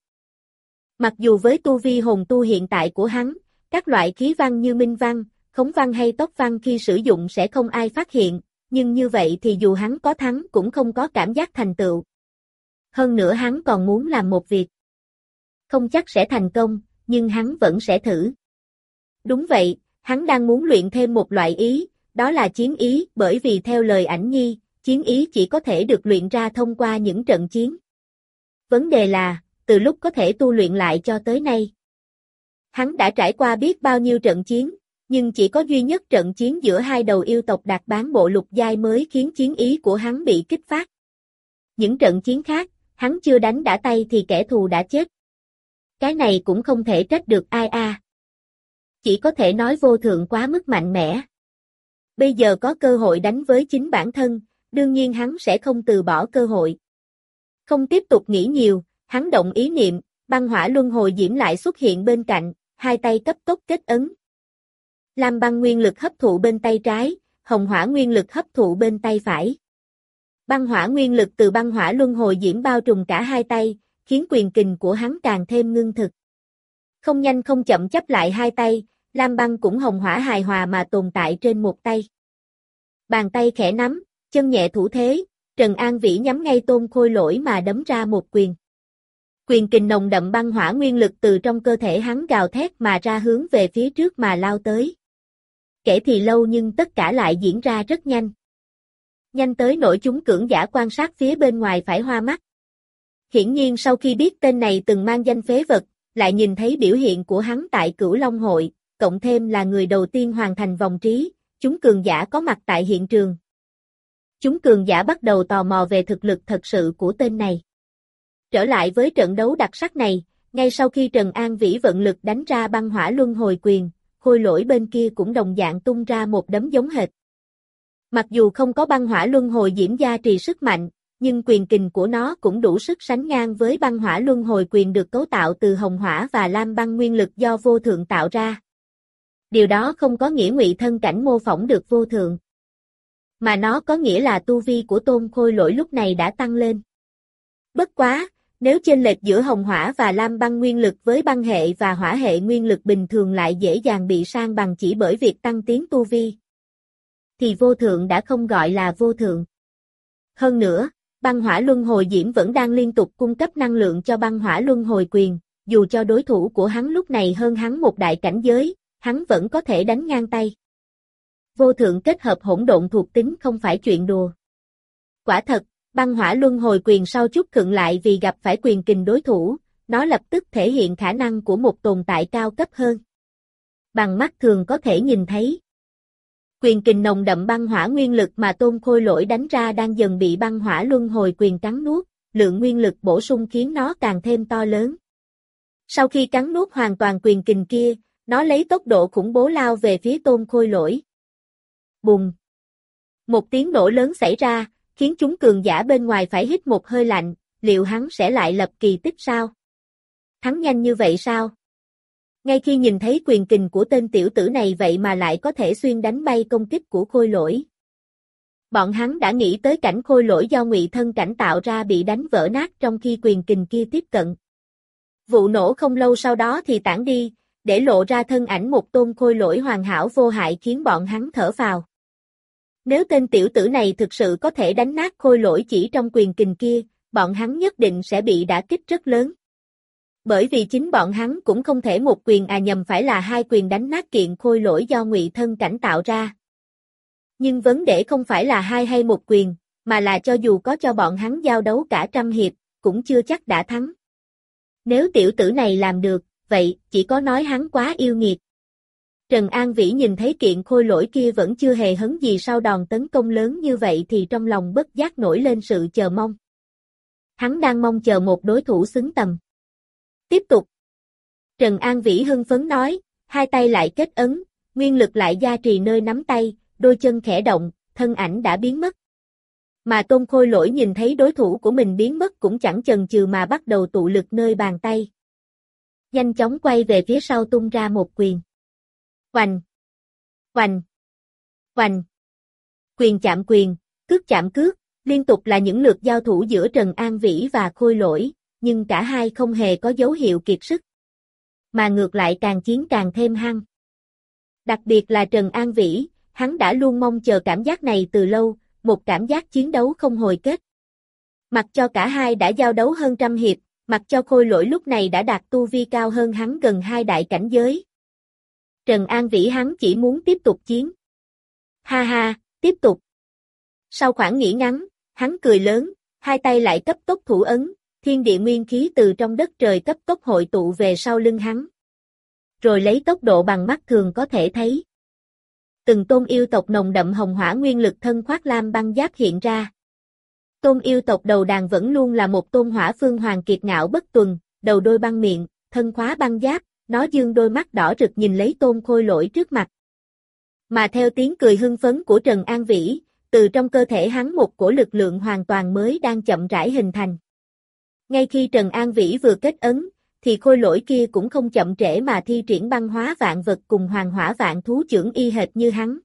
[SPEAKER 1] Mặc dù với tu vi hồn tu hiện tại của hắn, các loại khí văn như minh văn, khống văn hay tốc văn khi sử dụng sẽ không ai phát hiện, nhưng như vậy thì dù hắn có thắng cũng không có cảm giác thành tựu. Hơn nữa hắn còn muốn làm một việc. Không chắc sẽ thành công, nhưng hắn vẫn sẽ thử. Đúng vậy, hắn đang muốn luyện thêm một loại ý, đó là chiến ý, bởi vì theo lời ảnh nhi, chiến ý chỉ có thể được luyện ra thông qua những trận chiến. Vấn đề là, từ lúc có thể tu luyện lại cho tới nay. Hắn đã trải qua biết bao nhiêu trận chiến, nhưng chỉ có duy nhất trận chiến giữa hai đầu yêu tộc đạt bán bộ lục giai mới khiến chiến ý của hắn bị kích phát. Những trận chiến khác, hắn chưa đánh đã tay thì kẻ thù đã chết. Cái này cũng không thể trách được ai a. Chỉ có thể nói vô thượng quá mức mạnh mẽ. Bây giờ có cơ hội đánh với chính bản thân, đương nhiên hắn sẽ không từ bỏ cơ hội. Không tiếp tục nghĩ nhiều, hắn động ý niệm, băng hỏa luân hồi diễm lại xuất hiện bên cạnh, hai tay cấp tốc kết ấn. Lam băng nguyên lực hấp thụ bên tay trái, hồng hỏa nguyên lực hấp thụ bên tay phải. Băng hỏa nguyên lực từ băng hỏa luân hồi diễm bao trùm cả hai tay, khiến quyền kình của hắn càng thêm ngưng thực. Không nhanh không chậm chấp lại hai tay, Lam băng cũng hồng hỏa hài hòa mà tồn tại trên một tay. Bàn tay khẽ nắm, chân nhẹ thủ thế, Trần An Vĩ nhắm ngay tôn khôi lỗi mà đấm ra một quyền. Quyền kình nồng đậm băng hỏa nguyên lực từ trong cơ thể hắn gào thét mà ra hướng về phía trước mà lao tới. Kể thì lâu nhưng tất cả lại diễn ra rất nhanh. Nhanh tới nỗi chúng cưỡng giả quan sát phía bên ngoài phải hoa mắt. Hiển nhiên sau khi biết tên này từng mang danh phế vật, lại nhìn thấy biểu hiện của hắn tại cửu Long Hội, cộng thêm là người đầu tiên hoàn thành vòng trí, chúng cường giả có mặt tại hiện trường. Chúng cường giả bắt đầu tò mò về thực lực thật sự của tên này. Trở lại với trận đấu đặc sắc này, ngay sau khi Trần An Vĩ vận lực đánh ra băng hỏa luân hồi quyền, khôi lỗi bên kia cũng đồng dạng tung ra một đấm giống hệt. Mặc dù không có băng hỏa luân hồi diễm gia trì sức mạnh, nhưng quyền kình của nó cũng đủ sức sánh ngang với băng hỏa luân hồi quyền được cấu tạo từ hồng hỏa và lam băng nguyên lực do vô thượng tạo ra. Điều đó không có nghĩa ngụy thân cảnh mô phỏng được vô thượng. Mà nó có nghĩa là tu vi của tôn khôi lỗi lúc này đã tăng lên. Bất quá, nếu chênh lệch giữa hồng hỏa và lam băng nguyên lực với băng hệ và hỏa hệ nguyên lực bình thường lại dễ dàng bị sang bằng chỉ bởi việc tăng tiến tu vi, thì vô thượng đã không gọi là vô thượng. Hơn nữa, băng hỏa luân hồi diễm vẫn đang liên tục cung cấp năng lượng cho băng hỏa luân hồi quyền, dù cho đối thủ của hắn lúc này hơn hắn một đại cảnh giới, hắn vẫn có thể đánh ngang tay. Vô thượng kết hợp hỗn độn thuộc tính không phải chuyện đùa. Quả thật, băng hỏa luân hồi quyền sau chút khựng lại vì gặp phải quyền kình đối thủ, nó lập tức thể hiện khả năng của một tồn tại cao cấp hơn. Bằng mắt thường có thể nhìn thấy. Quyền kình nồng đậm băng hỏa nguyên lực mà tôn khôi lỗi đánh ra đang dần bị băng hỏa luân hồi quyền cắn nuốt, lượng nguyên lực bổ sung khiến nó càng thêm to lớn. Sau khi cắn nuốt hoàn toàn quyền kình kia, nó lấy tốc độ khủng bố lao về phía tôn khôi lỗi. Bùng! Một tiếng nổ lớn xảy ra, khiến chúng cường giả bên ngoài phải hít một hơi lạnh, liệu hắn sẽ lại lập kỳ tích sao? Hắn nhanh như vậy sao? Ngay khi nhìn thấy quyền kình của tên tiểu tử này vậy mà lại có thể xuyên đánh bay công kích của khôi lỗi. Bọn hắn đã nghĩ tới cảnh khôi lỗi do ngụy thân cảnh tạo ra bị đánh vỡ nát trong khi quyền kình kia tiếp cận. Vụ nổ không lâu sau đó thì tản đi, để lộ ra thân ảnh một tôn khôi lỗi hoàn hảo vô hại khiến bọn hắn thở phào. Nếu tên tiểu tử này thực sự có thể đánh nát khôi lỗi chỉ trong quyền kình kia, bọn hắn nhất định sẽ bị đả kích rất lớn. Bởi vì chính bọn hắn cũng không thể một quyền à nhầm phải là hai quyền đánh nát kiện khôi lỗi do ngụy thân cảnh tạo ra. Nhưng vấn đề không phải là hai hay một quyền, mà là cho dù có cho bọn hắn giao đấu cả trăm hiệp, cũng chưa chắc đã thắng. Nếu tiểu tử này làm được, vậy chỉ có nói hắn quá yêu nghiệt. Trần An Vĩ nhìn thấy kiện khôi lỗi kia vẫn chưa hề hấn gì sau đòn tấn công lớn như vậy thì trong lòng bất giác nổi lên sự chờ mong. Hắn đang mong chờ một đối thủ xứng tầm. Tiếp tục. Trần An Vĩ hưng phấn nói, hai tay lại kết ấn, nguyên lực lại gia trì nơi nắm tay, đôi chân khẽ động, thân ảnh đã biến mất. Mà Tôn Khôi Lỗi nhìn thấy đối thủ của mình biến mất cũng chẳng chần chừ mà bắt đầu tụ lực nơi bàn tay. Nhanh chóng quay về phía sau tung ra một quyền. Hoành! Hoành! Hoành! Quyền chạm quyền, cước chạm cước, liên tục là những lượt giao thủ giữa Trần An Vĩ và Khôi Lỗi, nhưng cả hai không hề có dấu hiệu kiệt sức. Mà ngược lại càng chiến càng thêm hăng. Đặc biệt là Trần An Vĩ, hắn đã luôn mong chờ cảm giác này từ lâu, một cảm giác chiến đấu không hồi kết. Mặc cho cả hai đã giao đấu hơn trăm hiệp, mặc cho khôi lỗi lúc này đã đạt tu vi cao hơn hắn gần hai đại cảnh giới. Trần An Vĩ hắn chỉ muốn tiếp tục chiến. Ha ha, tiếp tục. Sau khoảng nghỉ ngắn, hắn cười lớn, hai tay lại cấp tốc thủ ấn, thiên địa nguyên khí từ trong đất trời cấp tốc hội tụ về sau lưng hắn. Rồi lấy tốc độ bằng mắt thường có thể thấy. Từng tôn yêu tộc nồng đậm hồng hỏa nguyên lực thân khoác lam băng giáp hiện ra. Tôn yêu tộc đầu đàn vẫn luôn là một tôn hỏa phương hoàng kiệt ngạo bất tuần, đầu đôi băng miệng, thân khóa băng giáp, nó dương đôi mắt đỏ rực nhìn lấy tôn khôi lỗi trước mặt. Mà theo tiếng cười hưng phấn của Trần An Vĩ, từ trong cơ thể hắn một cổ lực lượng hoàn toàn mới đang chậm rãi hình thành. Ngay khi Trần An Vĩ vừa kết ấn, thì khôi lỗi kia cũng không chậm trễ mà thi triển băng hóa vạn vật cùng hoàng hỏa vạn thú trưởng y hệt như hắn.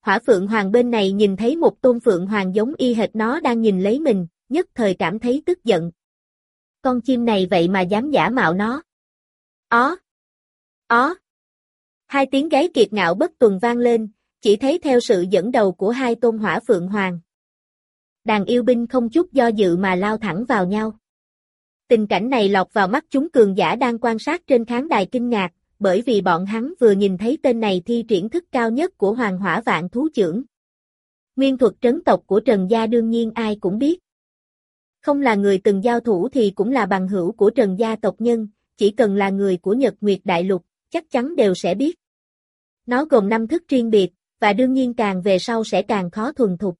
[SPEAKER 1] Hỏa phượng hoàng bên này nhìn thấy một tôn phượng hoàng giống y hệt nó đang nhìn lấy mình, nhất thời cảm thấy tức giận. Con chim này vậy mà dám giả mạo nó. Ó! Ó! Hai tiếng gáy kiệt ngạo bất tuần vang lên, chỉ thấy theo sự dẫn đầu của hai tôn hỏa phượng hoàng. Đàn yêu binh không chút do dự mà lao thẳng vào nhau. Tình cảnh này lọt vào mắt chúng cường giả đang quan sát trên khán đài kinh ngạc, bởi vì bọn hắn vừa nhìn thấy tên này thi triển thức cao nhất của hoàng hỏa vạn thú trưởng. Nguyên thuật trấn tộc của Trần Gia đương nhiên ai cũng biết. Không là người từng giao thủ thì cũng là bằng hữu của Trần Gia tộc nhân, chỉ cần là người của Nhật Nguyệt Đại Lục, chắc chắn đều sẽ biết. Nó gồm năm thức riêng biệt, và đương nhiên càng về sau sẽ càng khó thuần thục.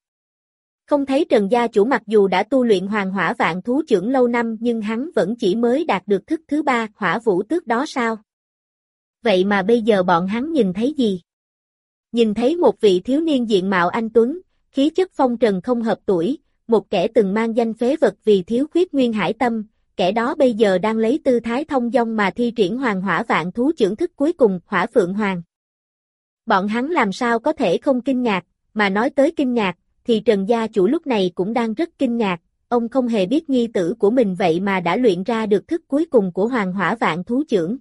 [SPEAKER 1] Không thấy Trần Gia chủ mặc dù đã tu luyện hoàng hỏa vạn thú trưởng lâu năm nhưng hắn vẫn chỉ mới đạt được thức thứ ba hỏa vũ tước đó sao? Vậy mà bây giờ bọn hắn nhìn thấy gì? Nhìn thấy một vị thiếu niên diện mạo anh Tuấn, khí chất phong trần không hợp tuổi, một kẻ từng mang danh phế vật vì thiếu khuyết nguyên hải tâm, kẻ đó bây giờ đang lấy tư thái thông dong mà thi triển hoàng hỏa vạn thú trưởng thức cuối cùng, hỏa phượng hoàng. Bọn hắn làm sao có thể không kinh ngạc, mà nói tới kinh ngạc, thì Trần Gia Chủ lúc này cũng đang rất kinh ngạc, ông không hề biết nghi tử của mình vậy mà đã luyện ra được thức cuối cùng của hoàng hỏa vạn thú trưởng.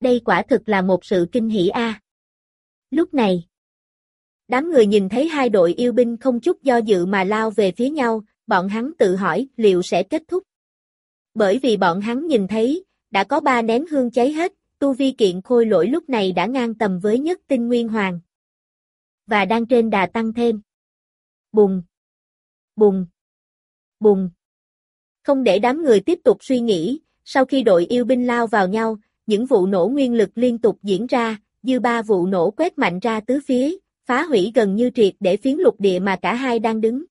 [SPEAKER 1] Đây quả thực là một sự kinh hỉ a. Lúc này, đám người nhìn thấy hai đội yêu binh không chút do dự mà lao về phía nhau, bọn hắn tự hỏi liệu sẽ kết thúc. Bởi vì bọn hắn nhìn thấy, đã có ba nén hương cháy hết, tu vi kiện khôi lỗi lúc này đã ngang tầm với nhất tinh nguyên hoàng. Và đang trên đà tăng thêm. Bùng! Bùng! Bùng! Không để đám người tiếp tục suy nghĩ, sau khi đội yêu binh lao vào nhau, những vụ nổ nguyên lực liên tục diễn ra, dư ba vụ nổ quét mạnh ra tứ phía, phá hủy gần như triệt để phiến lục địa mà cả hai đang đứng.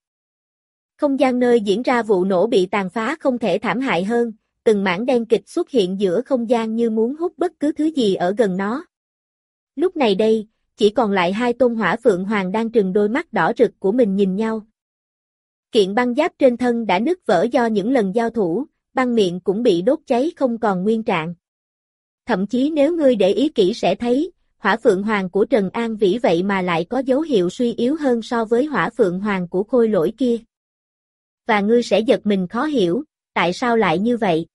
[SPEAKER 1] Không gian nơi diễn ra vụ nổ bị tàn phá không thể thảm hại hơn, từng mảng đen kịch xuất hiện giữa không gian như muốn hút bất cứ thứ gì ở gần nó. Lúc này đây, chỉ còn lại hai tôn hỏa phượng hoàng đang trừng đôi mắt đỏ rực của mình nhìn nhau. Kiện băng giáp trên thân đã nứt vỡ do những lần giao thủ, băng miệng cũng bị đốt cháy không còn nguyên trạng. Thậm chí nếu ngươi để ý kỹ sẽ thấy, hỏa phượng hoàng của Trần An Vĩ vậy mà lại có dấu hiệu suy yếu hơn so với hỏa phượng hoàng của khôi lỗi kia. Và ngươi sẽ giật mình khó hiểu, tại sao lại như vậy?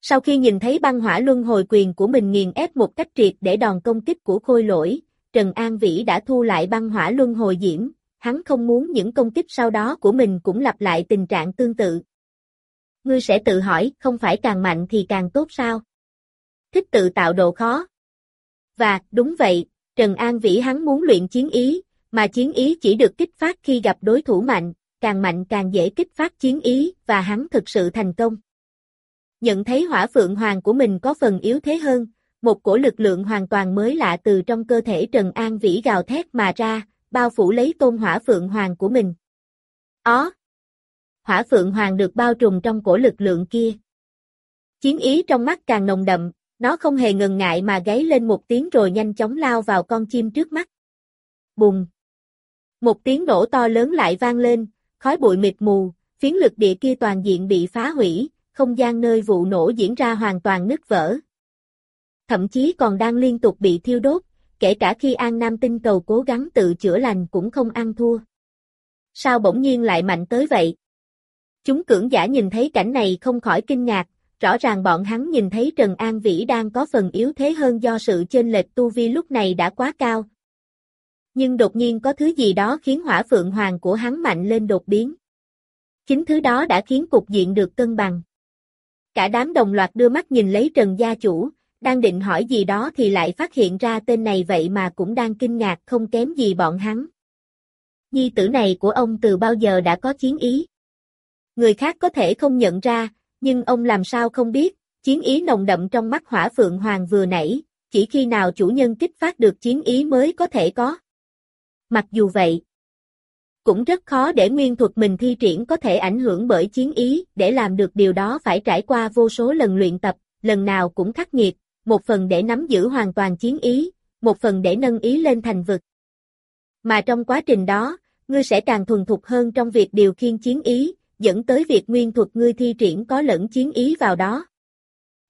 [SPEAKER 1] Sau khi nhìn thấy băng hỏa luân hồi quyền của mình nghiền ép một cách triệt để đòn công kích của khôi lỗi, Trần An Vĩ đã thu lại băng hỏa luân hồi diễm, hắn không muốn những công kích sau đó của mình cũng lặp lại tình trạng tương tự. Ngươi sẽ tự hỏi, không phải càng mạnh thì càng tốt sao? Thích tự tạo độ khó. Và, đúng vậy, Trần An Vĩ hắn muốn luyện chiến ý, mà chiến ý chỉ được kích phát khi gặp đối thủ mạnh, càng mạnh càng dễ kích phát chiến ý, và hắn thực sự thành công. Nhận thấy hỏa phượng hoàng của mình có phần yếu thế hơn, một cổ lực lượng hoàn toàn mới lạ từ trong cơ thể Trần An Vĩ gào thét mà ra, bao phủ lấy tôn hỏa phượng hoàng của mình. Ó! Hỏa phượng hoàng được bao trùm trong cổ lực lượng kia. Chiến ý trong mắt càng nồng đậm, nó không hề ngần ngại mà gáy lên một tiếng rồi nhanh chóng lao vào con chim trước mắt. Bùng! Một tiếng nổ to lớn lại vang lên, khói bụi mịt mù, phiến lực địa kia toàn diện bị phá hủy, không gian nơi vụ nổ diễn ra hoàn toàn nứt vỡ. Thậm chí còn đang liên tục bị thiêu đốt, kể cả khi An Nam tinh cầu cố gắng tự chữa lành cũng không ăn thua. Sao bỗng nhiên lại mạnh tới vậy? Chúng cưỡng giả nhìn thấy cảnh này không khỏi kinh ngạc, rõ ràng bọn hắn nhìn thấy Trần An Vĩ đang có phần yếu thế hơn do sự chênh lệch tu vi lúc này đã quá cao. Nhưng đột nhiên có thứ gì đó khiến hỏa phượng hoàng của hắn mạnh lên đột biến. Chính thứ đó đã khiến cục diện được cân bằng. Cả đám đồng loạt đưa mắt nhìn lấy Trần gia chủ, đang định hỏi gì đó thì lại phát hiện ra tên này vậy mà cũng đang kinh ngạc không kém gì bọn hắn. Nhi tử này của ông từ bao giờ đã có chiến ý? Người khác có thể không nhận ra, nhưng ông làm sao không biết, chiến ý nồng đậm trong mắt hỏa phượng hoàng vừa nãy, chỉ khi nào chủ nhân kích phát được chiến ý mới có thể có. Mặc dù vậy, cũng rất khó để nguyên thuật mình thi triển có thể ảnh hưởng bởi chiến ý, để làm được điều đó phải trải qua vô số lần luyện tập, lần nào cũng khắc nghiệt, một phần để nắm giữ hoàn toàn chiến ý, một phần để nâng ý lên thành vực. Mà trong quá trình đó, ngươi sẽ càng thuần thục hơn trong việc điều khiên chiến ý, dẫn tới việc nguyên thuật ngươi thi triển có lẫn chiến ý vào đó.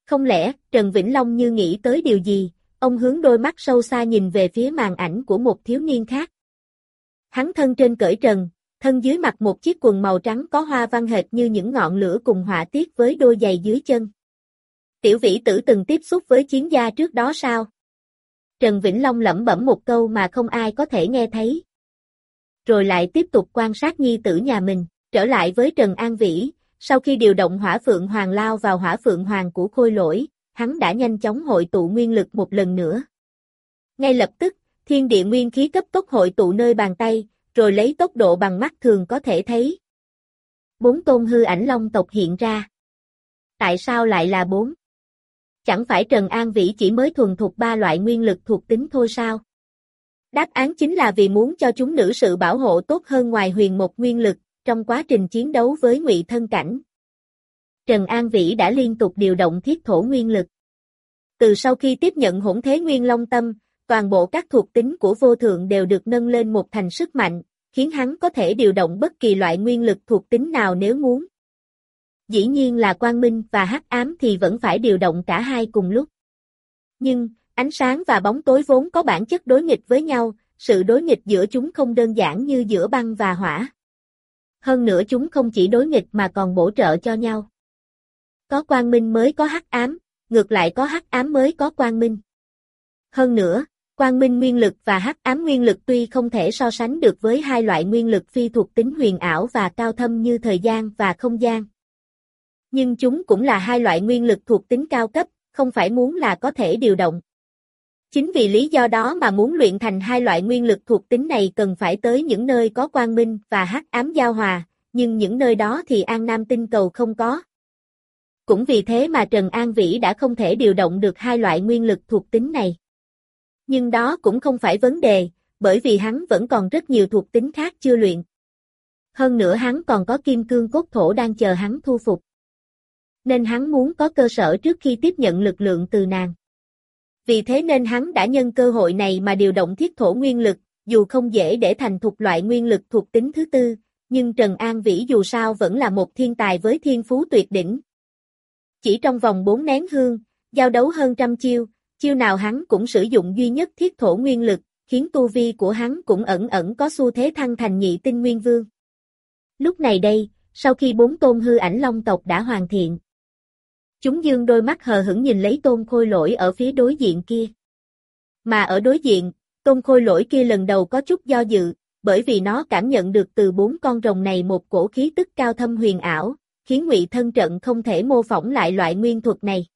[SPEAKER 1] Không lẽ, Trần Vĩnh Long như nghĩ tới điều gì, ông hướng đôi mắt sâu xa nhìn về phía màn ảnh của một thiếu niên khác. Hắn thân trên cởi trần, thân dưới mặc một chiếc quần màu trắng có hoa văn hệt như những ngọn lửa cùng họa tiết với đôi giày dưới chân. Tiểu vĩ tử từng tiếp xúc với chiến gia trước đó sao? Trần Vĩnh Long lẩm bẩm một câu mà không ai có thể nghe thấy. Rồi lại tiếp tục quan sát nhi tử nhà mình, trở lại với Trần An Vĩ, sau khi điều động hỏa phượng hoàng lao vào hỏa phượng hoàng của khôi lỗi, hắn đã nhanh chóng hội tụ nguyên lực một lần nữa. Ngay lập tức, thiên địa nguyên khí cấp tốc hội tụ nơi bàn tay, rồi lấy tốc độ bằng mắt thường có thể thấy. Bốn tôn hư ảnh long tộc hiện ra. Tại sao lại là bốn? Chẳng phải Trần An Vĩ chỉ mới thuần thuộc ba loại nguyên lực thuộc tính thôi sao? Đáp án chính là vì muốn cho chúng nữ sự bảo hộ tốt hơn ngoài huyền một nguyên lực, trong quá trình chiến đấu với ngụy thân cảnh. Trần An Vĩ đã liên tục điều động thiết thổ nguyên lực. Từ sau khi tiếp nhận hỗn thế nguyên long tâm, toàn bộ các thuộc tính của vô thượng đều được nâng lên một thành sức mạnh, khiến hắn có thể điều động bất kỳ loại nguyên lực thuộc tính nào nếu muốn. Dĩ nhiên là quang minh và hắc ám thì vẫn phải điều động cả hai cùng lúc. Nhưng, ánh sáng và bóng tối vốn có bản chất đối nghịch với nhau, sự đối nghịch giữa chúng không đơn giản như giữa băng và hỏa. Hơn nữa chúng không chỉ đối nghịch mà còn bổ trợ cho nhau. Có quang minh mới có hắc ám, ngược lại có hắc ám mới có quang minh. Hơn nữa, quang minh nguyên lực và hắc ám nguyên lực tuy không thể so sánh được với hai loại nguyên lực phi thuộc tính huyền ảo và cao thâm như thời gian và không gian. Nhưng chúng cũng là hai loại nguyên lực thuộc tính cao cấp, không phải muốn là có thể điều động. Chính vì lý do đó mà muốn luyện thành hai loại nguyên lực thuộc tính này cần phải tới những nơi có quang minh và hắc ám giao hòa, nhưng những nơi đó thì An Nam tinh cầu không có. Cũng vì thế mà Trần An Vĩ đã không thể điều động được hai loại nguyên lực thuộc tính này. Nhưng đó cũng không phải vấn đề, bởi vì hắn vẫn còn rất nhiều thuộc tính khác chưa luyện. Hơn nữa hắn còn có kim cương cốt thổ đang chờ hắn thu phục. Nên hắn muốn có cơ sở trước khi tiếp nhận lực lượng từ nàng. Vì thế nên hắn đã nhân cơ hội này mà điều động thiết thổ nguyên lực, dù không dễ để thành thục loại nguyên lực thuộc tính thứ tư, nhưng Trần An Vĩ dù sao vẫn là một thiên tài với thiên phú tuyệt đỉnh. Chỉ trong vòng bốn nén hương, giao đấu hơn trăm chiêu, chiêu nào hắn cũng sử dụng duy nhất thiết thổ nguyên lực, khiến tu vi của hắn cũng ẩn ẩn có xu thế thăng thành nhị tinh nguyên vương. Lúc này đây, sau khi bốn tôn hư ảnh long tộc đã hoàn thiện, Chúng dương đôi mắt hờ hững nhìn lấy tôn khôi lỗi ở phía đối diện kia. Mà ở đối diện, tôn khôi lỗi kia lần đầu có chút do dự, bởi vì nó cảm nhận được từ bốn con rồng này một cổ khí tức cao thâm huyền ảo, khiến ngụy thân trận không thể mô phỏng lại loại nguyên thuật này.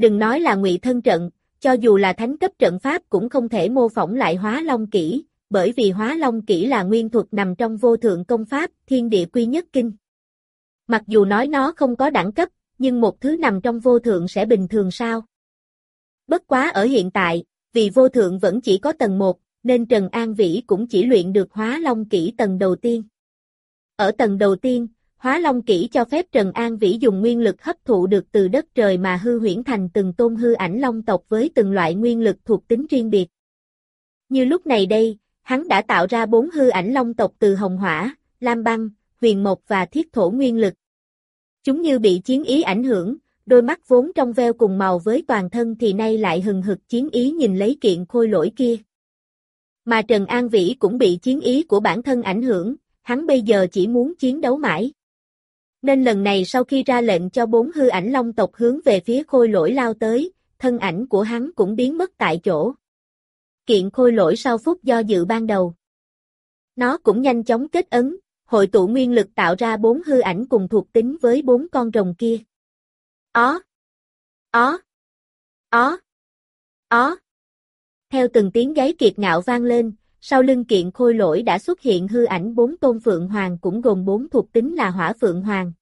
[SPEAKER 1] Đừng nói là ngụy thân trận, cho dù là thánh cấp trận pháp cũng không thể mô phỏng lại hóa long kỹ, bởi vì hóa long kỹ là nguyên thuật nằm trong vô thượng công pháp, thiên địa quy nhất kinh. Mặc dù nói nó không có đẳng cấp, nhưng một thứ nằm trong vô thượng sẽ bình thường sao? Bất quá ở hiện tại, vì vô thượng vẫn chỉ có tầng 1, nên Trần An Vĩ cũng chỉ luyện được hóa long kỹ tầng đầu tiên. Ở tầng đầu tiên, hóa long kỹ cho phép Trần An Vĩ dùng nguyên lực hấp thụ được từ đất trời mà hư huyễn thành từng tôn hư ảnh long tộc với từng loại nguyên lực thuộc tính riêng biệt. Như lúc này đây, hắn đã tạo ra bốn hư ảnh long tộc từ hồng hỏa, lam băng, huyền mộc và thiết thổ nguyên lực. Chúng như bị chiến ý ảnh hưởng, đôi mắt vốn trong veo cùng màu với toàn thân thì nay lại hừng hực chiến ý nhìn lấy kiện khôi lỗi kia. Mà Trần An Vĩ cũng bị chiến ý của bản thân ảnh hưởng, hắn bây giờ chỉ muốn chiến đấu mãi. Nên lần này sau khi ra lệnh cho bốn hư ảnh long tộc hướng về phía khôi lỗi lao tới, thân ảnh của hắn cũng biến mất tại chỗ. Kiện khôi lỗi sau phút do dự ban đầu. Nó cũng nhanh chóng kết ấn, hội tụ nguyên lực tạo ra bốn hư ảnh cùng thuộc tính với bốn con rồng kia. Ó! Ó! Ó! Ó! Theo từng tiếng gáy kiệt ngạo vang lên, sau lưng kiện khôi lỗi đã xuất hiện hư ảnh bốn tôn phượng hoàng cũng gồm bốn thuộc tính là hỏa phượng hoàng,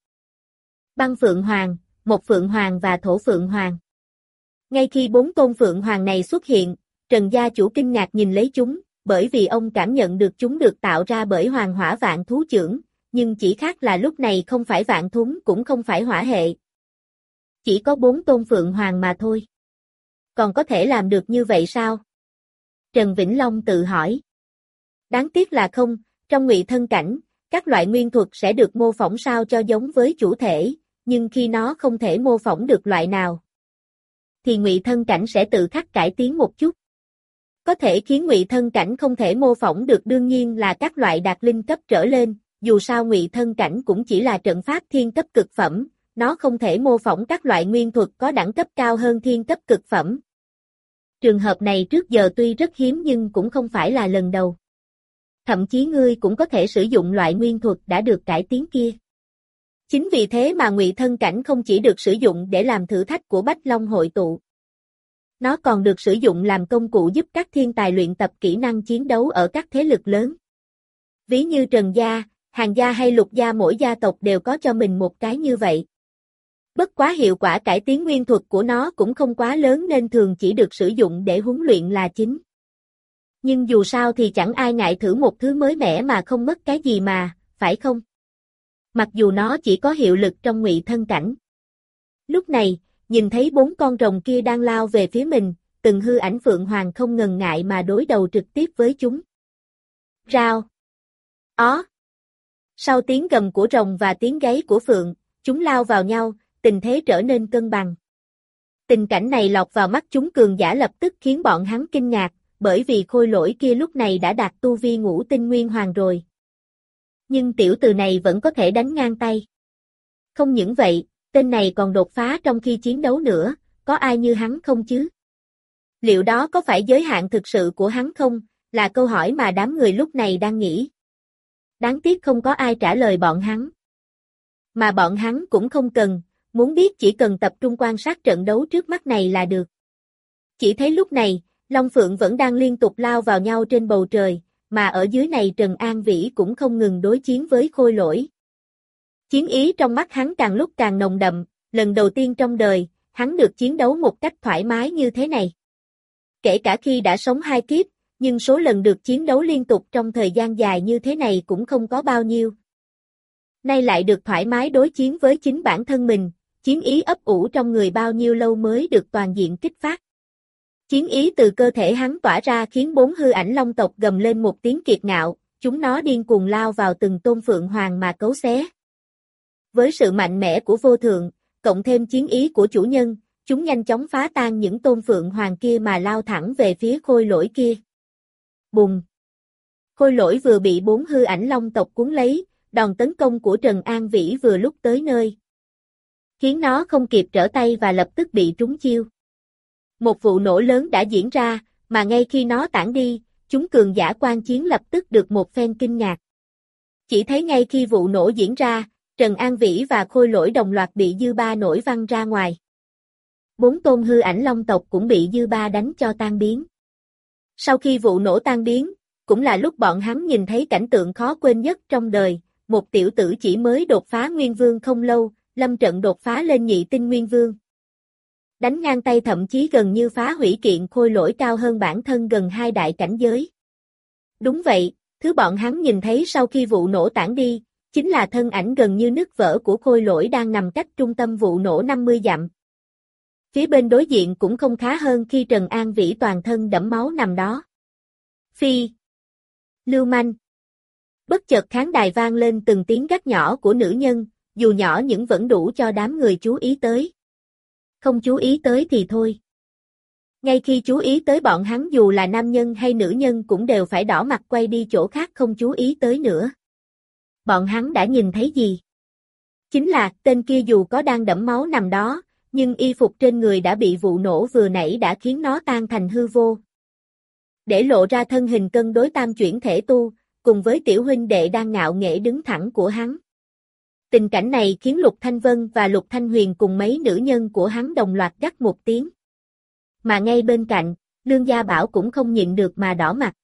[SPEAKER 1] băng phượng hoàng, một phượng hoàng và thổ phượng hoàng. Ngay khi bốn tôn phượng hoàng này xuất hiện, Trần gia chủ kinh ngạc nhìn lấy chúng, bởi vì ông cảm nhận được chúng được tạo ra bởi hoàng hỏa vạn thú trưởng, nhưng chỉ khác là lúc này không phải vạn thúng cũng không phải hỏa hệ. Chỉ có bốn tôn phượng hoàng mà thôi. Còn có thể làm được như vậy sao? Trần Vĩnh Long tự hỏi. Đáng tiếc là không, trong ngụy thân cảnh, các loại nguyên thuật sẽ được mô phỏng sao cho giống với chủ thể, nhưng khi nó không thể mô phỏng được loại nào, thì ngụy thân cảnh sẽ tự khắc cải tiến một chút. Có thể khiến ngụy thân cảnh không thể mô phỏng được đương nhiên là các loại đạt linh cấp trở lên, dù sao ngụy thân cảnh cũng chỉ là trận pháp thiên cấp cực phẩm, nó không thể mô phỏng các loại nguyên thuật có đẳng cấp cao hơn thiên cấp cực phẩm. Trường hợp này trước giờ tuy rất hiếm nhưng cũng không phải là lần đầu. Thậm chí ngươi cũng có thể sử dụng loại nguyên thuật đã được cải tiến kia. Chính vì thế mà ngụy thân cảnh không chỉ được sử dụng để làm thử thách của Bách Long hội tụ. Nó còn được sử dụng làm công cụ giúp các thiên tài luyện tập kỹ năng chiến đấu ở các thế lực lớn. Ví như Trần Gia, Hàng Gia hay Lục Gia mỗi gia tộc đều có cho mình một cái như vậy. Bất quá hiệu quả cải tiến nguyên thuật của nó cũng không quá lớn nên thường chỉ được sử dụng để huấn luyện là chính. Nhưng dù sao thì chẳng ai ngại thử một thứ mới mẻ mà không mất cái gì mà, phải không? Mặc dù nó chỉ có hiệu lực trong ngụy thân cảnh. Lúc này, nhìn thấy bốn con rồng kia đang lao về phía mình, từng hư ảnh Phượng Hoàng không ngần ngại mà đối đầu trực tiếp với chúng. Rao. Ó. Sau tiếng gầm của rồng và tiếng gáy của Phượng, chúng lao vào nhau, tình thế trở nên cân bằng. Tình cảnh này lọt vào mắt chúng cường giả lập tức khiến bọn hắn kinh ngạc, bởi vì khôi lỗi kia lúc này đã đạt tu vi ngũ tinh nguyên hoàng rồi. Nhưng tiểu từ này vẫn có thể đánh ngang tay. Không những vậy, tên này còn đột phá trong khi chiến đấu nữa, có ai như hắn không chứ? Liệu đó có phải giới hạn thực sự của hắn không, là câu hỏi mà đám người lúc này đang nghĩ. Đáng tiếc không có ai trả lời bọn hắn. Mà bọn hắn cũng không cần, muốn biết chỉ cần tập trung quan sát trận đấu trước mắt này là được. Chỉ thấy lúc này, Long Phượng vẫn đang liên tục lao vào nhau trên bầu trời, mà ở dưới này Trần An Vĩ cũng không ngừng đối chiến với khôi lỗi. Chiến ý trong mắt hắn càng lúc càng nồng đậm, lần đầu tiên trong đời, hắn được chiến đấu một cách thoải mái như thế này. Kể cả khi đã sống hai kiếp, nhưng số lần được chiến đấu liên tục trong thời gian dài như thế này cũng không có bao nhiêu. Nay lại được thoải mái đối chiến với chính bản thân mình, chiến ý ấp ủ trong người bao nhiêu lâu mới được toàn diện kích phát. Chiến ý từ cơ thể hắn tỏa ra khiến bốn hư ảnh long tộc gầm lên một tiếng kiệt ngạo, chúng nó điên cuồng lao vào từng tôn phượng hoàng mà cấu xé. Với sự mạnh mẽ của vô thượng, cộng thêm chiến ý của chủ nhân, chúng nhanh chóng phá tan những tôn phượng hoàng kia mà lao thẳng về phía khôi lỗi kia. Bùng! Khôi lỗi vừa bị bốn hư ảnh long tộc cuốn lấy, đòn tấn công của Trần An Vĩ vừa lúc tới nơi. Khiến nó không kịp trở tay và lập tức bị trúng chiêu. Một vụ nổ lớn đã diễn ra, mà ngay khi nó tản đi, chúng cường giả quan chiến lập tức được một phen kinh ngạc. Chỉ thấy ngay khi vụ nổ diễn ra, Trần An Vĩ và Khôi Lỗi đồng loạt bị dư ba nổi văng ra ngoài. Bốn tôn hư ảnh long tộc cũng bị dư ba đánh cho tan biến. Sau khi vụ nổ tan biến, cũng là lúc bọn hắn nhìn thấy cảnh tượng khó quên nhất trong đời, một tiểu tử chỉ mới đột phá nguyên vương không lâu, lâm trận đột phá lên nhị tinh nguyên vương. Đánh ngang tay thậm chí gần như phá hủy kiện khôi lỗi cao hơn bản thân gần hai đại cảnh giới. Đúng vậy, thứ bọn hắn nhìn thấy sau khi vụ nổ tản đi, chính là thân ảnh gần như nứt vỡ của khôi lỗi đang nằm cách trung tâm vụ nổ 50 dặm. Phía bên đối diện cũng không khá hơn khi Trần An Vĩ toàn thân đẫm máu nằm đó. Phi. Lưu manh. Bất chợt kháng đài vang lên từng tiếng gắt nhỏ của nữ nhân, dù nhỏ nhưng vẫn đủ cho đám người chú ý tới. Không chú ý tới thì thôi. Ngay khi chú ý tới bọn hắn dù là nam nhân hay nữ nhân cũng đều phải đỏ mặt quay đi chỗ khác không chú ý tới nữa. Bọn hắn đã nhìn thấy gì? Chính là tên kia dù có đang đẫm máu nằm đó, nhưng y phục trên người đã bị vụ nổ vừa nãy đã khiến nó tan thành hư vô. Để lộ ra thân hình cân đối tam chuyển thể tu, cùng với tiểu huynh đệ đang ngạo nghễ đứng thẳng của hắn. Tình cảnh này khiến Lục Thanh Vân và Lục Thanh Huyền cùng mấy nữ nhân của hắn đồng loạt gắt một tiếng. Mà ngay bên cạnh, Lương Gia Bảo cũng không nhịn được mà đỏ mặt.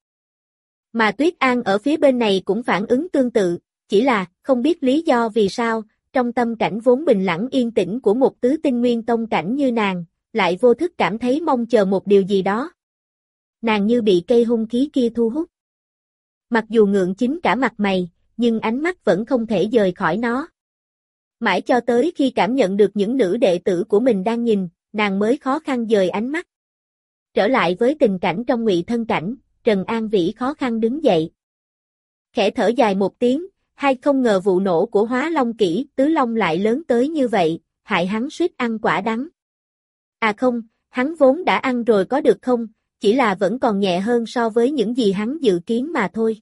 [SPEAKER 1] Mà Tuyết An ở phía bên này cũng phản ứng tương tự, chỉ là không biết lý do vì sao, trong tâm cảnh vốn bình lặng yên tĩnh của một tứ tinh nguyên tông cảnh như nàng, lại vô thức cảm thấy mong chờ một điều gì đó. Nàng như bị cây hung khí kia thu hút. Mặc dù ngượng chính cả mặt mày, nhưng ánh mắt vẫn không thể rời khỏi nó. Mãi cho tới khi cảm nhận được những nữ đệ tử của mình đang nhìn, nàng mới khó khăn dời ánh mắt. Trở lại với tình cảnh trong ngụy thân cảnh, Trần An Vĩ khó khăn đứng dậy. Khẽ thở dài một tiếng, hay không ngờ vụ nổ của hóa long kỹ tứ long lại lớn tới như vậy, hại hắn suýt ăn quả đắng. À không, hắn vốn đã ăn rồi có được không, chỉ là vẫn còn nhẹ hơn so với những gì hắn dự kiến mà thôi.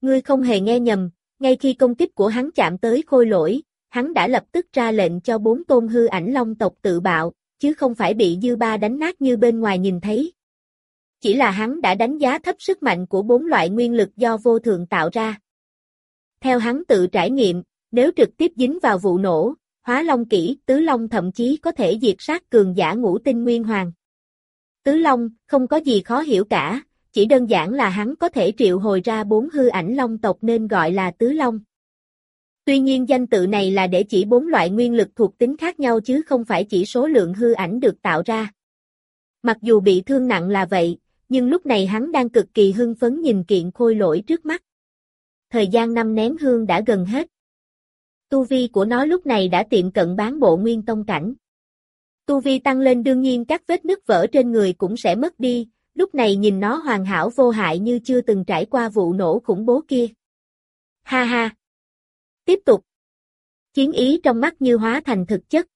[SPEAKER 1] Ngươi không hề nghe nhầm, ngay khi công kích của hắn chạm tới khôi lỗi, hắn đã lập tức ra lệnh cho bốn tôn hư ảnh long tộc tự bạo, chứ không phải bị dư ba đánh nát như bên ngoài nhìn thấy. Chỉ là hắn đã đánh giá thấp sức mạnh của bốn loại nguyên lực do vô thường tạo ra. Theo hắn tự trải nghiệm, nếu trực tiếp dính vào vụ nổ, hóa long kỹ, tứ long thậm chí có thể diệt sát cường giả ngũ tinh nguyên hoàng. Tứ long, không có gì khó hiểu cả, chỉ đơn giản là hắn có thể triệu hồi ra bốn hư ảnh long tộc nên gọi là tứ long. Tuy nhiên danh tự này là để chỉ bốn loại nguyên lực thuộc tính khác nhau chứ không phải chỉ số lượng hư ảnh được tạo ra. Mặc dù bị thương nặng là vậy, nhưng lúc này hắn đang cực kỳ hưng phấn nhìn kiện khôi lỗi trước mắt. Thời gian năm nén hương đã gần hết. Tu vi của nó lúc này đã tiệm cận bán bộ nguyên tông cảnh. Tu vi tăng lên đương nhiên các vết nứt vỡ trên người cũng sẽ mất đi, lúc này nhìn nó hoàn hảo vô hại như chưa từng trải qua vụ nổ khủng bố kia. Ha ha! Tiếp tục. Chiến ý trong mắt như hóa thành thực chất.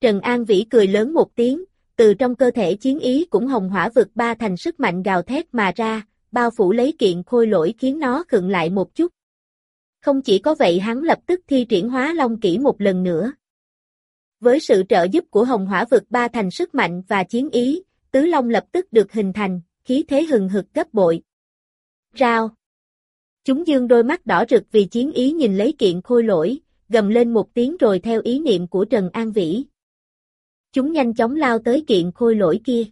[SPEAKER 1] Trần An Vĩ cười lớn một tiếng, từ trong cơ thể chiến ý cũng hồng hỏa vực ba thành sức mạnh gào thét mà ra, bao phủ lấy kiện khôi lỗi khiến nó khựng lại một chút. Không chỉ có vậy hắn lập tức thi triển hóa long kỹ một lần nữa. Với sự trợ giúp của hồng hỏa vực ba thành sức mạnh và chiến ý, tứ long lập tức được hình thành, khí thế hừng hực gấp bội. Rao. Chúng dương đôi mắt đỏ rực vì chiến ý nhìn lấy kiện khôi lỗi, gầm lên một tiếng rồi theo ý niệm của Trần An Vĩ. Chúng nhanh chóng lao tới kiện khôi lỗi kia.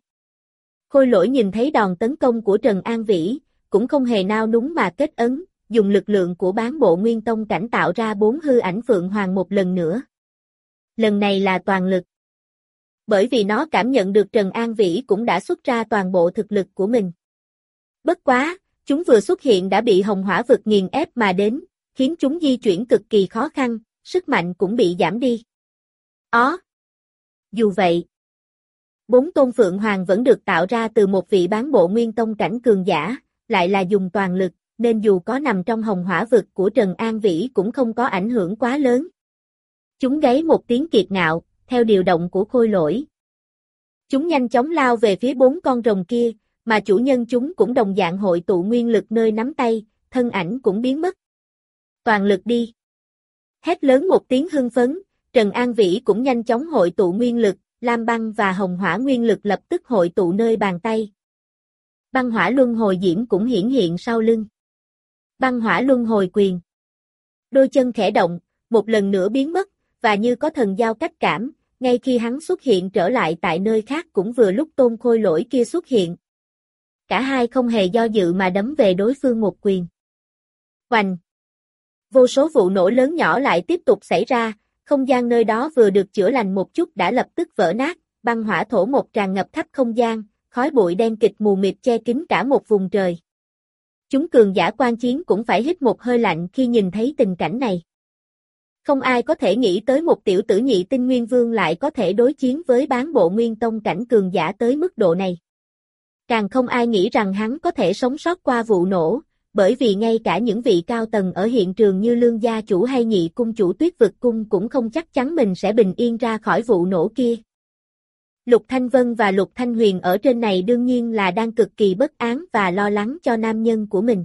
[SPEAKER 1] Khôi lỗi nhìn thấy đòn tấn công của Trần An Vĩ, cũng không hề nao núng mà kết ấn, dùng lực lượng của bán bộ nguyên tông cảnh tạo ra bốn hư ảnh Phượng Hoàng một lần nữa. Lần này là toàn lực. Bởi vì nó cảm nhận được Trần An Vĩ cũng đã xuất ra toàn bộ thực lực của mình. Bất quá, chúng vừa xuất hiện đã bị hồng hỏa vực nghiền ép mà đến, khiến chúng di chuyển cực kỳ khó khăn, sức mạnh cũng bị giảm đi. Ó! Dù vậy, bốn tôn Phượng Hoàng vẫn được tạo ra từ một vị bán bộ nguyên tông cảnh cường giả, lại là dùng toàn lực, nên dù có nằm trong hồng hỏa vực của Trần An Vĩ cũng không có ảnh hưởng quá lớn. Chúng gáy một tiếng kiệt ngạo, theo điều động của khôi lỗi. Chúng nhanh chóng lao về phía bốn con rồng kia, mà chủ nhân chúng cũng đồng dạng hội tụ nguyên lực nơi nắm tay, thân ảnh cũng biến mất. Toàn lực đi. Hét lớn một tiếng hưng phấn, Trần An Vĩ cũng nhanh chóng hội tụ nguyên lực, Lam băng và hồng hỏa nguyên lực lập tức hội tụ nơi bàn tay. Băng hỏa luân hồi diễm cũng hiển hiện sau lưng. Băng hỏa luân hồi quyền. Đôi chân khẽ động, một lần nữa biến mất, và như có thần giao cách cảm, ngay khi hắn xuất hiện trở lại tại nơi khác cũng vừa lúc tôn khôi lỗi kia xuất hiện. Cả hai không hề do dự mà đấm về đối phương một quyền. Hoành! Vô số vụ nổ lớn nhỏ lại tiếp tục xảy ra, không gian nơi đó vừa được chữa lành một chút đã lập tức vỡ nát, băng hỏa thổ một tràn ngập khắp không gian, khói bụi đen kịch mù mịt che kín cả một vùng trời. Chúng cường giả quan chiến cũng phải hít một hơi lạnh khi nhìn thấy tình cảnh này. Không ai có thể nghĩ tới một tiểu tử nhị tinh nguyên vương lại có thể đối chiến với bán bộ nguyên tông cảnh cường giả tới mức độ này. Càng không ai nghĩ rằng hắn có thể sống sót qua vụ nổ, bởi vì ngay cả những vị cao tầng ở hiện trường như lương gia chủ hay nhị cung chủ tuyết vực cung cũng không chắc chắn mình sẽ bình yên ra khỏi vụ nổ kia. Lục Thanh Vân và Lục Thanh Huyền ở trên này đương nhiên là đang cực kỳ bất án và lo lắng cho nam nhân của mình.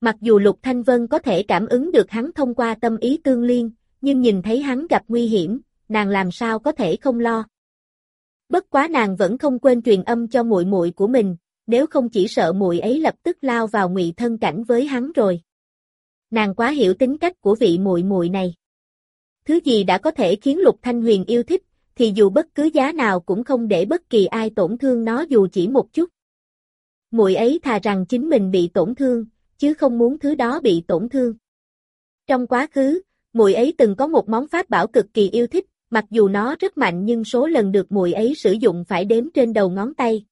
[SPEAKER 1] Mặc dù Lục Thanh Vân có thể cảm ứng được hắn thông qua tâm ý tương liên, nhưng nhìn thấy hắn gặp nguy hiểm, nàng làm sao có thể không lo. Bất quá nàng vẫn không quên truyền âm cho muội muội của mình, nếu không chỉ sợ muội ấy lập tức lao vào ngụy thân cảnh với hắn rồi. Nàng quá hiểu tính cách của vị muội muội này. Thứ gì đã có thể khiến Lục Thanh Huyền yêu thích, thì dù bất cứ giá nào cũng không để bất kỳ ai tổn thương nó dù chỉ một chút. Muội ấy thà rằng chính mình bị tổn thương, chứ không muốn thứ đó bị tổn thương. Trong quá khứ, muội ấy từng có một món pháp bảo cực kỳ yêu thích, mặc dù nó rất mạnh nhưng số lần được mùi ấy sử dụng phải đếm trên đầu ngón tay.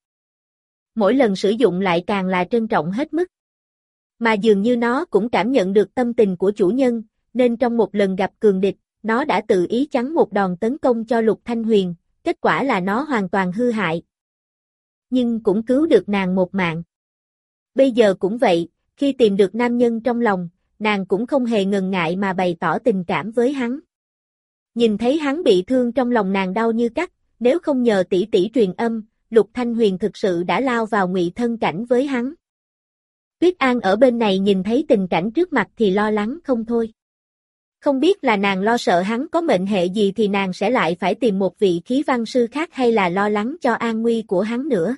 [SPEAKER 1] Mỗi lần sử dụng lại càng là trân trọng hết mức. Mà dường như nó cũng cảm nhận được tâm tình của chủ nhân, nên trong một lần gặp cường địch, nó đã tự ý chắn một đòn tấn công cho Lục Thanh Huyền, kết quả là nó hoàn toàn hư hại. Nhưng cũng cứu được nàng một mạng. Bây giờ cũng vậy, khi tìm được nam nhân trong lòng, nàng cũng không hề ngần ngại mà bày tỏ tình cảm với hắn. Nhìn thấy hắn bị thương trong lòng nàng đau như cắt, nếu không nhờ tỷ tỷ truyền âm, Lục Thanh Huyền thực sự đã lao vào ngụy thân cảnh với hắn. Tuyết An ở bên này nhìn thấy tình cảnh trước mặt thì lo lắng không thôi. Không biết là nàng lo sợ hắn có mệnh hệ gì thì nàng sẽ lại phải tìm một vị khí văn sư khác hay là lo lắng cho an nguy của hắn nữa.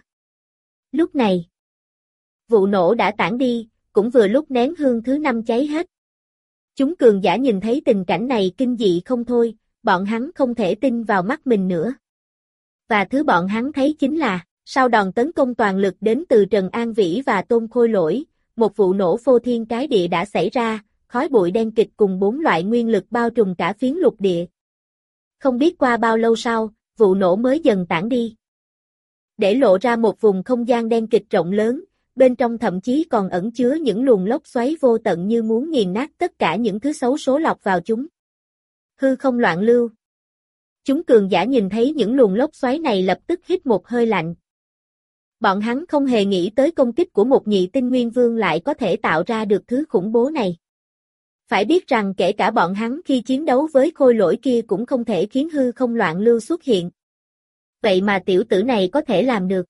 [SPEAKER 1] Lúc này, vụ nổ đã tản đi, cũng vừa lúc nén hương thứ năm cháy hết. Chúng cường giả nhìn thấy tình cảnh này kinh dị không thôi, bọn hắn không thể tin vào mắt mình nữa. Và thứ bọn hắn thấy chính là, sau đòn tấn công toàn lực đến từ Trần An Vĩ và Tôn Khôi Lỗi, một vụ nổ phô thiên cái địa đã xảy ra, khói bụi đen kịch cùng bốn loại nguyên lực bao trùm cả phiến lục địa. Không biết qua bao lâu sau, vụ nổ mới dần tản đi. Để lộ ra một vùng không gian đen kịch rộng lớn, bên trong thậm chí còn ẩn chứa những luồng lốc xoáy vô tận như muốn nghiền nát tất cả những thứ xấu số lọc vào chúng. Hư không loạn lưu. Chúng cường giả nhìn thấy những luồng lốc xoáy này lập tức hít một hơi lạnh. Bọn hắn không hề nghĩ tới công kích của một nhị tinh nguyên vương lại có thể tạo ra được thứ khủng bố này. Phải biết rằng kể cả bọn hắn khi chiến đấu với khôi lỗi kia cũng không thể khiến hư không loạn lưu xuất hiện. Vậy mà tiểu tử này có thể làm được.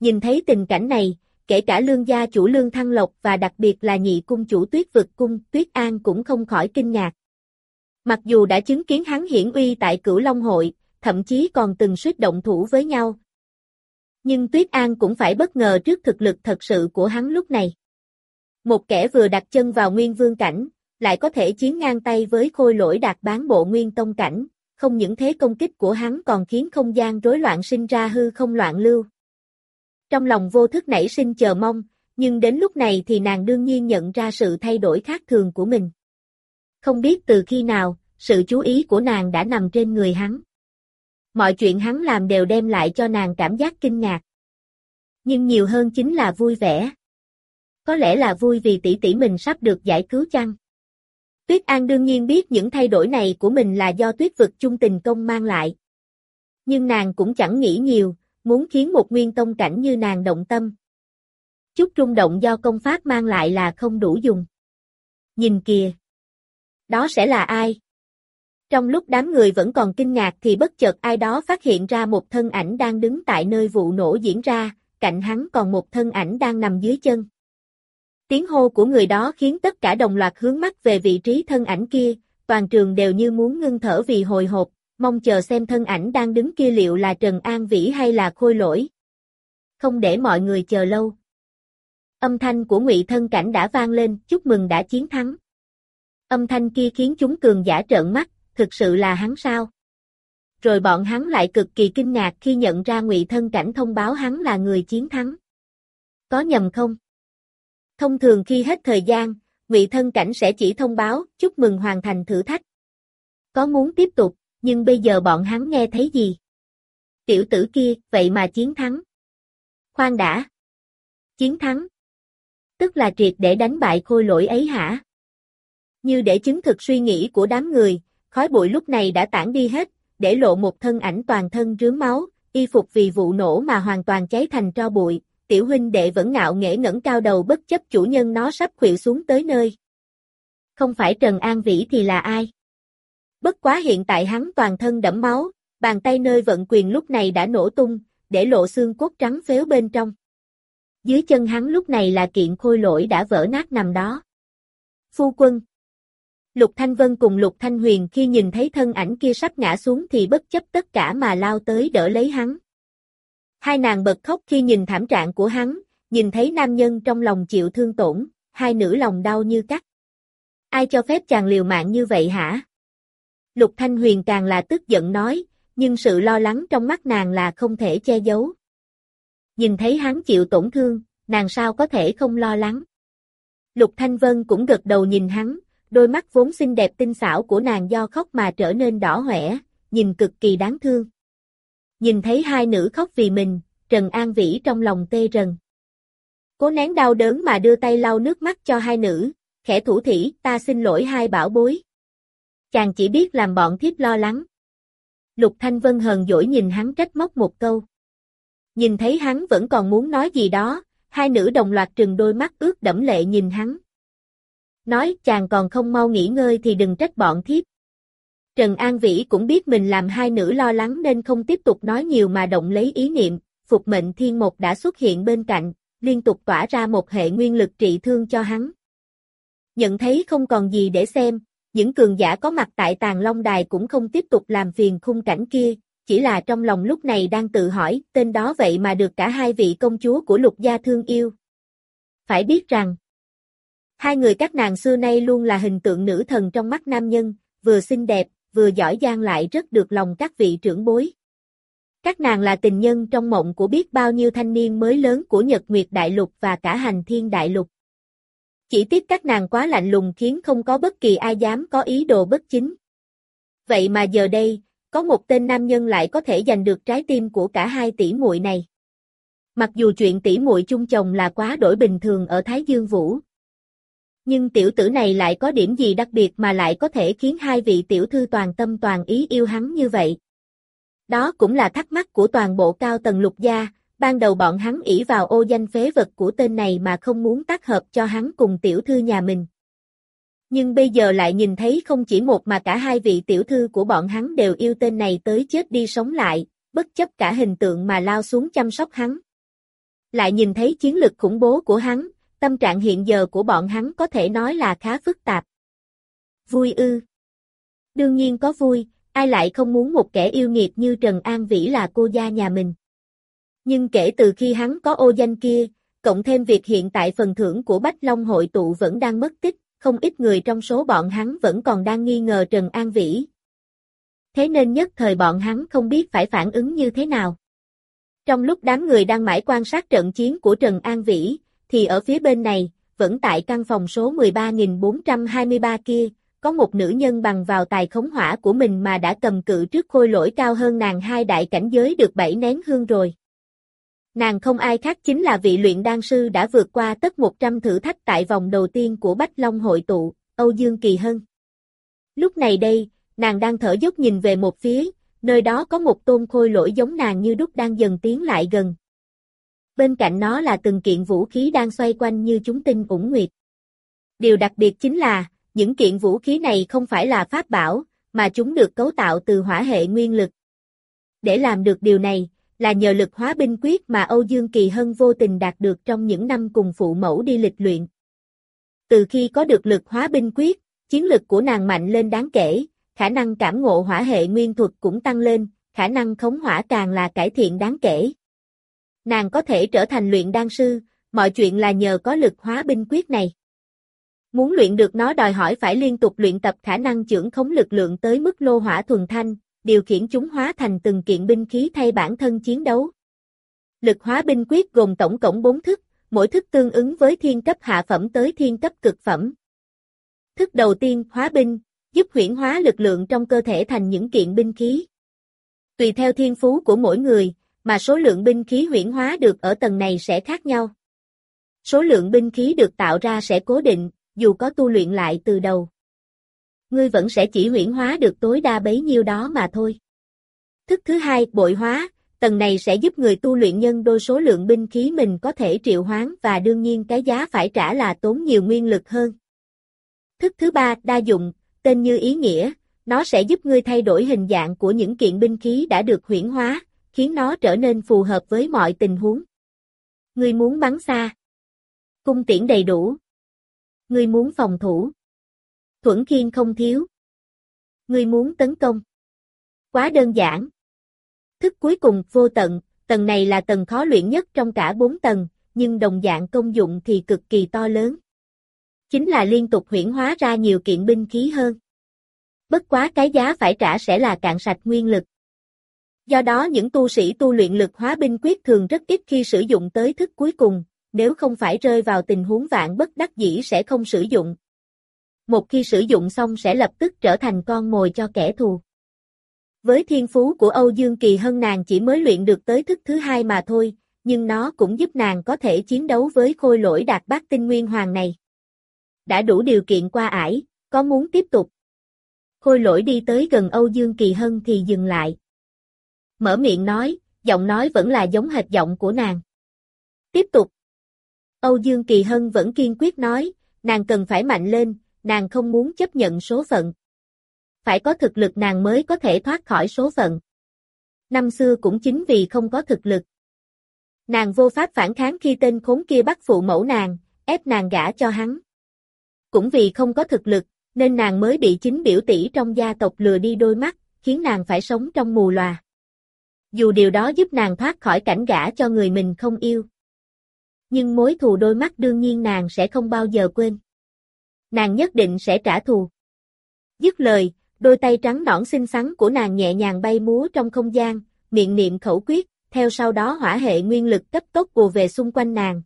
[SPEAKER 1] Nhìn thấy tình cảnh này, kể cả lương gia chủ lương thăng lộc và đặc biệt là nhị cung chủ tuyết vực cung tuyết an cũng không khỏi kinh ngạc. Mặc dù đã chứng kiến hắn hiển uy tại cửu Long hội, thậm chí còn từng suýt động thủ với nhau. Nhưng Tuyết An cũng phải bất ngờ trước thực lực thật sự của hắn lúc này. Một kẻ vừa đặt chân vào nguyên vương cảnh, lại có thể chiến ngang tay với khôi lỗi đạt bán bộ nguyên tông cảnh, không những thế công kích của hắn còn khiến không gian rối loạn sinh ra hư không loạn lưu. Trong lòng vô thức nảy sinh chờ mong, nhưng đến lúc này thì nàng đương nhiên nhận ra sự thay đổi khác thường của mình. Không biết từ khi nào, sự chú ý của nàng đã nằm trên người hắn. Mọi chuyện hắn làm đều đem lại cho nàng cảm giác kinh ngạc. Nhưng nhiều hơn chính là vui vẻ. Có lẽ là vui vì tỷ tỷ mình sắp được giải cứu chăng? Tuyết An đương nhiên biết những thay đổi này của mình là do tuyết vực chung tình công mang lại. Nhưng nàng cũng chẳng nghĩ nhiều, muốn khiến một nguyên tông cảnh như nàng động tâm. Chút rung động do công pháp mang lại là không đủ dùng. Nhìn kìa! Đó sẽ là ai? Trong lúc đám người vẫn còn kinh ngạc thì bất chợt ai đó phát hiện ra một thân ảnh đang đứng tại nơi vụ nổ diễn ra, cạnh hắn còn một thân ảnh đang nằm dưới chân. Tiếng hô của người đó khiến tất cả đồng loạt hướng mắt về vị trí thân ảnh kia, toàn trường đều như muốn ngưng thở vì hồi hộp, mong chờ xem thân ảnh đang đứng kia liệu là Trần An Vĩ hay là Khôi Lỗi. Không để mọi người chờ lâu. Âm thanh của Ngụy Thân Cảnh đã vang lên, chúc mừng đã chiến thắng. Âm thanh kia khiến chúng cường giả trợn mắt, thực sự là hắn sao? Rồi bọn hắn lại cực kỳ kinh ngạc khi nhận ra Ngụy Thân Cảnh thông báo hắn là người chiến thắng. Có nhầm không? Thông thường khi hết thời gian, Ngụy Thân Cảnh sẽ chỉ thông báo, chúc mừng hoàn thành thử thách. Có muốn tiếp tục, nhưng bây giờ bọn hắn nghe thấy gì? Tiểu tử kia, vậy mà chiến thắng. Khoan đã. Chiến thắng. Tức là triệt để đánh bại khôi lỗi ấy hả? Như để chứng thực suy nghĩ của đám người, khói bụi lúc này đã tản đi hết, để lộ một thân ảnh toàn thân rướm máu, y phục vì vụ nổ mà hoàn toàn cháy thành tro bụi, tiểu huynh đệ vẫn ngạo nghễ ngẩng cao đầu bất chấp chủ nhân nó sắp khuỵu xuống tới nơi. Không phải Trần An Vĩ thì là ai? Bất quá hiện tại hắn toàn thân đẫm máu, bàn tay nơi vận quyền lúc này đã nổ tung, để lộ xương cốt trắng phếu bên trong. Dưới chân hắn lúc này là kiện khôi lỗi đã vỡ nát nằm đó. Phu quân Lục Thanh Vân cùng Lục Thanh Huyền khi nhìn thấy thân ảnh kia sắp ngã xuống thì bất chấp tất cả mà lao tới đỡ lấy hắn. Hai nàng bật khóc khi nhìn thảm trạng của hắn, nhìn thấy nam nhân trong lòng chịu thương tổn, hai nữ lòng đau như cắt. Ai cho phép chàng liều mạng như vậy hả? Lục Thanh Huyền càng là tức giận nói, nhưng sự lo lắng trong mắt nàng là không thể che giấu. Nhìn thấy hắn chịu tổn thương, nàng sao có thể không lo lắng. Lục Thanh Vân cũng gật đầu nhìn hắn, đôi mắt vốn xinh đẹp tinh xảo của nàng do khóc mà trở nên đỏ hỏe, nhìn cực kỳ đáng thương. Nhìn thấy hai nữ khóc vì mình, Trần An Vĩ trong lòng tê rần. Cố nén đau đớn mà đưa tay lau nước mắt cho hai nữ, khẽ thủ thỉ, ta xin lỗi hai bảo bối. Chàng chỉ biết làm bọn thiếp lo lắng. Lục Thanh Vân hờn dỗi nhìn hắn trách móc một câu. Nhìn thấy hắn vẫn còn muốn nói gì đó, hai nữ đồng loạt trừng đôi mắt ướt đẫm lệ nhìn hắn. Nói chàng còn không mau nghỉ ngơi thì đừng trách bọn thiếp. Trần An Vĩ cũng biết mình làm hai nữ lo lắng nên không tiếp tục nói nhiều mà động lấy ý niệm, phục mệnh thiên một đã xuất hiện bên cạnh, liên tục tỏa ra một hệ nguyên lực trị thương cho hắn. Nhận thấy không còn gì để xem, những cường giả có mặt tại tàn long đài cũng không tiếp tục làm phiền khung cảnh kia, chỉ là trong lòng lúc này đang tự hỏi, tên đó vậy mà được cả hai vị công chúa của lục gia thương yêu. Phải biết rằng, hai người các nàng xưa nay luôn là hình tượng nữ thần trong mắt nam nhân, vừa xinh đẹp, vừa giỏi giang lại rất được lòng các vị trưởng bối. Các nàng là tình nhân trong mộng của biết bao nhiêu thanh niên mới lớn của Nhật Nguyệt Đại Lục và cả hành thiên đại lục. Chỉ tiếc các nàng quá lạnh lùng khiến không có bất kỳ ai dám có ý đồ bất chính. Vậy mà giờ đây, có một tên nam nhân lại có thể giành được trái tim của cả hai tỷ muội này. Mặc dù chuyện tỷ muội chung chồng là quá đổi bình thường ở Thái Dương Vũ. Nhưng tiểu tử này lại có điểm gì đặc biệt mà lại có thể khiến hai vị tiểu thư toàn tâm toàn ý yêu hắn như vậy. Đó cũng là thắc mắc của toàn bộ cao tầng lục gia, ban đầu bọn hắn ỷ vào ô danh phế vật của tên này mà không muốn tác hợp cho hắn cùng tiểu thư nhà mình. Nhưng bây giờ lại nhìn thấy không chỉ một mà cả hai vị tiểu thư của bọn hắn đều yêu tên này tới chết đi sống lại, bất chấp cả hình tượng mà lao xuống chăm sóc hắn. Lại nhìn thấy chiến lực khủng bố của hắn, tâm trạng hiện giờ của bọn hắn có thể nói là khá phức tạp. Vui ư. Đương nhiên có vui, ai lại không muốn một kẻ yêu nghiệt như Trần An Vĩ là cô gia nhà mình. Nhưng kể từ khi hắn có ô danh kia, cộng thêm việc hiện tại phần thưởng của Bách Long hội tụ vẫn đang mất tích, không ít người trong số bọn hắn vẫn còn đang nghi ngờ Trần An Vĩ. Thế nên nhất thời bọn hắn không biết phải phản ứng như thế nào. Trong lúc đám người đang mãi quan sát trận chiến của Trần An Vĩ, thì ở phía bên này, vẫn tại căn phòng số 13.423 kia, có một nữ nhân bằng vào tài khống hỏa của mình mà đã cầm cự trước khôi lỗi cao hơn nàng hai đại cảnh giới được bảy nén hương rồi. Nàng không ai khác chính là vị luyện đan sư đã vượt qua tất 100 thử thách tại vòng đầu tiên của Bách Long hội tụ, Âu Dương Kỳ Hân. Lúc này đây, nàng đang thở dốc nhìn về một phía, nơi đó có một tôn khôi lỗi giống nàng như đúc đang dần tiến lại gần. Bên cạnh nó là từng kiện vũ khí đang xoay quanh như chúng tinh ủng nguyệt. Điều đặc biệt chính là, những kiện vũ khí này không phải là pháp bảo, mà chúng được cấu tạo từ hỏa hệ nguyên lực. Để làm được điều này, là nhờ lực hóa binh quyết mà Âu Dương Kỳ Hân vô tình đạt được trong những năm cùng phụ mẫu đi lịch luyện. Từ khi có được lực hóa binh quyết, chiến lực của nàng mạnh lên đáng kể, khả năng cảm ngộ hỏa hệ nguyên thuật cũng tăng lên, khả năng khống hỏa càng là cải thiện đáng kể. Nàng có thể trở thành luyện đan sư, mọi chuyện là nhờ có lực hóa binh quyết này. Muốn luyện được nó đòi hỏi phải liên tục luyện tập khả năng trưởng khống lực lượng tới mức lô hỏa thuần thanh, điều khiển chúng hóa thành từng kiện binh khí thay bản thân chiến đấu. Lực hóa binh quyết gồm tổng cộng 4 thức, mỗi thức tương ứng với thiên cấp hạ phẩm tới thiên cấp cực phẩm. Thức đầu tiên, hóa binh, giúp huyển hóa lực lượng trong cơ thể thành những kiện binh khí. Tùy theo thiên phú của mỗi người, mà số lượng binh khí huyển hóa được ở tầng này sẽ khác nhau. Số lượng binh khí được tạo ra sẽ cố định, dù có tu luyện lại từ đầu ngươi vẫn sẽ chỉ huyển hóa được tối đa bấy nhiêu đó mà thôi. Thức thứ hai, bội hóa, tầng này sẽ giúp người tu luyện nhân đôi số lượng binh khí mình có thể triệu hoán và đương nhiên cái giá phải trả là tốn nhiều nguyên lực hơn. Thức thứ ba, đa dụng, tên như ý nghĩa, nó sẽ giúp ngươi thay đổi hình dạng của những kiện binh khí đã được huyển hóa, khiến nó trở nên phù hợp với mọi tình huống. Ngươi muốn bắn xa. Cung tiễn đầy đủ. Ngươi muốn phòng thủ. Thuẫn Khiên không thiếu. Ngươi muốn tấn công. Quá đơn giản. Thức cuối cùng vô tận, tầng này là tầng khó luyện nhất trong cả bốn tầng, nhưng đồng dạng công dụng thì cực kỳ to lớn. Chính là liên tục huyển hóa ra nhiều kiện binh khí hơn. Bất quá cái giá phải trả sẽ là cạn sạch nguyên lực. Do đó những tu sĩ tu luyện lực hóa binh quyết thường rất ít khi sử dụng tới thức cuối cùng, nếu không phải rơi vào tình huống vạn bất đắc dĩ sẽ không sử dụng, một khi sử dụng xong sẽ lập tức trở thành con mồi cho kẻ thù. Với thiên phú của Âu Dương Kỳ Hân nàng chỉ mới luyện được tới thức thứ hai mà thôi, nhưng nó cũng giúp nàng có thể chiến đấu với khôi lỗi đạt bát tinh nguyên hoàng này. Đã đủ điều kiện qua ải, có muốn tiếp tục. Khôi lỗi đi tới gần Âu Dương Kỳ Hân thì dừng lại. Mở miệng nói, giọng nói vẫn là giống hệt giọng của nàng. Tiếp tục. Âu Dương Kỳ Hân vẫn kiên quyết nói, nàng cần phải mạnh lên, nàng không muốn chấp nhận số phận. Phải có thực lực nàng mới có thể thoát khỏi số phận. Năm xưa cũng chính vì không có thực lực. Nàng vô pháp phản kháng khi tên khốn kia bắt phụ mẫu nàng, ép nàng gả cho hắn. Cũng vì không có thực lực, nên nàng mới bị chính biểu tỷ trong gia tộc lừa đi đôi mắt, khiến nàng phải sống trong mù lòa. Dù điều đó giúp nàng thoát khỏi cảnh gã cho người mình không yêu. Nhưng mối thù đôi mắt đương nhiên nàng sẽ không bao giờ quên. Nàng nhất định sẽ trả thù. Dứt lời, đôi tay trắng nõn xinh xắn của nàng nhẹ nhàng bay múa trong không gian, miệng niệm khẩu quyết, theo sau đó hỏa hệ nguyên lực cấp tốc ùa về xung quanh nàng.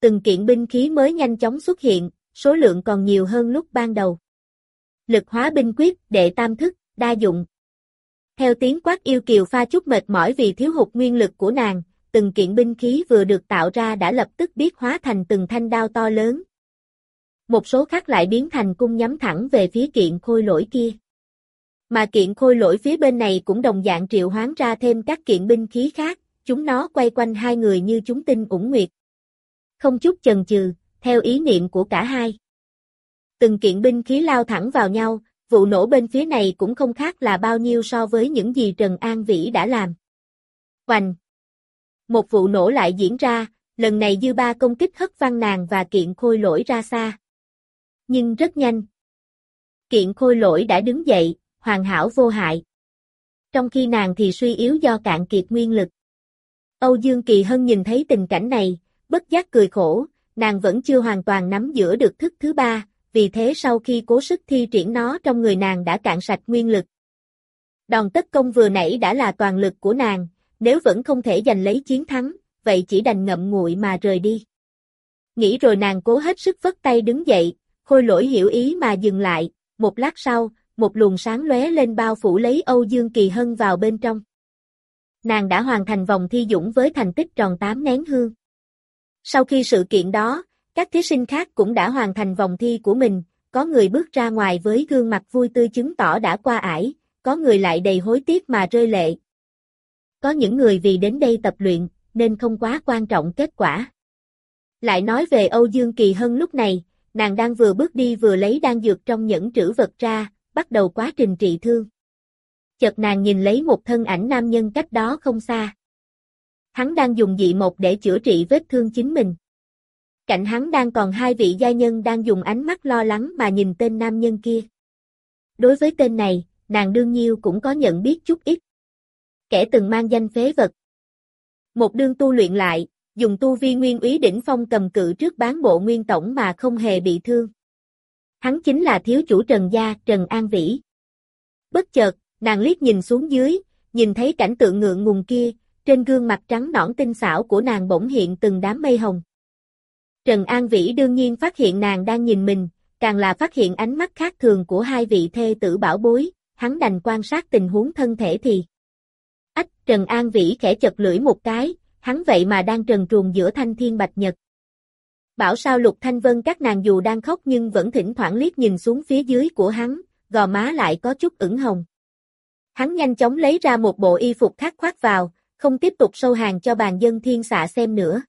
[SPEAKER 1] Từng kiện binh khí mới nhanh chóng xuất hiện, số lượng còn nhiều hơn lúc ban đầu. Lực hóa binh quyết, đệ tam thức, đa dụng. Theo tiếng quát yêu kiều pha chút mệt mỏi vì thiếu hụt nguyên lực của nàng, từng kiện binh khí vừa được tạo ra đã lập tức biết hóa thành từng thanh đao to lớn. Một số khác lại biến thành cung nhắm thẳng về phía kiện khôi lỗi kia. Mà kiện khôi lỗi phía bên này cũng đồng dạng triệu hoán ra thêm các kiện binh khí khác, chúng nó quay quanh hai người như chúng tinh ủng nguyệt. Không chút chần chừ, theo ý niệm của cả hai. Từng kiện binh khí lao thẳng vào nhau, vụ nổ bên phía này cũng không khác là bao nhiêu so với những gì Trần An Vĩ đã làm. Hoành! Một vụ nổ lại diễn ra, lần này dư ba công kích hất văng nàng và kiện khôi lỗi ra xa. Nhưng rất nhanh. Kiện khôi lỗi đã đứng dậy, hoàn hảo vô hại. Trong khi nàng thì suy yếu do cạn kiệt nguyên lực. Âu Dương Kỳ Hân nhìn thấy tình cảnh này, bất giác cười khổ, nàng vẫn chưa hoàn toàn nắm giữ được thức thứ ba, vì thế sau khi cố sức thi triển nó trong người nàng đã cạn sạch nguyên lực. Đòn tất công vừa nãy đã là toàn lực của nàng, nếu vẫn không thể giành lấy chiến thắng, vậy chỉ đành ngậm nguội mà rời đi. Nghĩ rồi nàng cố hết sức vất tay đứng dậy, khôi lỗi hiểu ý mà dừng lại, một lát sau, một luồng sáng lóe lên bao phủ lấy Âu Dương Kỳ Hân vào bên trong. Nàng đã hoàn thành vòng thi dũng với thành tích tròn 8 nén hương. Sau khi sự kiện đó, các thí sinh khác cũng đã hoàn thành vòng thi của mình, có người bước ra ngoài với gương mặt vui tươi chứng tỏ đã qua ải, có người lại đầy hối tiếc mà rơi lệ. Có những người vì đến đây tập luyện, nên không quá quan trọng kết quả. Lại nói về Âu Dương Kỳ Hân lúc này, nàng đang vừa bước đi vừa lấy đan dược trong những trữ vật ra, bắt đầu quá trình trị thương. Chợt nàng nhìn lấy một thân ảnh nam nhân cách đó không xa. Hắn đang dùng dị mộc để chữa trị vết thương chính mình. Cạnh hắn đang còn hai vị gia nhân đang dùng ánh mắt lo lắng mà nhìn tên nam nhân kia. Đối với tên này, nàng đương nhiêu cũng có nhận biết chút ít. Kẻ từng mang danh phế vật. Một đương tu luyện lại, dùng tu vi nguyên úy đỉnh phong cầm cự trước bán bộ nguyên tổng mà không hề bị thương. Hắn chính là thiếu chủ Trần Gia, Trần An Vĩ. Bất chợt, nàng liếc nhìn xuống dưới, nhìn thấy cảnh tượng ngượng ngùng kia, trên gương mặt trắng nõn tinh xảo của nàng bỗng hiện từng đám mây hồng. Trần An Vĩ đương nhiên phát hiện nàng đang nhìn mình, càng là phát hiện ánh mắt khác thường của hai vị thê tử bảo bối, hắn đành quan sát tình huống thân thể thì. Ách, Trần An Vĩ khẽ chật lưỡi một cái, hắn vậy mà đang trần truồng giữa thanh thiên bạch nhật. Bảo sao Lục Thanh Vân các nàng dù đang khóc nhưng vẫn thỉnh thoảng liếc nhìn xuống phía dưới của hắn, gò má lại có chút ửng hồng. Hắn nhanh chóng lấy ra một bộ y phục khác khoác vào, không tiếp tục sâu hàng cho bàn dân thiên xạ xem nữa.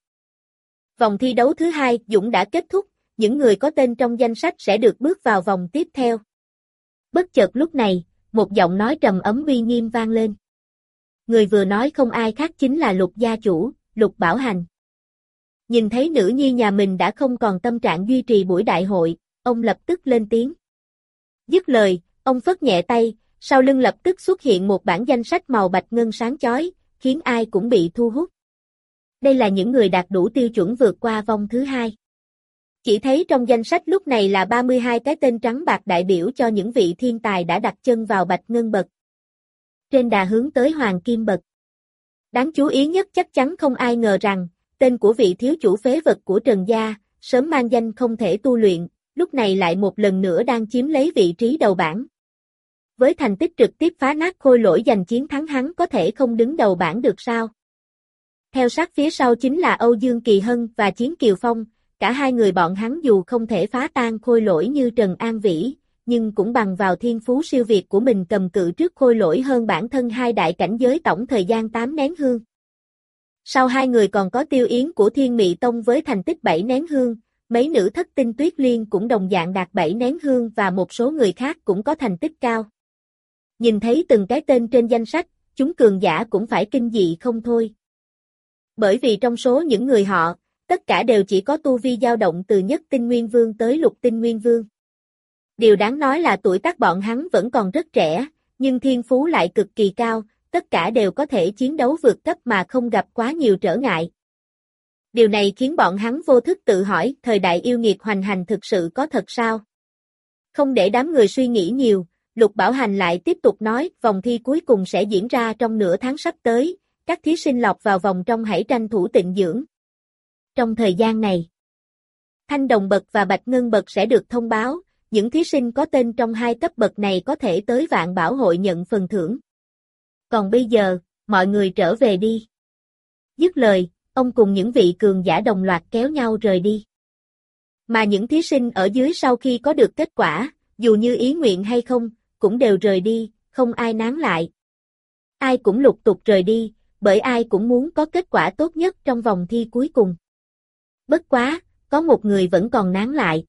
[SPEAKER 1] Vòng thi đấu thứ hai Dũng đã kết thúc, những người có tên trong danh sách sẽ được bước vào vòng tiếp theo. Bất chợt lúc này, một giọng nói trầm ấm uy nghiêm vang lên. Người vừa nói không ai khác chính là lục gia chủ, lục bảo hành. Nhìn thấy nữ nhi nhà mình đã không còn tâm trạng duy trì buổi đại hội, ông lập tức lên tiếng. Dứt lời, ông phất nhẹ tay, sau lưng lập tức xuất hiện một bản danh sách màu bạch ngân sáng chói, khiến ai cũng bị thu hút. Đây là những người đạt đủ tiêu chuẩn vượt qua vòng thứ hai. Chỉ thấy trong danh sách lúc này là 32 cái tên trắng bạc đại biểu cho những vị thiên tài đã đặt chân vào bạch ngân bậc. Trên đà hướng tới hoàng kim bậc. Đáng chú ý nhất chắc chắn không ai ngờ rằng, tên của vị thiếu chủ phế vật của Trần Gia, sớm mang danh không thể tu luyện, lúc này lại một lần nữa đang chiếm lấy vị trí đầu bảng. Với thành tích trực tiếp phá nát khôi lỗi giành chiến thắng hắn có thể không đứng đầu bảng được sao? Theo sát phía sau chính là Âu Dương Kỳ Hân và Chiến Kiều Phong, cả hai người bọn hắn dù không thể phá tan khôi lỗi như Trần An Vĩ, nhưng cũng bằng vào thiên phú siêu việt của mình cầm cự trước khôi lỗi hơn bản thân hai đại cảnh giới tổng thời gian 8 nén hương. Sau hai người còn có tiêu yến của Thiên Mị Tông với thành tích 7 nén hương, mấy nữ thất tinh tuyết liên cũng đồng dạng đạt 7 nén hương và một số người khác cũng có thành tích cao. Nhìn thấy từng cái tên trên danh sách, chúng cường giả cũng phải kinh dị không thôi. Bởi vì trong số những người họ, tất cả đều chỉ có tu vi dao động từ nhất tinh nguyên vương tới lục tinh nguyên vương. Điều đáng nói là tuổi tác bọn hắn vẫn còn rất trẻ, nhưng thiên phú lại cực kỳ cao, tất cả đều có thể chiến đấu vượt cấp mà không gặp quá nhiều trở ngại. Điều này khiến bọn hắn vô thức tự hỏi, thời đại yêu nghiệt hoành hành thực sự có thật sao? Không để đám người suy nghĩ nhiều, Lục Bảo Hành lại tiếp tục nói, vòng thi cuối cùng sẽ diễn ra trong nửa tháng sắp tới, các thí sinh lọc vào vòng trong hãy tranh thủ tịnh dưỡng. Trong thời gian này, Thanh Đồng Bậc và Bạch Ngân Bậc sẽ được thông báo, những thí sinh có tên trong hai cấp bậc này có thể tới vạn bảo hội nhận phần thưởng. Còn bây giờ, mọi người trở về đi. Dứt lời, ông cùng những vị cường giả đồng loạt kéo nhau rời đi. Mà những thí sinh ở dưới sau khi có được kết quả, dù như ý nguyện hay không, cũng đều rời đi, không ai nán lại. Ai cũng lục tục rời đi, bởi ai cũng muốn có kết quả tốt nhất trong vòng thi cuối cùng. Bất quá, có một người vẫn còn nán lại.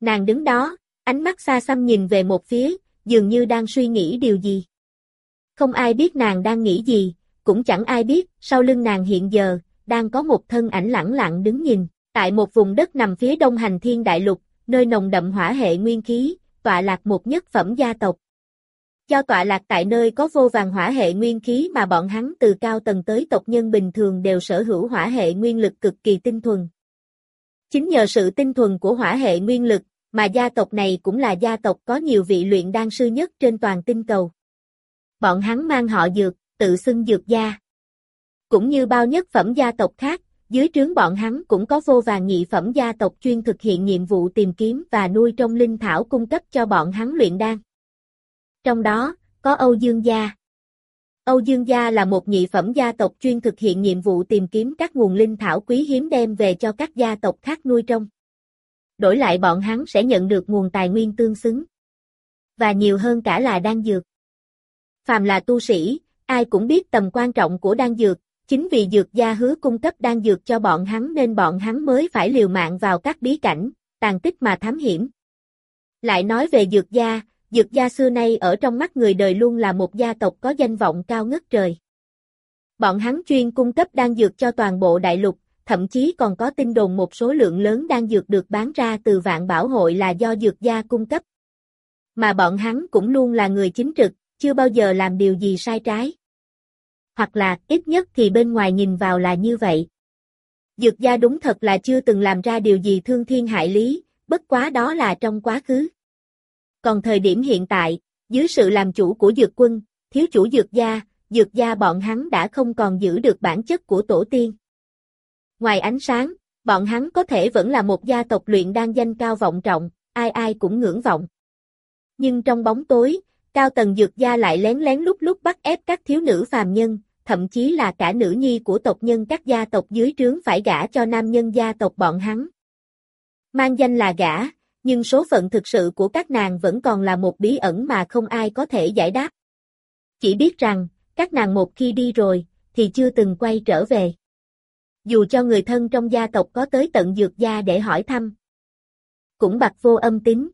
[SPEAKER 1] Nàng đứng đó, ánh mắt xa xăm nhìn về một phía, dường như đang suy nghĩ điều gì. Không ai biết nàng đang nghĩ gì, cũng chẳng ai biết, sau lưng nàng hiện giờ, đang có một thân ảnh lẳng lặng đứng nhìn, tại một vùng đất nằm phía đông hành thiên đại lục, nơi nồng đậm hỏa hệ nguyên khí, tọa lạc một nhất phẩm gia tộc do tọa lạc tại nơi có vô vàng hỏa hệ nguyên khí mà bọn hắn từ cao tầng tới tộc nhân bình thường đều sở hữu hỏa hệ nguyên lực cực kỳ tinh thuần. Chính nhờ sự tinh thuần của hỏa hệ nguyên lực, mà gia tộc này cũng là gia tộc có nhiều vị luyện đan sư nhất trên toàn tinh cầu. Bọn hắn mang họ dược, tự xưng dược gia. Cũng như bao nhất phẩm gia tộc khác, dưới trướng bọn hắn cũng có vô vàng nhị phẩm gia tộc chuyên thực hiện nhiệm vụ tìm kiếm và nuôi trong linh thảo cung cấp cho bọn hắn luyện đan. Trong đó, có Âu Dương gia. Âu Dương gia là một nhị phẩm gia tộc chuyên thực hiện nhiệm vụ tìm kiếm các nguồn linh thảo quý hiếm đem về cho các gia tộc khác nuôi trong. Đổi lại bọn hắn sẽ nhận được nguồn tài nguyên tương xứng. Và nhiều hơn cả là đan dược. Phàm là tu sĩ, ai cũng biết tầm quan trọng của đan dược, chính vì dược gia hứa cung cấp đan dược cho bọn hắn nên bọn hắn mới phải liều mạng vào các bí cảnh, tàn tích mà thám hiểm. Lại nói về dược gia, dược gia xưa nay ở trong mắt người đời luôn là một gia tộc có danh vọng cao ngất trời. Bọn hắn chuyên cung cấp đan dược cho toàn bộ đại lục, thậm chí còn có tin đồn một số lượng lớn đan dược được bán ra từ vạn bảo hội là do dược gia cung cấp. Mà bọn hắn cũng luôn là người chính trực, chưa bao giờ làm điều gì sai trái. Hoặc là, ít nhất thì bên ngoài nhìn vào là như vậy. Dược gia đúng thật là chưa từng làm ra điều gì thương thiên hại lý, bất quá đó là trong quá khứ. Còn thời điểm hiện tại, dưới sự làm chủ của dược quân, thiếu chủ dược gia, dược gia bọn hắn đã không còn giữ được bản chất của tổ tiên. Ngoài ánh sáng, bọn hắn có thể vẫn là một gia tộc luyện đan danh cao vọng trọng, ai ai cũng ngưỡng vọng. Nhưng trong bóng tối, cao tầng dược gia lại lén lén lúc lúc bắt ép các thiếu nữ phàm nhân, thậm chí là cả nữ nhi của tộc nhân các gia tộc dưới trướng phải gả cho nam nhân gia tộc bọn hắn. Mang danh là gả, nhưng số phận thực sự của các nàng vẫn còn là một bí ẩn mà không ai có thể giải đáp. Chỉ biết rằng, các nàng một khi đi rồi, thì chưa từng quay trở về. Dù cho người thân trong gia tộc có tới tận dược gia để hỏi thăm. Cũng bạc vô âm tín.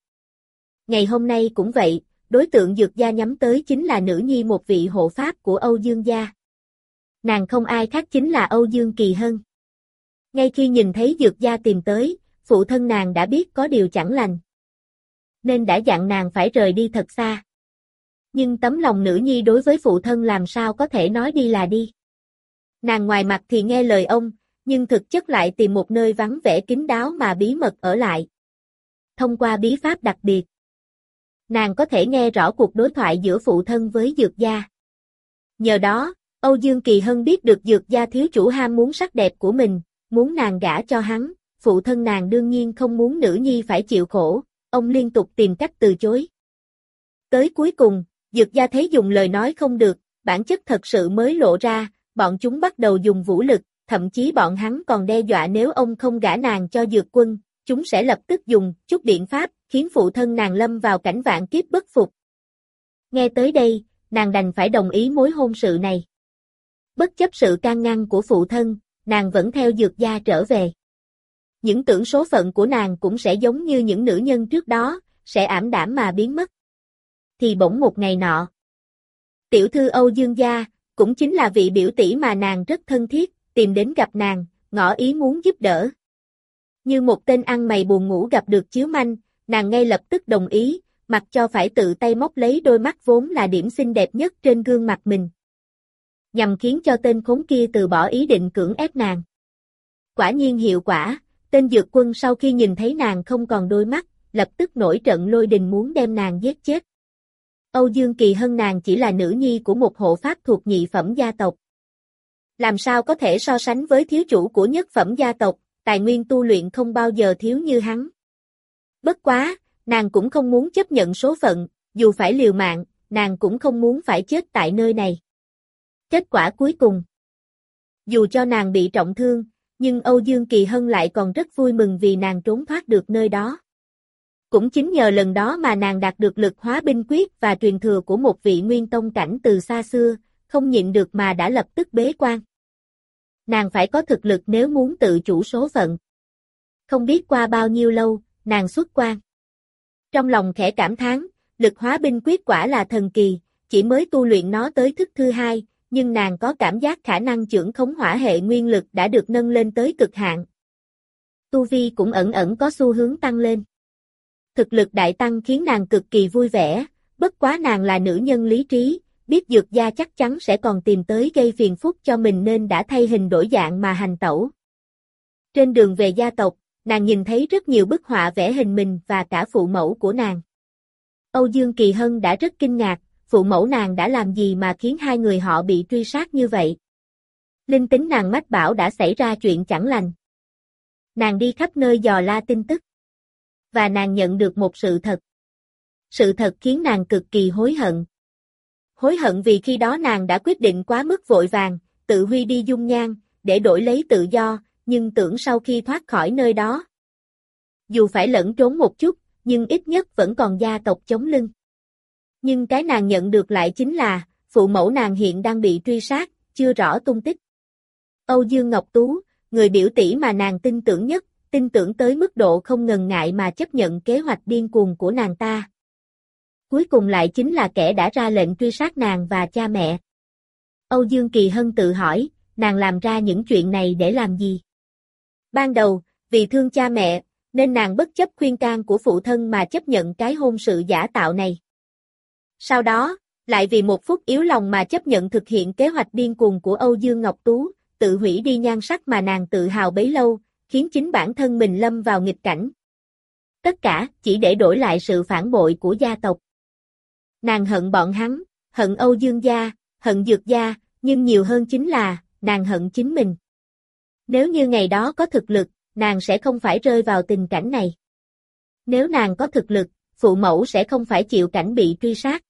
[SPEAKER 1] Ngày hôm nay cũng vậy, đối tượng dược gia nhắm tới chính là nữ nhi một vị hộ pháp của Âu Dương gia. Nàng không ai khác chính là Âu Dương Kỳ Hân. Ngay khi nhìn thấy dược gia tìm tới, phụ thân nàng đã biết có điều chẳng lành. Nên đã dặn nàng phải rời đi thật xa. Nhưng tấm lòng nữ nhi đối với phụ thân làm sao có thể nói đi là đi. Nàng ngoài mặt thì nghe lời ông, nhưng thực chất lại tìm một nơi vắng vẻ kín đáo mà bí mật ở lại. Thông qua bí pháp đặc biệt, nàng có thể nghe rõ cuộc đối thoại giữa phụ thân với dược gia. Nhờ đó, Âu Dương Kỳ Hân biết được dược gia thiếu chủ ham muốn sắc đẹp của mình, muốn nàng gả cho hắn, phụ thân nàng đương nhiên không muốn nữ nhi phải chịu khổ, ông liên tục tìm cách từ chối. Tới cuối cùng, dược gia thấy dùng lời nói không được, bản chất thật sự mới lộ ra, bọn chúng bắt đầu dùng vũ lực, thậm chí bọn hắn còn đe dọa nếu ông không gả nàng cho dược quân, chúng sẽ lập tức dùng chút biện pháp, khiến phụ thân nàng lâm vào cảnh vạn kiếp bất phục. Nghe tới đây, nàng đành phải đồng ý mối hôn sự này. Bất chấp sự can ngăn của phụ thân, nàng vẫn theo dược gia trở về. Những tưởng số phận của nàng cũng sẽ giống như những nữ nhân trước đó, sẽ ảm đảm mà biến mất. Thì bỗng một ngày nọ. Tiểu thư Âu Dương Gia, cũng chính là vị biểu tỷ mà nàng rất thân thiết, tìm đến gặp nàng, ngỏ ý muốn giúp đỡ. Như một tên ăn mày buồn ngủ gặp được chiếu manh, nàng ngay lập tức đồng ý, mặc cho phải tự tay móc lấy đôi mắt vốn là điểm xinh đẹp nhất trên gương mặt mình. Nhằm khiến cho tên khốn kia từ bỏ ý định cưỡng ép nàng. Quả nhiên hiệu quả, tên dược quân sau khi nhìn thấy nàng không còn đôi mắt, lập tức nổi trận lôi đình muốn đem nàng giết chết. Âu Dương Kỳ Hân nàng chỉ là nữ nhi của một hộ pháp thuộc nhị phẩm gia tộc. Làm sao có thể so sánh với thiếu chủ của nhất phẩm gia tộc, tài nguyên tu luyện không bao giờ thiếu như hắn. Bất quá, nàng cũng không muốn chấp nhận số phận, dù phải liều mạng, nàng cũng không muốn phải chết tại nơi này. Kết quả cuối cùng Dù cho nàng bị trọng thương, nhưng Âu Dương Kỳ Hân lại còn rất vui mừng vì nàng trốn thoát được nơi đó. Cũng chính nhờ lần đó mà nàng đạt được lực hóa binh quyết và truyền thừa của một vị nguyên tông cảnh từ xa xưa, không nhịn được mà đã lập tức bế quan. Nàng phải có thực lực nếu muốn tự chủ số phận. Không biết qua bao nhiêu lâu, nàng xuất quan. Trong lòng khẽ cảm thán, lực hóa binh quyết quả là thần kỳ, chỉ mới tu luyện nó tới thức thứ hai, nhưng nàng có cảm giác khả năng trưởng khống hỏa hệ nguyên lực đã được nâng lên tới cực hạn. Tu vi cũng ẩn ẩn có xu hướng tăng lên. Thực lực đại tăng khiến nàng cực kỳ vui vẻ, bất quá nàng là nữ nhân lý trí, biết dược gia chắc chắn sẽ còn tìm tới gây phiền phức cho mình nên đã thay hình đổi dạng mà hành tẩu. Trên đường về gia tộc, nàng nhìn thấy rất nhiều bức họa vẽ hình mình và cả phụ mẫu của nàng. Âu Dương Kỳ Hân đã rất kinh ngạc, phụ mẫu nàng đã làm gì mà khiến hai người họ bị truy sát như vậy. Linh tính nàng mách bảo đã xảy ra chuyện chẳng lành. Nàng đi khắp nơi dò la tin tức. Và nàng nhận được một sự thật. Sự thật khiến nàng cực kỳ hối hận. Hối hận vì khi đó nàng đã quyết định quá mức vội vàng, tự huy đi dung nhan, để đổi lấy tự do, nhưng tưởng sau khi thoát khỏi nơi đó. Dù phải lẫn trốn một chút, nhưng ít nhất vẫn còn gia tộc chống lưng. Nhưng cái nàng nhận được lại chính là, phụ mẫu nàng hiện đang bị truy sát, chưa rõ tung tích. Âu Dương Ngọc Tú, người biểu tỷ mà nàng tin tưởng nhất, tin tưởng tới mức độ không ngần ngại mà chấp nhận kế hoạch điên cuồng của nàng ta. Cuối cùng lại chính là kẻ đã ra lệnh truy sát nàng và cha mẹ. Âu Dương Kỳ Hân tự hỏi, nàng làm ra những chuyện này để làm gì? Ban đầu, vì thương cha mẹ, nên nàng bất chấp khuyên can của phụ thân mà chấp nhận cái hôn sự giả tạo này. Sau đó, lại vì một phút yếu lòng mà chấp nhận thực hiện kế hoạch điên cuồng của Âu Dương Ngọc Tú, tự hủy đi nhan sắc mà nàng tự hào bấy lâu, khiến chính bản thân mình lâm vào nghịch cảnh. Tất cả chỉ để đổi lại sự phản bội của gia tộc. Nàng hận bọn hắn, hận Âu Dương gia, hận Dược gia, nhưng nhiều hơn chính là, nàng hận chính mình. Nếu như ngày đó có thực lực, nàng sẽ không phải rơi vào tình cảnh này. Nếu nàng có thực lực, phụ mẫu sẽ không phải chịu cảnh bị truy sát.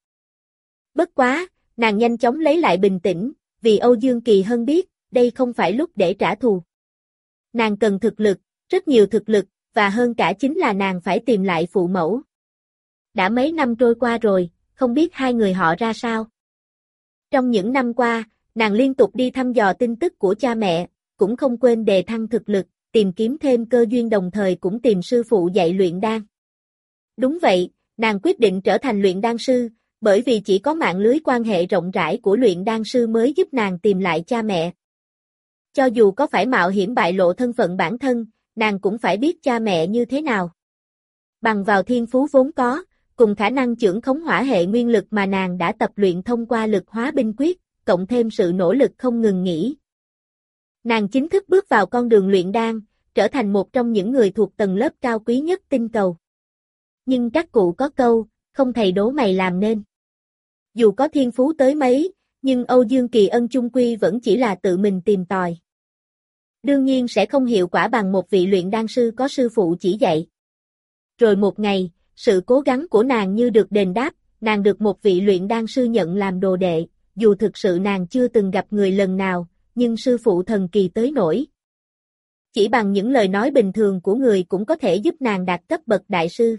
[SPEAKER 1] Bất quá, nàng nhanh chóng lấy lại bình tĩnh, vì Âu Dương Kỳ Hân biết, đây không phải lúc để trả thù. Nàng cần thực lực, rất nhiều thực lực, và hơn cả chính là nàng phải tìm lại phụ mẫu. Đã mấy năm trôi qua rồi, không biết hai người họ ra sao. Trong những năm qua, nàng liên tục đi thăm dò tin tức của cha mẹ, cũng không quên đề thăng thực lực, tìm kiếm thêm cơ duyên đồng thời cũng tìm sư phụ dạy luyện đan. Đúng vậy, nàng quyết định trở thành luyện đan sư, bởi vì chỉ có mạng lưới quan hệ rộng rãi của luyện đan sư mới giúp nàng tìm lại cha mẹ. Cho dù có phải mạo hiểm bại lộ thân phận bản thân, nàng cũng phải biết cha mẹ như thế nào. Bằng vào thiên phú vốn có, cùng khả năng trưởng khống hỏa hệ nguyên lực mà nàng đã tập luyện thông qua lực hóa binh quyết, cộng thêm sự nỗ lực không ngừng nghỉ. Nàng chính thức bước vào con đường luyện đan, trở thành một trong những người thuộc tầng lớp cao quý nhất tinh cầu. Nhưng các cụ có câu, không thầy đố mày làm nên. Dù có thiên phú tới mấy, nhưng Âu Dương Kỳ Ân Trung Quy vẫn chỉ là tự mình tìm tòi. Đương nhiên sẽ không hiệu quả bằng một vị luyện đan sư có sư phụ chỉ dạy. Rồi một ngày, sự cố gắng của nàng như được đền đáp, nàng được một vị luyện đan sư nhận làm đồ đệ, dù thực sự nàng chưa từng gặp người lần nào, nhưng sư phụ thần kỳ tới nổi. Chỉ bằng những lời nói bình thường của người cũng có thể giúp nàng đạt cấp bậc đại sư.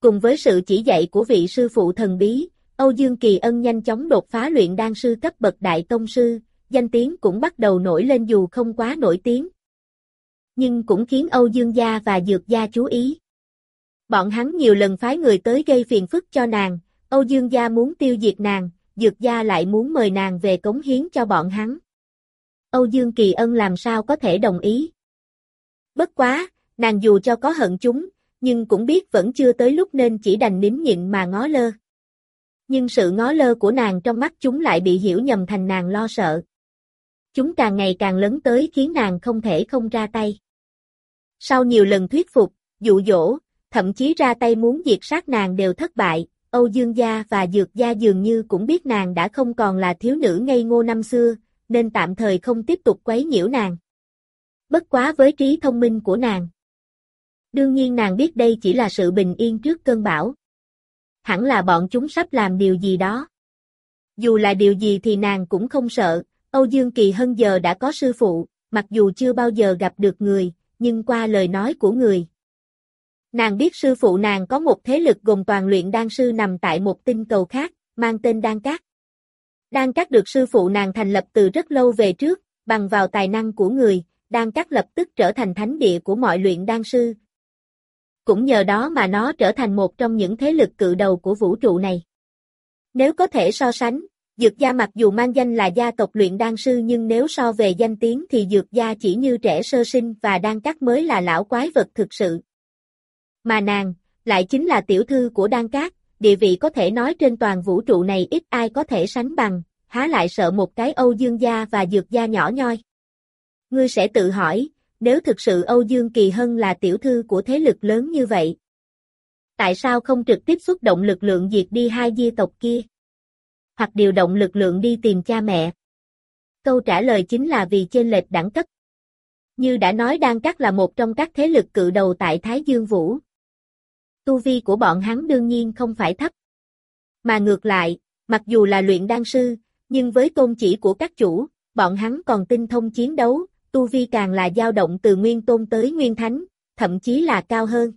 [SPEAKER 1] Cùng với sự chỉ dạy của vị sư phụ thần bí, Âu Dương Kỳ Ân nhanh chóng đột phá luyện đan sư cấp bậc đại tông sư, danh tiếng cũng bắt đầu nổi lên dù không quá nổi tiếng. Nhưng cũng khiến Âu Dương gia và Dược gia chú ý. Bọn hắn nhiều lần phái người tới gây phiền phức cho nàng, Âu Dương gia muốn tiêu diệt nàng, Dược gia lại muốn mời nàng về cống hiến cho bọn hắn. Âu Dương Kỳ Ân làm sao có thể đồng ý. Bất quá, nàng dù cho có hận chúng, nhưng cũng biết vẫn chưa tới lúc nên chỉ đành nín nhịn mà ngó lơ. Nhưng sự ngó lơ của nàng trong mắt chúng lại bị hiểu nhầm thành nàng lo sợ. Chúng càng ngày càng lớn tới khiến nàng không thể không ra tay. Sau nhiều lần thuyết phục, dụ dỗ, thậm chí ra tay muốn diệt sát nàng đều thất bại, Âu Dương Gia và Dược Gia dường như cũng biết nàng đã không còn là thiếu nữ ngây ngô năm xưa, nên tạm thời không tiếp tục quấy nhiễu nàng. Bất quá với trí thông minh của nàng. Đương nhiên nàng biết đây chỉ là sự bình yên trước cơn bão. Hẳn là bọn chúng sắp làm điều gì đó. Dù là điều gì thì nàng cũng không sợ, Âu Dương Kỳ Hân giờ đã có sư phụ, mặc dù chưa bao giờ gặp được người, nhưng qua lời nói của người. Nàng biết sư phụ nàng có một thế lực gồm toàn luyện đan sư nằm tại một tinh cầu khác, mang tên Đan Cát. Đan Cát được sư phụ nàng thành lập từ rất lâu về trước, bằng vào tài năng của người, Đan Cát lập tức trở thành thánh địa của mọi luyện đan sư. Cũng nhờ đó mà nó trở thành một trong những thế lực cự đầu của vũ trụ này. Nếu có thể so sánh, Dược gia mặc dù mang danh là gia tộc luyện đan sư nhưng nếu so về danh tiếng thì dược gia chỉ như trẻ sơ sinh và đan cát mới là lão quái vật thực sự. Mà nàng, lại chính là tiểu thư của đan cát, địa vị có thể nói trên toàn vũ trụ này ít ai có thể sánh bằng, há lại sợ một cái Âu Dương gia và dược gia nhỏ nhoi. Ngươi sẽ tự hỏi, nếu thực sự Âu Dương Kỳ Hân là tiểu thư của thế lực lớn như vậy, tại sao không trực tiếp xuất động lực lượng diệt đi hai di tộc kia? hoặc điều động lực lượng đi tìm cha mẹ? Câu trả lời chính là vì trên lệch đẳng cấp. Như đã nói Đan Cát là một trong các thế lực cự đầu tại Thái Dương Vũ. Tu vi của bọn hắn đương nhiên không phải thấp. Mà ngược lại, mặc dù là luyện đan sư, nhưng với tôn chỉ của các chủ, bọn hắn còn tinh thông chiến đấu, tu vi càng là dao động từ nguyên tôn tới nguyên thánh, thậm chí là cao hơn.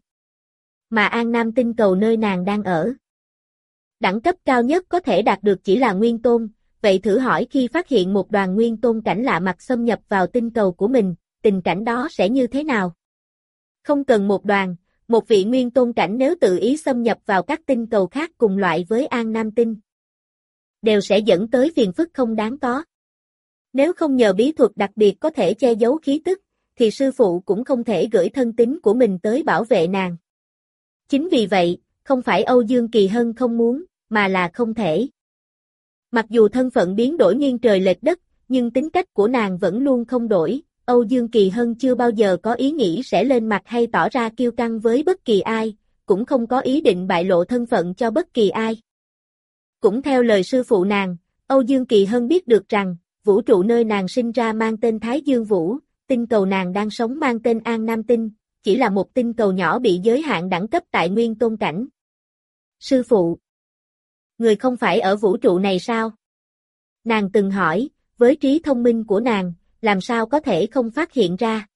[SPEAKER 1] Mà An Nam tinh cầu nơi nàng đang ở. Đẳng cấp cao nhất có thể đạt được chỉ là nguyên tôn, vậy thử hỏi khi phát hiện một đoàn nguyên tôn cảnh lạ mặt xâm nhập vào tinh cầu của mình, tình cảnh đó sẽ như thế nào? Không cần một đoàn, một vị nguyên tôn cảnh nếu tự ý xâm nhập vào các tinh cầu khác cùng loại với An Nam Tinh, đều sẽ dẫn tới phiền phức không đáng có. Nếu không nhờ bí thuật đặc biệt có thể che giấu khí tức, thì sư phụ cũng không thể gửi thân tính của mình tới bảo vệ nàng. Chính vì vậy, không phải Âu Dương Kỳ Hân không muốn, mà là không thể. Mặc dù thân phận biến đổi nghiêng trời lệch đất, nhưng tính cách của nàng vẫn luôn không đổi. Âu Dương Kỳ Hân chưa bao giờ có ý nghĩ sẽ lên mặt hay tỏ ra kiêu căng với bất kỳ ai, cũng không có ý định bại lộ thân phận cho bất kỳ ai. Cũng theo lời sư phụ nàng, Âu Dương Kỳ Hân biết được rằng, vũ trụ nơi nàng sinh ra mang tên Thái Dương Vũ, tinh cầu nàng đang sống mang tên An Nam Tinh, chỉ là một tinh cầu nhỏ bị giới hạn đẳng cấp tại nguyên tôn cảnh. Sư phụ. Người không phải ở vũ trụ này sao? Nàng từng hỏi, với trí thông minh của nàng, làm sao có thể không phát hiện ra?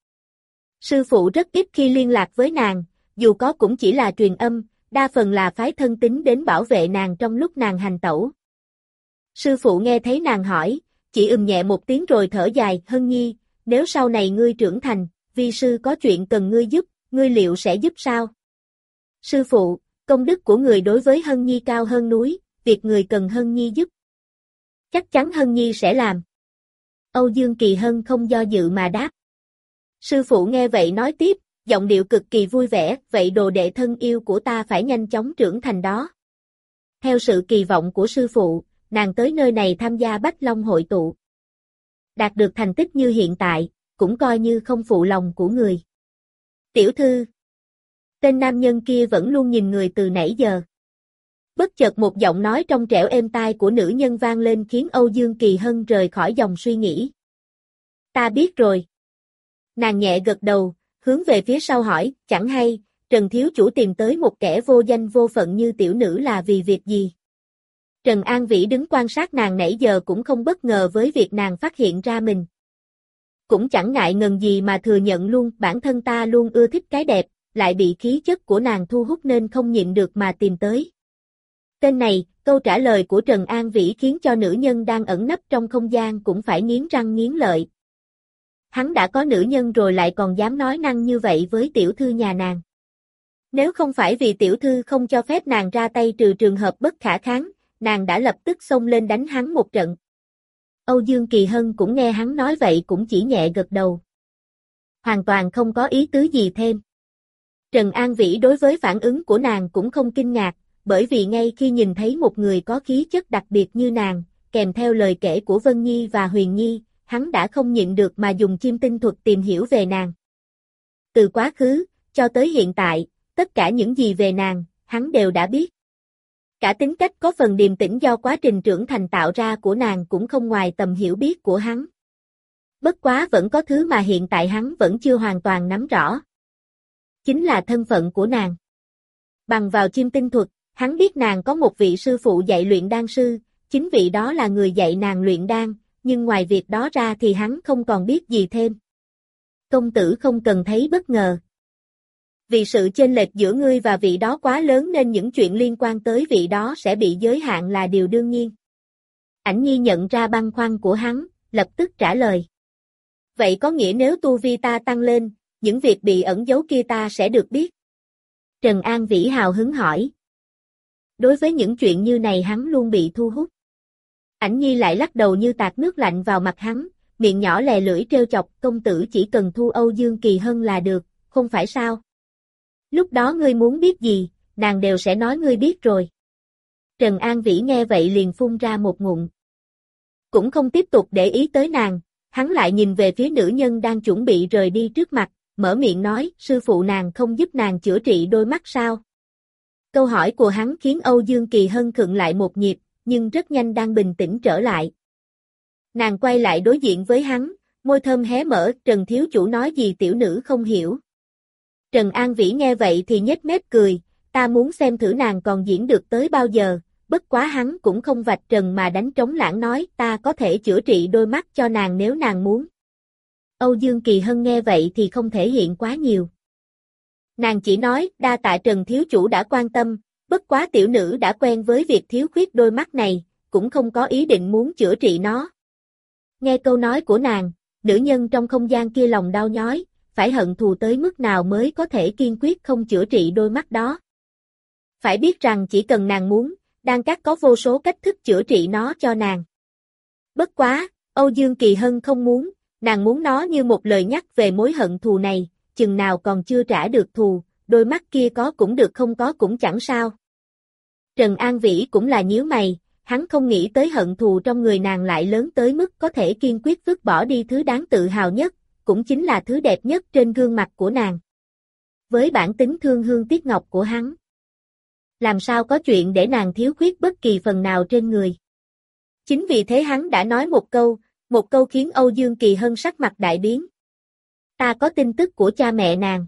[SPEAKER 1] Sư phụ rất ít khi liên lạc với nàng, dù có cũng chỉ là truyền âm, đa phần là phái thân tính đến bảo vệ nàng trong lúc nàng hành tẩu. Sư phụ nghe thấy nàng hỏi, chỉ ừm nhẹ một tiếng rồi thở dài, hân nhi, nếu sau này ngươi trưởng thành, vi sư có chuyện cần ngươi giúp, ngươi liệu sẽ giúp sao? Sư phụ, Công đức của người đối với Hân Nhi cao hơn núi, việc người cần Hân Nhi giúp. Chắc chắn Hân Nhi sẽ làm. Âu Dương Kỳ Hân không do dự mà đáp. Sư phụ nghe vậy nói tiếp, giọng điệu cực kỳ vui vẻ, vậy đồ đệ thân yêu của ta phải nhanh chóng trưởng thành đó. Theo sự kỳ vọng của sư phụ, nàng tới nơi này tham gia Bách Long hội tụ. Đạt được thành tích như hiện tại, cũng coi như không phụ lòng của người. Tiểu thư, Tên nam nhân kia vẫn luôn nhìn người từ nãy giờ. Bất chợt một giọng nói trong trẻo êm tai của nữ nhân vang lên khiến Âu Dương Kỳ Hân rời khỏi dòng suy nghĩ. Ta biết rồi. Nàng nhẹ gật đầu, hướng về phía sau hỏi, chẳng hay, Trần Thiếu Chủ tìm tới một kẻ vô danh vô phận như tiểu nữ là vì việc gì? Trần An Vĩ đứng quan sát nàng nãy giờ cũng không bất ngờ với việc nàng phát hiện ra mình. Cũng chẳng ngại ngần gì mà thừa nhận luôn bản thân ta luôn ưa thích cái đẹp, lại bị khí chất của nàng thu hút nên không nhịn được mà tìm tới. Tên này, câu trả lời của Trần An Vĩ khiến cho nữ nhân đang ẩn nấp trong không gian cũng phải nghiến răng nghiến lợi. Hắn đã có nữ nhân rồi lại còn dám nói năng như vậy với tiểu thư nhà nàng. Nếu không phải vì tiểu thư không cho phép nàng ra tay trừ trường hợp bất khả kháng, nàng đã lập tức xông lên đánh hắn một trận. Âu Dương Kỳ Hân cũng nghe hắn nói vậy cũng chỉ nhẹ gật đầu. Hoàn toàn không có ý tứ gì thêm. Trần An Vĩ đối với phản ứng của nàng cũng không kinh ngạc, bởi vì ngay khi nhìn thấy một người có khí chất đặc biệt như nàng, kèm theo lời kể của Vân Nhi và Huyền Nhi, hắn đã không nhịn được mà dùng chim tinh thuật tìm hiểu về nàng. Từ quá khứ, cho tới hiện tại, tất cả những gì về nàng, hắn đều đã biết. Cả tính cách có phần điềm tĩnh do quá trình trưởng thành tạo ra của nàng cũng không ngoài tầm hiểu biết của hắn. Bất quá vẫn có thứ mà hiện tại hắn vẫn chưa hoàn toàn nắm rõ. Chính là thân phận của nàng. Bằng vào chim tinh thuật, hắn biết nàng có một vị sư phụ dạy luyện đan sư, chính vị đó là người dạy nàng luyện đan, nhưng ngoài việc đó ra thì hắn không còn biết gì thêm. Công tử không cần thấy bất ngờ. Vì sự chênh lệch giữa ngươi và vị đó quá lớn nên những chuyện liên quan tới vị đó sẽ bị giới hạn là điều đương nhiên. Ảnh nhi nhận ra băng khoăn của hắn, lập tức trả lời. Vậy có nghĩa nếu tu vi ta tăng lên, những việc bị ẩn giấu kia ta sẽ được biết. Trần An Vĩ hào hứng hỏi. Đối với những chuyện như này hắn luôn bị thu hút. Ảnh nhi lại lắc đầu như tạt nước lạnh vào mặt hắn, miệng nhỏ lè lưỡi trêu chọc, công tử chỉ cần thu Âu Dương Kỳ Hân là được, không phải sao? Lúc đó ngươi muốn biết gì, nàng đều sẽ nói ngươi biết rồi. Trần An Vĩ nghe vậy liền phun ra một ngụm. Cũng không tiếp tục để ý tới nàng, hắn lại nhìn về phía nữ nhân đang chuẩn bị rời đi trước mặt, mở miệng nói, sư phụ nàng không giúp nàng chữa trị đôi mắt sao? Câu hỏi của hắn khiến Âu Dương Kỳ Hân khựng lại một nhịp, nhưng rất nhanh đang bình tĩnh trở lại. Nàng quay lại đối diện với hắn, môi thơm hé mở, Trần Thiếu Chủ nói gì tiểu nữ không hiểu. Trần An Vĩ nghe vậy thì nhếch mép cười, ta muốn xem thử nàng còn diễn được tới bao giờ, bất quá hắn cũng không vạch trần mà đánh trống lãng nói ta có thể chữa trị đôi mắt cho nàng nếu nàng muốn. Âu Dương Kỳ Hân nghe vậy thì không thể hiện quá nhiều. Nàng chỉ nói đa tạ Trần Thiếu Chủ đã quan tâm, bất quá tiểu nữ đã quen với việc thiếu khuyết đôi mắt này, cũng không có ý định muốn chữa trị nó. Nghe câu nói của nàng, nữ nhân trong không gian kia lòng đau nhói, phải hận thù tới mức nào mới có thể kiên quyết không chữa trị đôi mắt đó. Phải biết rằng chỉ cần nàng muốn, đang cắt có vô số cách thức chữa trị nó cho nàng. Bất quá, Âu Dương Kỳ Hân không muốn, nàng muốn nó như một lời nhắc về mối hận thù này, chừng nào còn chưa trả được thù, đôi mắt kia có cũng được không có cũng chẳng sao. Trần An Vĩ cũng là nhíu mày, hắn không nghĩ tới hận thù trong người nàng lại lớn tới mức có thể kiên quyết vứt bỏ đi thứ đáng tự hào nhất, cũng chính là thứ đẹp nhất trên gương mặt của nàng. Với bản tính thương hương tiếc ngọc của hắn, làm sao có chuyện để nàng thiếu khuyết bất kỳ phần nào trên người. Chính vì thế hắn đã nói một câu, một câu khiến Âu Dương Kỳ Hân sắc mặt đại biến. Ta có tin tức của cha mẹ nàng.